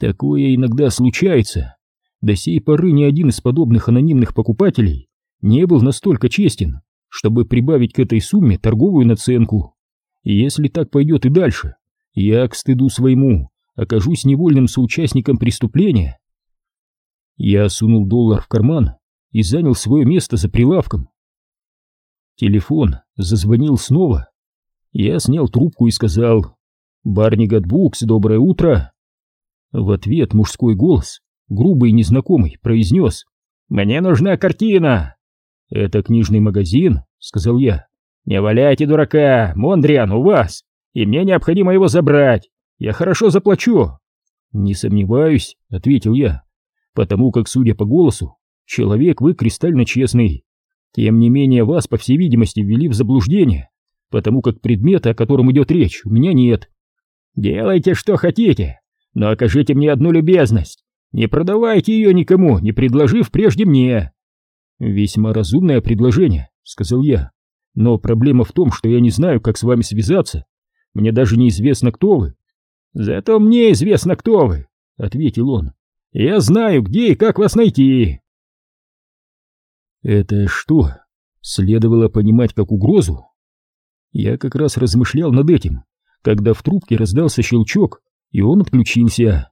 Такое иногда случается. До сей поры ни один из подобных анонимных покупателей не был настолько честен, чтобы прибавить к этой сумме торговую наценку. И если так пойдет и дальше, я, к стыду своему, окажусь невольным соучастником преступления. Я сунул доллар в карман и занял свое место за прилавком. Телефон зазвонил снова. Я снял трубку и сказал «Барни Гадбукс, доброе утро!» В ответ мужской голос, грубый и незнакомый, произнес «Мне нужна картина!» «Это книжный магазин», — сказал я. «Не валяйте дурака, Мондриан, у вас, и мне необходимо его забрать. Я хорошо заплачу». «Не сомневаюсь», — ответил я, «потому как, судя по голосу, человек вы кристально честный. Тем не менее, вас, по всей видимости, ввели в заблуждение, потому как предмета, о котором идет речь, у меня нет». «Делайте, что хотите, но окажите мне одну любезность. Не продавайте ее никому, не предложив прежде мне». «Весьма разумное предложение», — сказал я. «Но проблема в том, что я не знаю, как с вами связаться. Мне даже неизвестно, кто вы». «Зато мне известно, кто вы», — ответил он. «Я знаю, где и как вас найти». Это что, следовало понимать как угрозу? Я как раз размышлял над этим, когда в трубке раздался щелчок, и он отключился.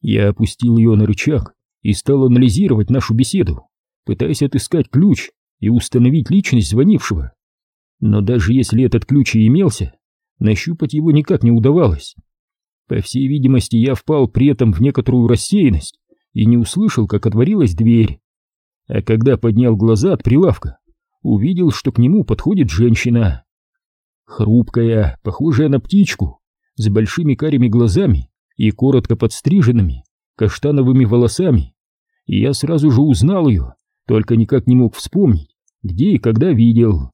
Я опустил ее на рычаг и стал анализировать нашу беседу, пытаясь отыскать ключ и установить личность звонившего. Но даже если этот ключ и имелся, нащупать его никак не удавалось. По всей видимости, я впал при этом в некоторую рассеянность и не услышал, как отворилась дверь. А когда поднял глаза от прилавка, увидел, что к нему подходит женщина. Хрупкая, похожая на птичку, с большими карими глазами и коротко подстриженными каштановыми волосами, и я сразу же узнал ее, только никак не мог вспомнить, где и когда видел.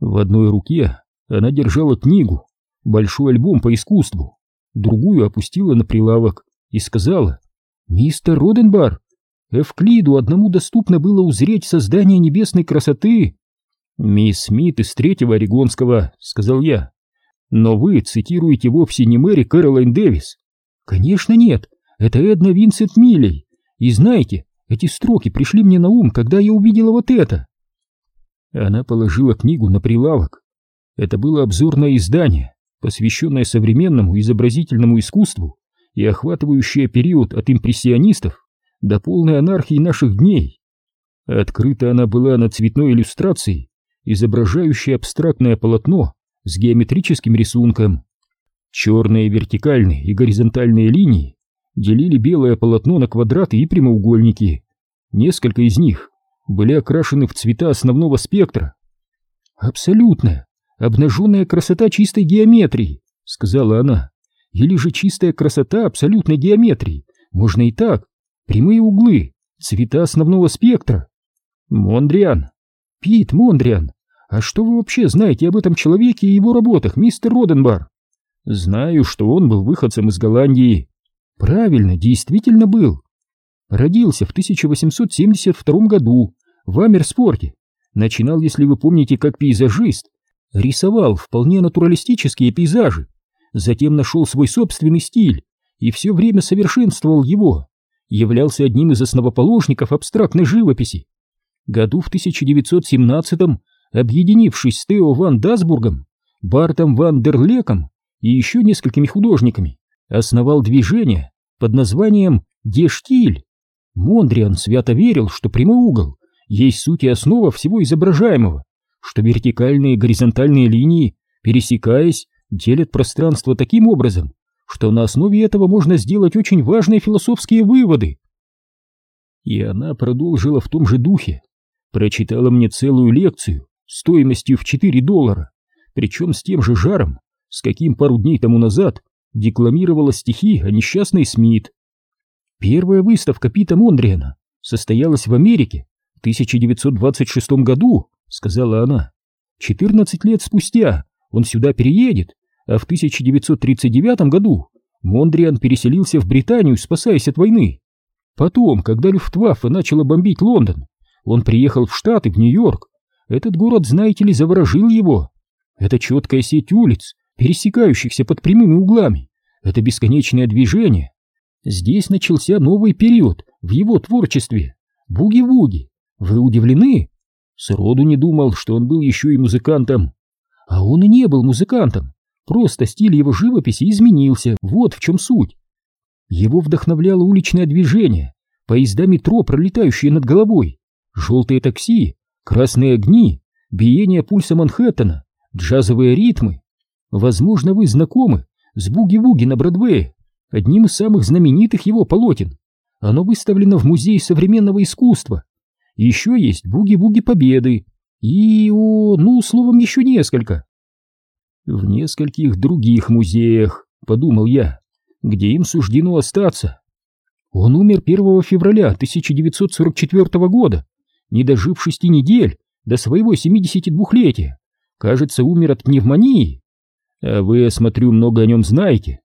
В одной руке она держала книгу, большой альбом по искусству, другую опустила на прилавок и сказала «Мистер Роденбар, Эвклиду одному доступно было узреть создание небесной красоты». «Мисс Смит из третьего Орегонского», — сказал я. Но вы цитируете вовсе не Мэри Кэролайн Дэвис. Конечно нет, это Эдна Винсент Миллей. И знаете, эти строки пришли мне на ум, когда я увидела вот это. Она положила книгу на прилавок. Это было обзорное издание, посвященное современному изобразительному искусству и охватывающее период от импрессионистов до полной анархии наших дней. Открыта она была на цветной иллюстрации, изображающей абстрактное полотно с геометрическим рисунком. Черные вертикальные и горизонтальные линии делили белое полотно на квадраты и прямоугольники. Несколько из них были окрашены в цвета основного спектра. «Абсолютная, обнаженная красота чистой геометрии», — сказала она. «Или же чистая красота абсолютной геометрии. Можно и так. Прямые углы, цвета основного спектра». «Мондриан». «Пит Мондриан, а что вы вообще знаете об этом человеке и его работах, мистер Роденбар?» «Знаю, что он был выходцем из Голландии». «Правильно, действительно был. Родился в 1872 году в Амерспорте. Начинал, если вы помните, как пейзажист. Рисовал вполне натуралистические пейзажи. Затем нашел свой собственный стиль и все время совершенствовал его. Являлся одним из основоположников абстрактной живописи. Году в 1917-м, объединившись с Тео ван Дасбургом, Бартом ван Дерлеком и еще несколькими художниками, основал движение под названием «Дештиль». Мондриан свято верил, что прямой угол есть суть и основа всего изображаемого, что вертикальные и горизонтальные линии, пересекаясь, делят пространство таким образом, что на основе этого можно сделать очень важные философские выводы. И она продолжила в том же духе, прочитала мне целую лекцию стоимостью в 4 доллара, причем с тем же жаром, с каким пару дней тому назад декламировала стихи о несчастной Смит. Первая выставка Пита Мондриана состоялась в Америке в 1926 году, сказала она. 14 лет спустя он сюда переедет, а в 1939 году Мондриан переселился в Британию, спасаясь от войны. Потом, когда Люфтваффе начала бомбить Лондон, он приехал в Штаты, в Нью-Йорк. Этот город, знаете ли, заворожил его. Это четкая сеть улиц, пересекающихся под прямыми углами. Это бесконечное движение, Здесь начался новый период в его творчестве. Буги-вуги. Вы удивлены? Сроду не думал, что он был еще и музыкантом. А он и не был музыкантом. Просто стиль его живописи изменился. Вот в чем суть. Его вдохновляло уличное движение, поезда метро, пролетающие над головой, желтые такси, красные огни, биение пульса Манхэттена, джазовые ритмы. Возможно, вы знакомы с буги-вуги на Бродвее одним из самых знаменитых его полотен. Оно выставлено в Музее современного искусства. Еще есть буги-буги Победы. И, о, ну, словом, еще несколько. В нескольких других музеях, подумал я, где им суждено остаться. Он умер 1 февраля 1944 года, не дожив шести недель до своего 72-летия. Кажется, умер от пневмонии. А вы, я смотрю, много о нем знаете.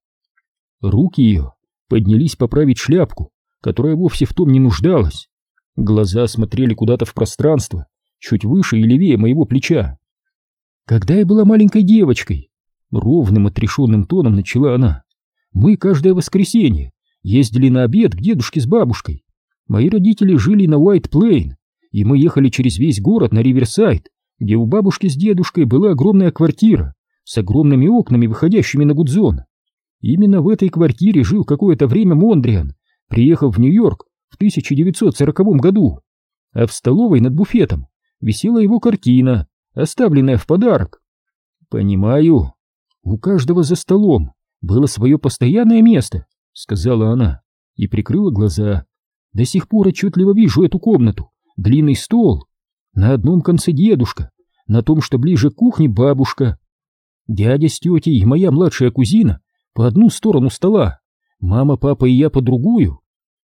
Руки ее поднялись поправить шляпку, которая вовсе в том не нуждалась. Глаза смотрели куда-то в пространство, чуть выше и левее моего плеча. Когда я была маленькой девочкой, ровным отрешенным тоном начала она, мы каждое воскресенье ездили на обед к дедушке с бабушкой. Мои родители жили на Уайт Плейн, и мы ехали через весь город на Риверсайд, где у бабушки с дедушкой была огромная квартира с огромными окнами, выходящими на Гудзон. Именно в этой квартире жил какое-то время Мондриан, приехав в Нью-Йорк в 1940 году, а в столовой над буфетом висела его картина, оставленная в подарок. Понимаю, у каждого за столом было свое постоянное место, сказала она и прикрыла глаза. До сих пор отчетливо вижу эту комнату, длинный стол. На одном конце дедушка, на том, что ближе к кухне, бабушка. Дядя с тетей и моя младшая кузина по одну сторону стола, мама, папа и я по другую.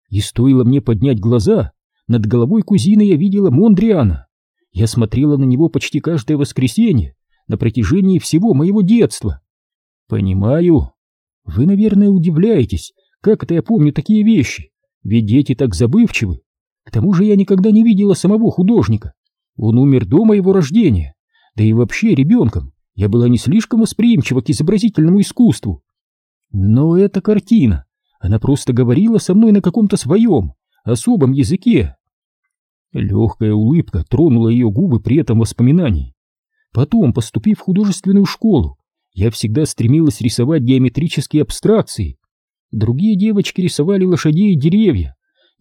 И стоило мне поднять глаза, над головой кузины я видела Мондриана. Я смотрела на него почти каждое воскресенье на протяжении всего моего детства. Понимаю. Вы, наверное, удивляетесь, как это я помню такие вещи, ведь дети так забывчивы. К тому же я никогда не видела самого художника. Он умер до моего рождения, да и вообще ребенком я была не слишком восприимчива к изобразительному искусству. Но эта картина, она просто говорила со мной на каком-то своем, особом языке. Легкая улыбка тронула ее губы при этом воспоминании. Потом, поступив в художественную школу, я всегда стремилась рисовать геометрические абстракции. Другие девочки рисовали лошадей и деревья.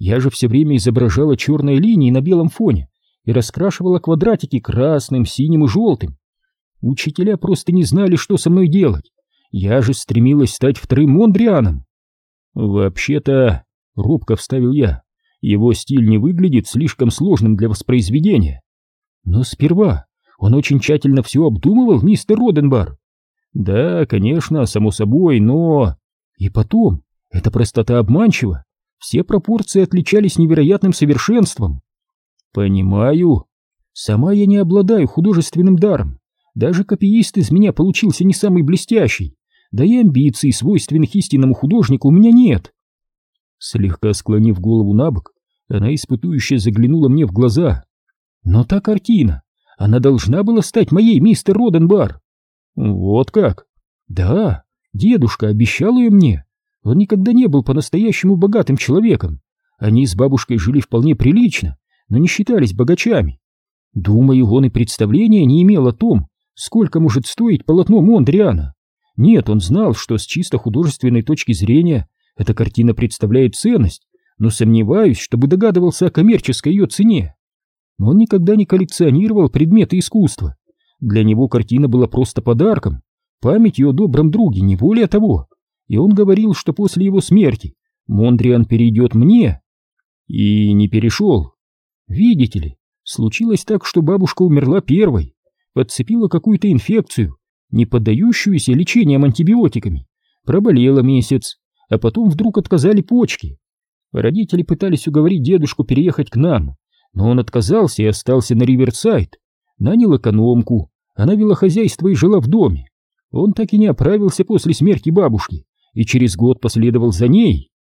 Я же все время изображала черные линии на белом фоне и раскрашивала квадратики красным, синим и желтым. Учителя просто не знали, что со мной делать. Я же стремилась стать вторым Мондрианом. Вообще-то, робко вставил я, его стиль не выглядит слишком сложным для воспроизведения. Но сперва он очень тщательно все обдумывал, мистер Роденбар. Да, конечно, само собой, но... И потом, эта простота обманчива. Все пропорции отличались невероятным совершенством. Понимаю. Сама я не обладаю художественным даром. Даже копиист из меня получился не самый блестящий. Да и амбиций, свойственных истинному художнику, у меня нет. Слегка склонив голову на бок, она испытующе заглянула мне в глаза. Но та картина, она должна была стать моей, мистер Роденбар. Вот как? Да, дедушка обещал ее мне. Он никогда не был по-настоящему богатым человеком. Они с бабушкой жили вполне прилично, но не считались богачами. Думаю, он и представления не имел о том, сколько может стоить полотно Мондриана. Нет, он знал, что с чисто художественной точки зрения эта картина представляет ценность, но сомневаюсь, чтобы догадывался о коммерческой ее цене. Он никогда не коллекционировал предметы искусства. Для него картина была просто подарком, памятью о добром друге, не более того. И он говорил, что после его смерти Мондриан перейдет мне. И не перешел. Видите ли, случилось так, что бабушка умерла первой, подцепила какую-то инфекцию, не поддающуюся лечением антибиотиками, проболела месяц, а потом вдруг отказали почки. Родители пытались уговорить дедушку переехать к нам, но он отказался и остался на Риверсайд. Нанял экономку, она вела хозяйство и жила в доме. Он так и не оправился после смерти бабушки и через год последовал за ней.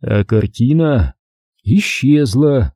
А картина исчезла.